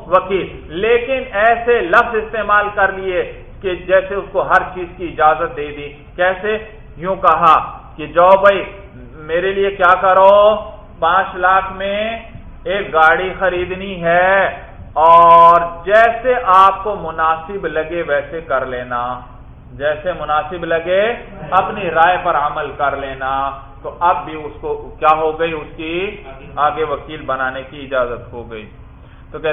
وکیل۔ لیکن ایسے لفظ استعمال کر لیے کہ جیسے اس کو ہر چیز کی اجازت دے دی۔ کیسے؟ یوں کہا کہ جاؤ بھائی، میرے لیے کیا کرو؟ پانچ لاکھ میں ایک گاڑی خریدنی ہے اور جیسے آپ کو مناسب لگے ویسے کر لینا۔ جیسے مناسب لگے اپنی رائے پر عمل کر لینا، تو اب بھی اس کو کیا ہو گئی؟ اس کی آگے وکیل بنانے کی اجازت ہو گئی۔ تو کہ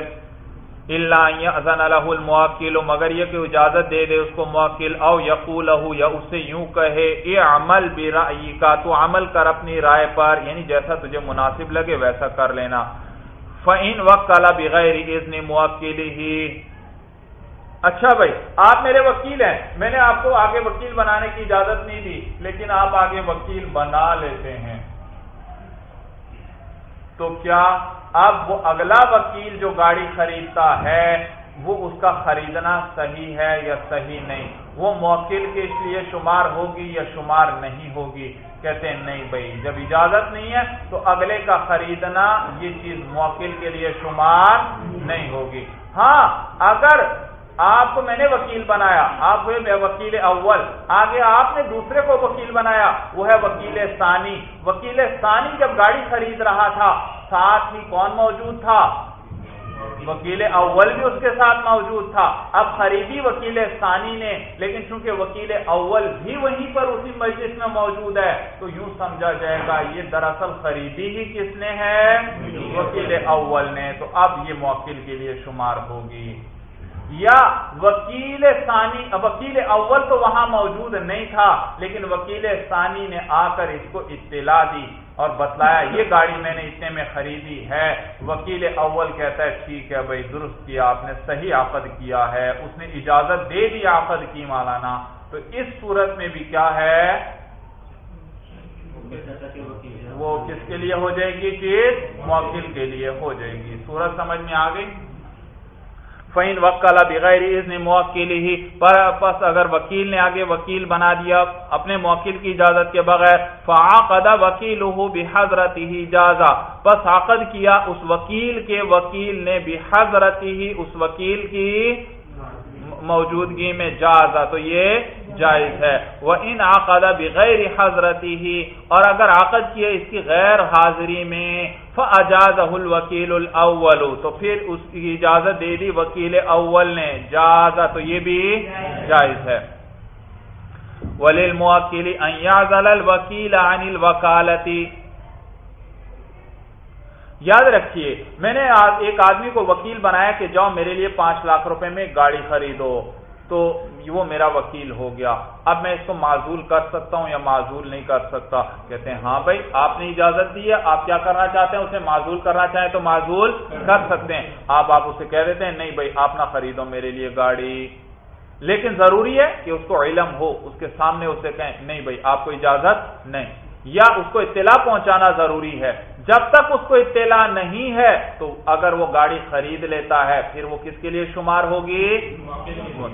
اللہ الموکل، مگر یہ کہ اجازت دے دے اس کو موکل، او یقول یا اسے یوں کہے اے عمل کا تو عمل کر اپنی رائے پر یعنی جیسا تجھے مناسب لگے ویسا کر لینا۔ فعین وقت بغیر اذن موکل ہی اچھا بھائی، آپ میرے وکیل ہیں۔ میں نے آپ کو آگے وکیل بنانے کی اجازت نہیں دی، لیکن آپ آگے وکیل بنا لیتے ہیں۔ تو کیا اب وہ اگلا وکیل جو گاڑی خریدتا ہے، وہ اس کا خریدنا صحیح ہے یا صحیح نہیں؟ وہ موکل کے لیے شمار ہوگی یا شمار نہیں ہوگی؟ کہتے ہیں نہیں بھائی، جب اجازت نہیں ہے تو اگلے کا خریدنا یہ چیز موکل کے لیے شمار نہیں ہوگی۔ ہاں اگر آپ کو میں نے وکیل بنایا، آپ ہوئے وکیل اول، آگے آپ نے دوسرے کو وکیل بنایا، وہ ہے وکیل ثانی۔ وکیل ثانی جب گاڑی خرید رہا تھا، ساتھ ہی کون موجود تھا؟ وکیل اول بھی اس کے ساتھ موجود تھا۔ اب خریدی وکیل ثانی نے، لیکن چونکہ وکیل اول بھی وہیں پر اسی مجلس میں موجود ہے، تو یوں سمجھا جائے گا، یہ دراصل خریدی ہی کس نے ہے؟ وکیل اول نے۔ تو اب یہ موکل کے لیے شمار ہوگی۔ یا وکیل ثانی، وکیل اول تو وہاں موجود نہیں تھا، لیکن وکیل ثانی نے آ کر اس کو اطلاع دی اور بتلایا، یہ گاڑی میں نے اتنے میں خریدی ہے۔ وکیل اول کہتا ہے، ٹھیک ہے بھائی، درست کیا، آپ نے صحیح عقد کیا ہے، اس نے اجازت دے دی عقد کی مولانا۔ تو اس صورت میں بھی کیا ہے؟ وہ کس کے لیے ہو جائے گی چیز؟ موکل کے لیے ہو جائے گی۔ صورت سمجھ میں آ گئی؟ فین وکلا بغیر اذن موکل ہی پس اگر وکیل نے آگے وکیل بنا دیا اپنے موکل کی اجازت کے بغیر فعقد وکیلہ بحضرت ہی جازا۔ پس عقد کیا اس وکیل کے وکیل نے بحضرت ہی اس وکیل کی موجودگی میں جازا۔ تو یہ جائز ہے۔ وہ ان عقد بغیر حضرتی ہی اور اگر عقد کیے اس کی غیر حاضری میں فاجاز الوکیل الاول تو پھر اس کی اجازت دے دی وکیل اول نے۔ جازا تو یہ بھی جائز ہے۔ وللموکل ان يعزل الوکیل عن الوکالتی یاد رکھیے، میں نے ایک آدمی کو وکیل بنایا کہ جاؤ میرے لیے پانچ لاکھ روپے میں گاڑی خریدو۔ تو وہ میرا وکیل ہو گیا۔ اب میں اس کو معذول کر سکتا ہوں یا معذول نہیں کر سکتا؟ کہتے ہیں ہاں بھائی، آپ نے اجازت دی ہے، آپ کیا کرنا چاہتے ہیں؟ اسے معذول کرنا چاہیں تو معذول کر سکتے ہیں۔ آپ آپ اسے کہہ دیتے ہیں، نہیں بھائی، آپ نہ خریدو میرے لیے گاڑی۔ لیکن ضروری ہے کہ اس کو علم ہو، اس کے سامنے اسے کہیں، نہیں بھائی، آپ کو اجازت نہیں۔ یا اس کو اطلاع پہنچانا ضروری ہے۔ جب تک اس کو اطلاع نہیں ہے تو اگر وہ گاڑی خرید لیتا ہے، پھر وہ کس کے لیے شمار ہوگی؟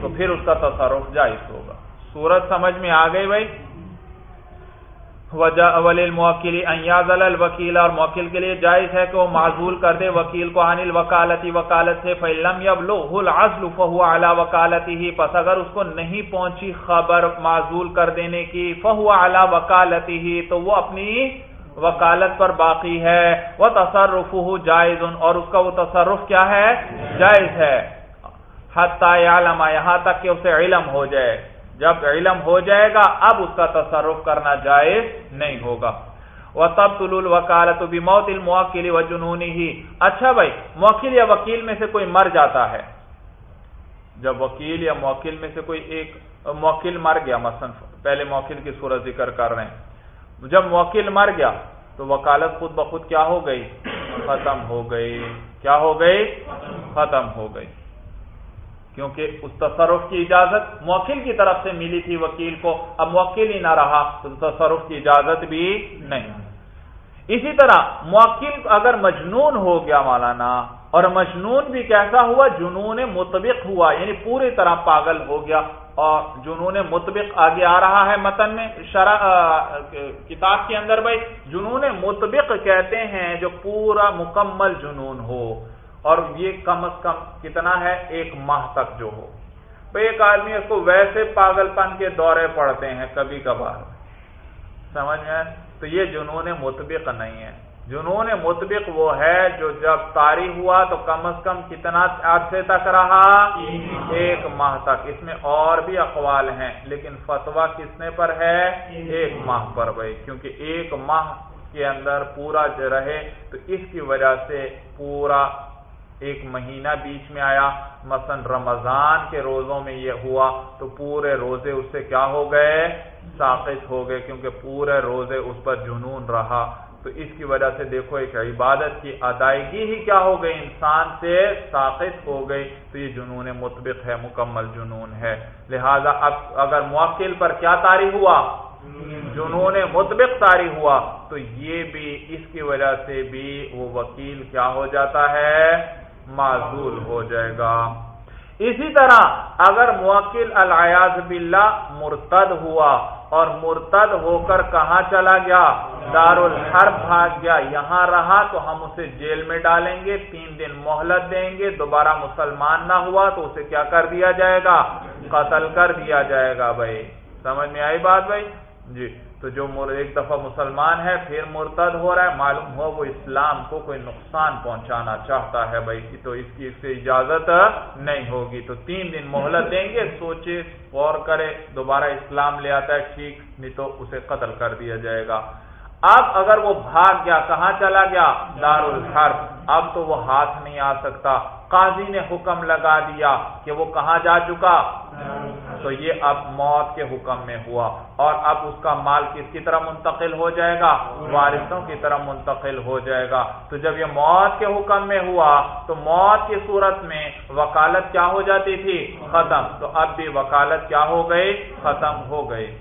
تو پھر اس کا تصرف جائز ہوگا۔ سورج سمجھ میں آ گئی بھائی؟ وجہ الوکیل، اور موکل کے لیے جائز ہے کہ وہ معذول کر دے، وکیل کو انل وکالتی وکالت سے فلم یب لو فہو اعلی وکالتی ہی پس اگر اس کو نہیں پہنچی خبر معذول کر دینے کی فہو اعلی وکالتی ہی تو وہ اپنی وکالت پر باقی ہے۔ وہ تصرف جائز، اور اس کا وہ تصرف کیا ہے؟ جائز ہے۔ حتی یہاں تک کہ اسے علم ہو جائے۔ جب علم ہو جائے گا، اب اس کا تصرف کرنا جائز نہیں ہوگا۔ وہ تب طلول وکالت بھی موت الموکلی و جنونی ہی اچھا بھائی موکل یا وکیل میں سے کوئی مر جاتا ہے؟ جب وکیل یا موکل میں سے کوئی ایک موکل مر گیا، مثلا پہلے موکل کی صورت ذکر کر رہے ہیں۔ جب موکل مر گیا تو وکالت خود بخود کیا ہو گئی؟ ختم ہو گئی۔ کیا ہو گئی؟ ختم ہو گئی۔ کیونکہ اس تصرف کی اجازت موکل کی طرف سے ملی تھی وکیل کو۔ اب موکل ہی نہ رہا تو تصرف کی اجازت بھی نہیں۔ اسی طرح موکل اگر مجنون ہو گیا مولانا، اور مجنون بھی کیسا ہوا؟ جنون مطبق ہوا یعنی پوری طرح پاگل ہو گیا۔ اور جنون مطبق آگے آ رہا ہے متن میں شرح کتاب کے اندر بھائی جنون مطبق کہتے ہیں جو پورا مکمل جنون ہو، اور یہ کم از کم کتنا ہے؟ ایک ماہ تک جو ہو۔ بھائی ایک آدمی اس کو ویسے پاگل پن کے دورے پڑتے ہیں کبھی کبھار۔ سمجھ میں؟ تو یہ جنون مطبق نہیں ہے۔ جنون مطبق وہ ہے جو جب تاری ہوا تو کم از کم کتنا عرصے تک رہا؟ ایک ماہ تک۔ اس میں اور بھی اقوال ہیں، لیکن فتوا کسنے پر ہے؟ ایک ماہ پر بھائی، کیونکہ ایک ماہ کے اندر پورا رہے تو اس کی وجہ سے پورا ایک مہینہ بیچ میں آیا۔ مثلا رمضان کے روزوں میں یہ ہوا تو پورے روزے اس سے کیا ہو گئے؟ ساقط ہو گئے، کیونکہ پورے روزے اس پر جنون رہا۔ تو اس کی وجہ سے دیکھو ایک عبادت کی ادائیگی ہی کیا ہو گئی؟ انسان سے ساقط ہو گئی۔ تو یہ جنون مطبق ہے، مکمل جنون ہے۔ لہذا اب اگر موکل پر کیا تاری ہوا؟ جنون مطبق تاری ہوا۔ تو یہ بھی اس کی وجہ سے بھی وہ وکیل کیا ہو جاتا ہے؟ معذول ہو جائے گا۔ اسی طرح اگر موکل الیاز باللہ مرتد ہوا اور مرتد ہو کر کہاں چلا گیا؟ دار الحرب بھاگ گیا۔ یہاں رہا تو ہم اسے جیل میں ڈالیں گے، تین دن مہلت دیں گے، دوبارہ مسلمان نہ ہوا تو اسے کیا کر دیا جائے گا؟ قتل کر دیا جائے گا بھائی۔ سمجھ میں آئی بات بھائی؟ جی۔ تو جو ایک دفعہ مسلمان ہے، پھر مرتد ہو رہا ہے، معلوم ہو وہ اسلام کو کوئی نقصان پہنچانا چاہتا ہے بھائی تو اس کی اس سے اجازت نہیں ہوگی۔ تو تین دن مہلت دیں گے، سوچے، غور کرے، دوبارہ اسلام لے آتا ہے، ٹھیک، نہیں تو اسے قتل کر دیا جائے گا۔ اب اگر وہ بھاگ گیا، کہاں چلا گیا؟ دار الحرب اب تو وہ ہاتھ نہیں آ سکتا۔ قاضی نے حکم لگا دیا کہ وہ کہاں جا چکا؟ تو یہ اب موت کے حکم میں ہوا اور اب اس کا مال کس کی طرح منتقل ہو جائے گا؟ وارثوں کی طرح منتقل ہو جائے گا۔ تو جب یہ موت کے حکم میں ہوا، تو موت کی صورت میں وکالت کیا ہو جاتی تھی؟ ختم۔ تو اب بھی وکالت کیا ہو گئی؟ ختم ہو گئی۔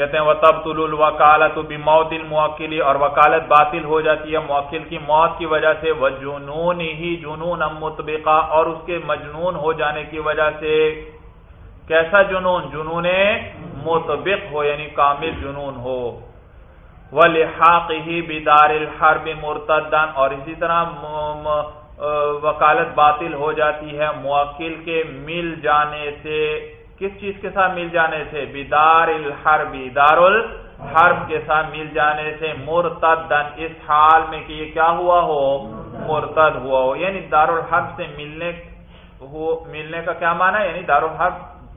کہتے ہیں وہ تب طل وکالت بھی موت الموکلی اور وکالت باطل ہو جاتی ہے موکل کی موت کی وجہ سے وہ جنون ہی جنون متبقہ اور اس کے مجنون ہو جانے کی وجہ سے، کیسا جنون؟ جنون متبق ہو یعنی کامل جنون ہو وہ لحاق ہی بدار الحرب مرتدن اور اسی طرح وکالت باطل ہو جاتی ہے موکل کے مل جانے سے کس چیز کے ساتھ مل جانے سے؟ بیدار الحرب دار الحرب کے ساتھ مل جانے سے مرتدن اس حال میں کہ یہ کیا ہوا ہو؟ مرتد ہوا ہو۔ یعنی دار الحرب سے ملنے ہو، ملنے کا کیا مانا ہے؟ یعنی دار الحرب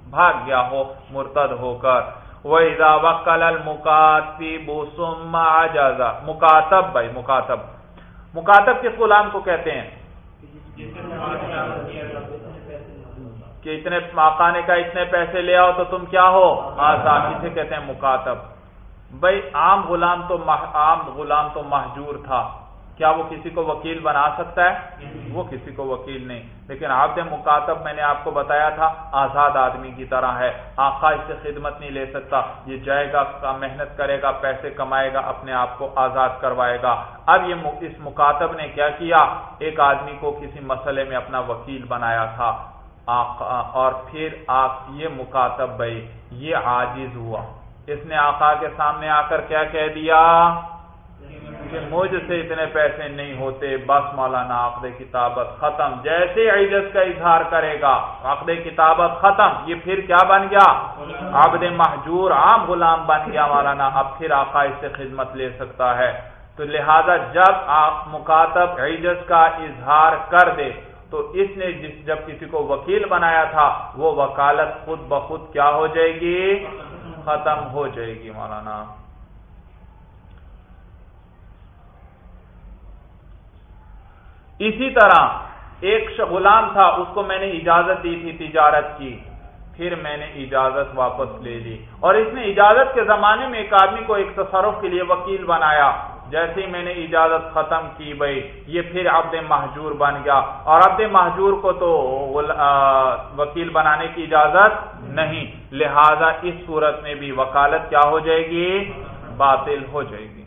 بھاگ گیا ہو، مرتد ہو کر۔ وہ ادا وکل المکاتب جازا مکاتب بھائی مکاتب مکاتب کس غلام کو کہتے ہیں؟ کہ اتنے ماکانے کا اتنے پیسے لے آؤ تو تم کیا ہو؟ آزاد کسے کہتے ہیں مکاتب۔ بھائی، عام غلام تو عام غلام تو محجور تھا۔ کیا وہ کسی کو وکیل بنا سکتا ہے؟ وہ کسی کو وکیل نہیں۔ لیکن عبد مکاتب، میں نے آپ کو بتایا تھا، آزاد آدمی کی طرح ہے۔ آقا اس سے خدمت نہیں لے سکتا۔ یہ جائے گا، محنت کرے گا، پیسے کمائے گا، اپنے آپ کو آزاد کروائے گا۔ اب یہ اس مکاتب نے کیا کیا؟ ایک آدمی کو کسی مسئلے میں اپنا وکیل بنایا تھا۔ اور پھر آپ یہ مکاتب بھائی، یہ عاجز ہوا۔ اس نے آقا کے سامنے آ کر کیا کہہ دیا؟ کہ مجھ سے اتنے پیسے نہیں ہوتے، بس مولانا عقد کتابت ختم۔ جیسے عجز کا اظہار کرے گا، عقد کتابت ختم۔ یہ پھر کیا بن گیا؟ عبد محجور، عام غلام بن گیا مولانا۔ اب پھر آقا اس سے خدمت لے سکتا ہے۔ تو لہذا جب آپ مکاتب عجز کا اظہار کر دے تو اس نے جب کسی کو وکیل بنایا تھا، وہ وکالت خود بخود کیا ہو جائے گی؟ ختم ہو جائے گی مولانا۔ اسی طرح ایک غلام تھا، اس کو میں نے اجازت دی تھی تجارت کی۔ پھر میں نے اجازت واپس لے لی۔ اور اس نے اجازت کے زمانے میں ایک آدمی کو ایک تصرف کے لیے وکیل بنایا۔ جیسے ہی میں نے اجازت ختم کی بھائی، یہ پھر عبد محجور بن گیا۔ اور عبد محجور کو تو وکیل بنانے کی اجازت نہیں۔ لہذا اس صورت میں بھی وکالت کیا ہو جائے گی؟ باطل ہو جائے گی۔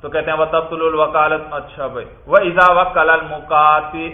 تو کہتے ہیں وہ تبدیل الوکالت اچھا بھائی۔ وہ ایزا وکل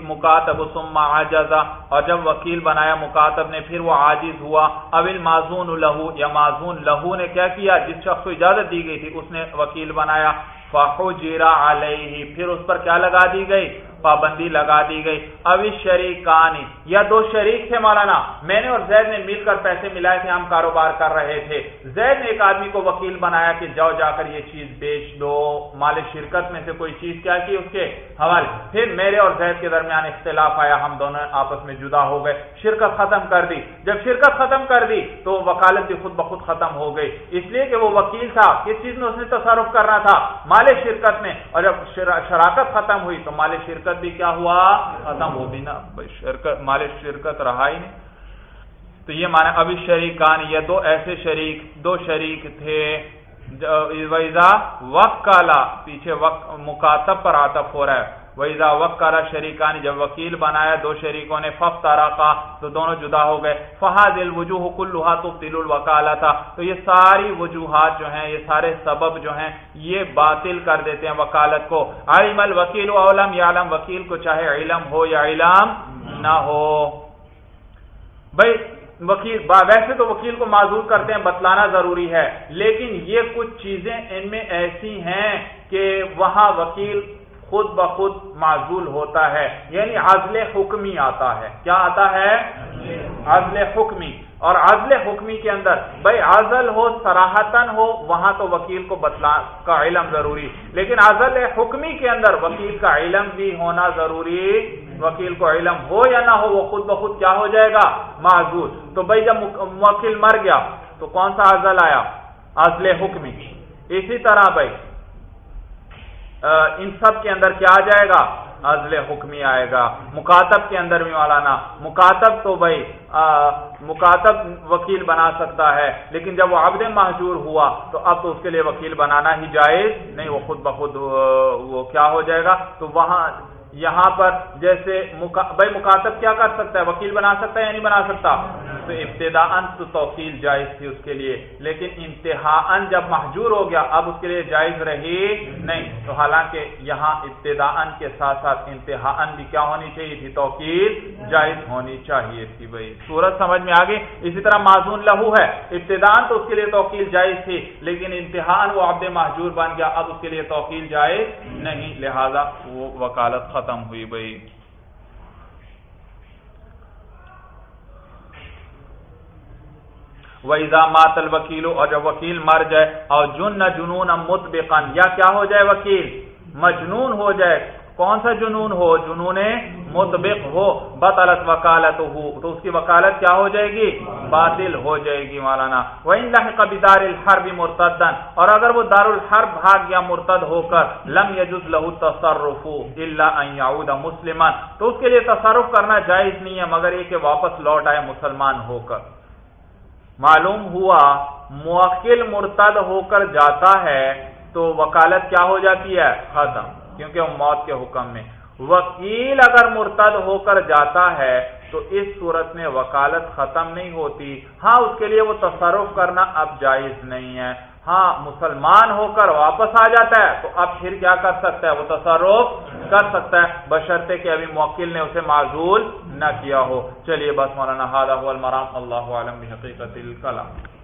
مکاتب سما آجزا اور جب وکیل بنایا مکاتب نے، پھر وہ عاجز ہوا۔ اول معذون لہو یا معذون لہو نے کیا کیا؟ جس شخص کو اجازت دی گئی تھی، اس نے وکیل بنایا۔ فاحو جیرا علیہ پھر اس پر کیا لگا دی گئی؟ پابندی لگا دی گئی۔ ابھی شریک کہانی یا دو شریک تھے مولانا۔ میں نے اور زید نے مل کر پیسے ملائے تھے، ہم کاروبار کر رہے تھے۔ زید نے ایک آدمی کو وکیل بنایا کہ جاؤ جا کر یہ چیز بیچ دو۔ مال شرکت میں سے کوئی چیز کیا کی اس کے حوالے۔ پھر میرے اور زید کے درمیان اختلاف آیا، ہم دونوں آپس میں جدا ہو گئے۔ شرکت ختم کر دی۔ جب شرکت ختم کر دی تو وکالت بھی خود بخود ختم ہو گئی۔ اس لیے کہ وہ وکیل تھا۔ کس چیز میں اس نے تصرف کرنا تھا؟ مال شرکت میں۔ اور جب شراکت ختم ہوئی تو مال شرکت شرکت بھی کیا ہوا ختم ہو بھی نا شرکت، مال شرکت رہا ہی نہیں۔ تو یہ مانا ابھی شریکان، یہ دو ایسے شریک، دو شریک تھے۔ ویزا وقت کالا پیچھے وقت مکاتب پر آتف ہو رہا ہے۔ ویزا وقت کرا شریکانی جب وکیل بنایا، دو شریکوں نے فف تارا کا تو دونوں جدا ہو گئے۔ فہاد الوجوہ کلوہا تو تل الوکالا تھا تو یہ ساری وجوہات جو ہیں، یہ سارے سبب جو ہیں، یہ باطل کر دیتے ہیں وکالت کو۔ علم الوکیل علم یا علم وکیل کو چاہے علم ہو یا علم نہ ہو۔ بھائی، وکیل ویسے تو وکیل کو معذور کرتے ہیں، بتلانا ضروری ہے۔ لیکن یہ کچھ چیزیں ان میں ایسی ہیں کہ وہاں وکیل خود بخود معذول ہوتا ہے۔ یعنی عزل حکمی آتا ہے۔ کیا آتا ہے؟ عزل حکمی۔ اور عزل حکمی کے اندر، بھائی عزل ہو سراہتن ہو، وہاں تو وکیل کو بتلا کا علم ضروری۔ لیکن عزل حکمی کے اندر وکیل کا علم بھی ہونا ضروری۔ وکیل کو علم ہو یا نہ ہو، وہ خود بخود کیا ہو جائے گا؟ معذول تو بھائی جب وکیل مر گیا، تو کون سا عزل آیا؟ عزل حکمی۔ اسی طرح بھائی ان سب کے اندر کیا آ جائے گا؟ عزل حکمی آئے گا۔ مکاتب کے اندر بھی مولانا، مکاتب تو بھائی مکاتب وکیل بنا سکتا ہے، لیکن جب وہ عبد محجور ہوا تو اب تو اس کے لیے وکیل بنانا ہی جائز نہیں، وہ خود بخود وہ کیا ہو جائے گا؟ تو وہاں یہاں پر جیسے بھائی مکاتب کیا کر سکتا ہے؟ وکیل بنا سکتا ہے یا نہیں بنا سکتا؟ تو ابتدا تو توکیل جائز تھی اس کے لیے، لیکن انتہا جب محجور ہو گیا، اب اس کے لیے جائز رہی نہیں۔ تو حالانکہ یہاں ابتدا کے ساتھ ساتھ انتہا بھی کیا ہونی چاہیے تھی؟ توکیل جائز ہونی چاہیے تھی بھائی۔ سورج سمجھ میں آگے اسی طرح معذون لہو ہے۔ ابتدا تو اس کے لیے توکیل جائز تھی، لیکن انتہان وہ عبد محجور بن گیا، اب اس کے لیے توکیل جائز نہیں۔ لہذا وہ وکالت ختم ہوئی بھائی۔ ویزا ماتل وکیل اور جب وکیل مر جائے، اور جن نہ جنون متبقن یا کیا ہو جائے وکیل؟ مجنون ہو جائے۔ کون سا جنون ہو جنون مطبق ہو؟ بطلت وکالت ہو تو اس کی وکالت کیا ہو جائے گی؟ باطل ہو جائے گی مولانا۔ وہی کبھی دار الحرب مرتدن اور اگر وہ دار الحرب بھاگ یا مرتد ہو کر لم یجز لہو تصرف اللہ مسلمان تو اس کے لیے تصرف کرنا جائز نہیں ہے، مگر یہ کہ واپس لوٹ آئے مسلمان ہو کر۔ معلوم ہوا، موکل مرتد ہو کر جاتا ہے تو وکالت کیا ہو جاتی ہے؟ ختم۔ کیونکہ وہ موت کے حکم میں۔ وکیل اگر مرتد ہو کر جاتا ہے تو اس صورت میں وکالت ختم نہیں ہوتی۔ ہاں اس کے لیے وہ تصرف کرنا اب جائز نہیں ہے۔ ہاں مسلمان ہو کر واپس آ جاتا ہے تو اب پھر کیا کر سکتا ہے؟ وہ تصرف کر سکتا ہے۔ بشرطے کہ ابھی موکل نے اسے معذول نہ کیا ہو۔ چلیے بس مولانا المرام۔ اللہ عالم حقیقت الکلام۔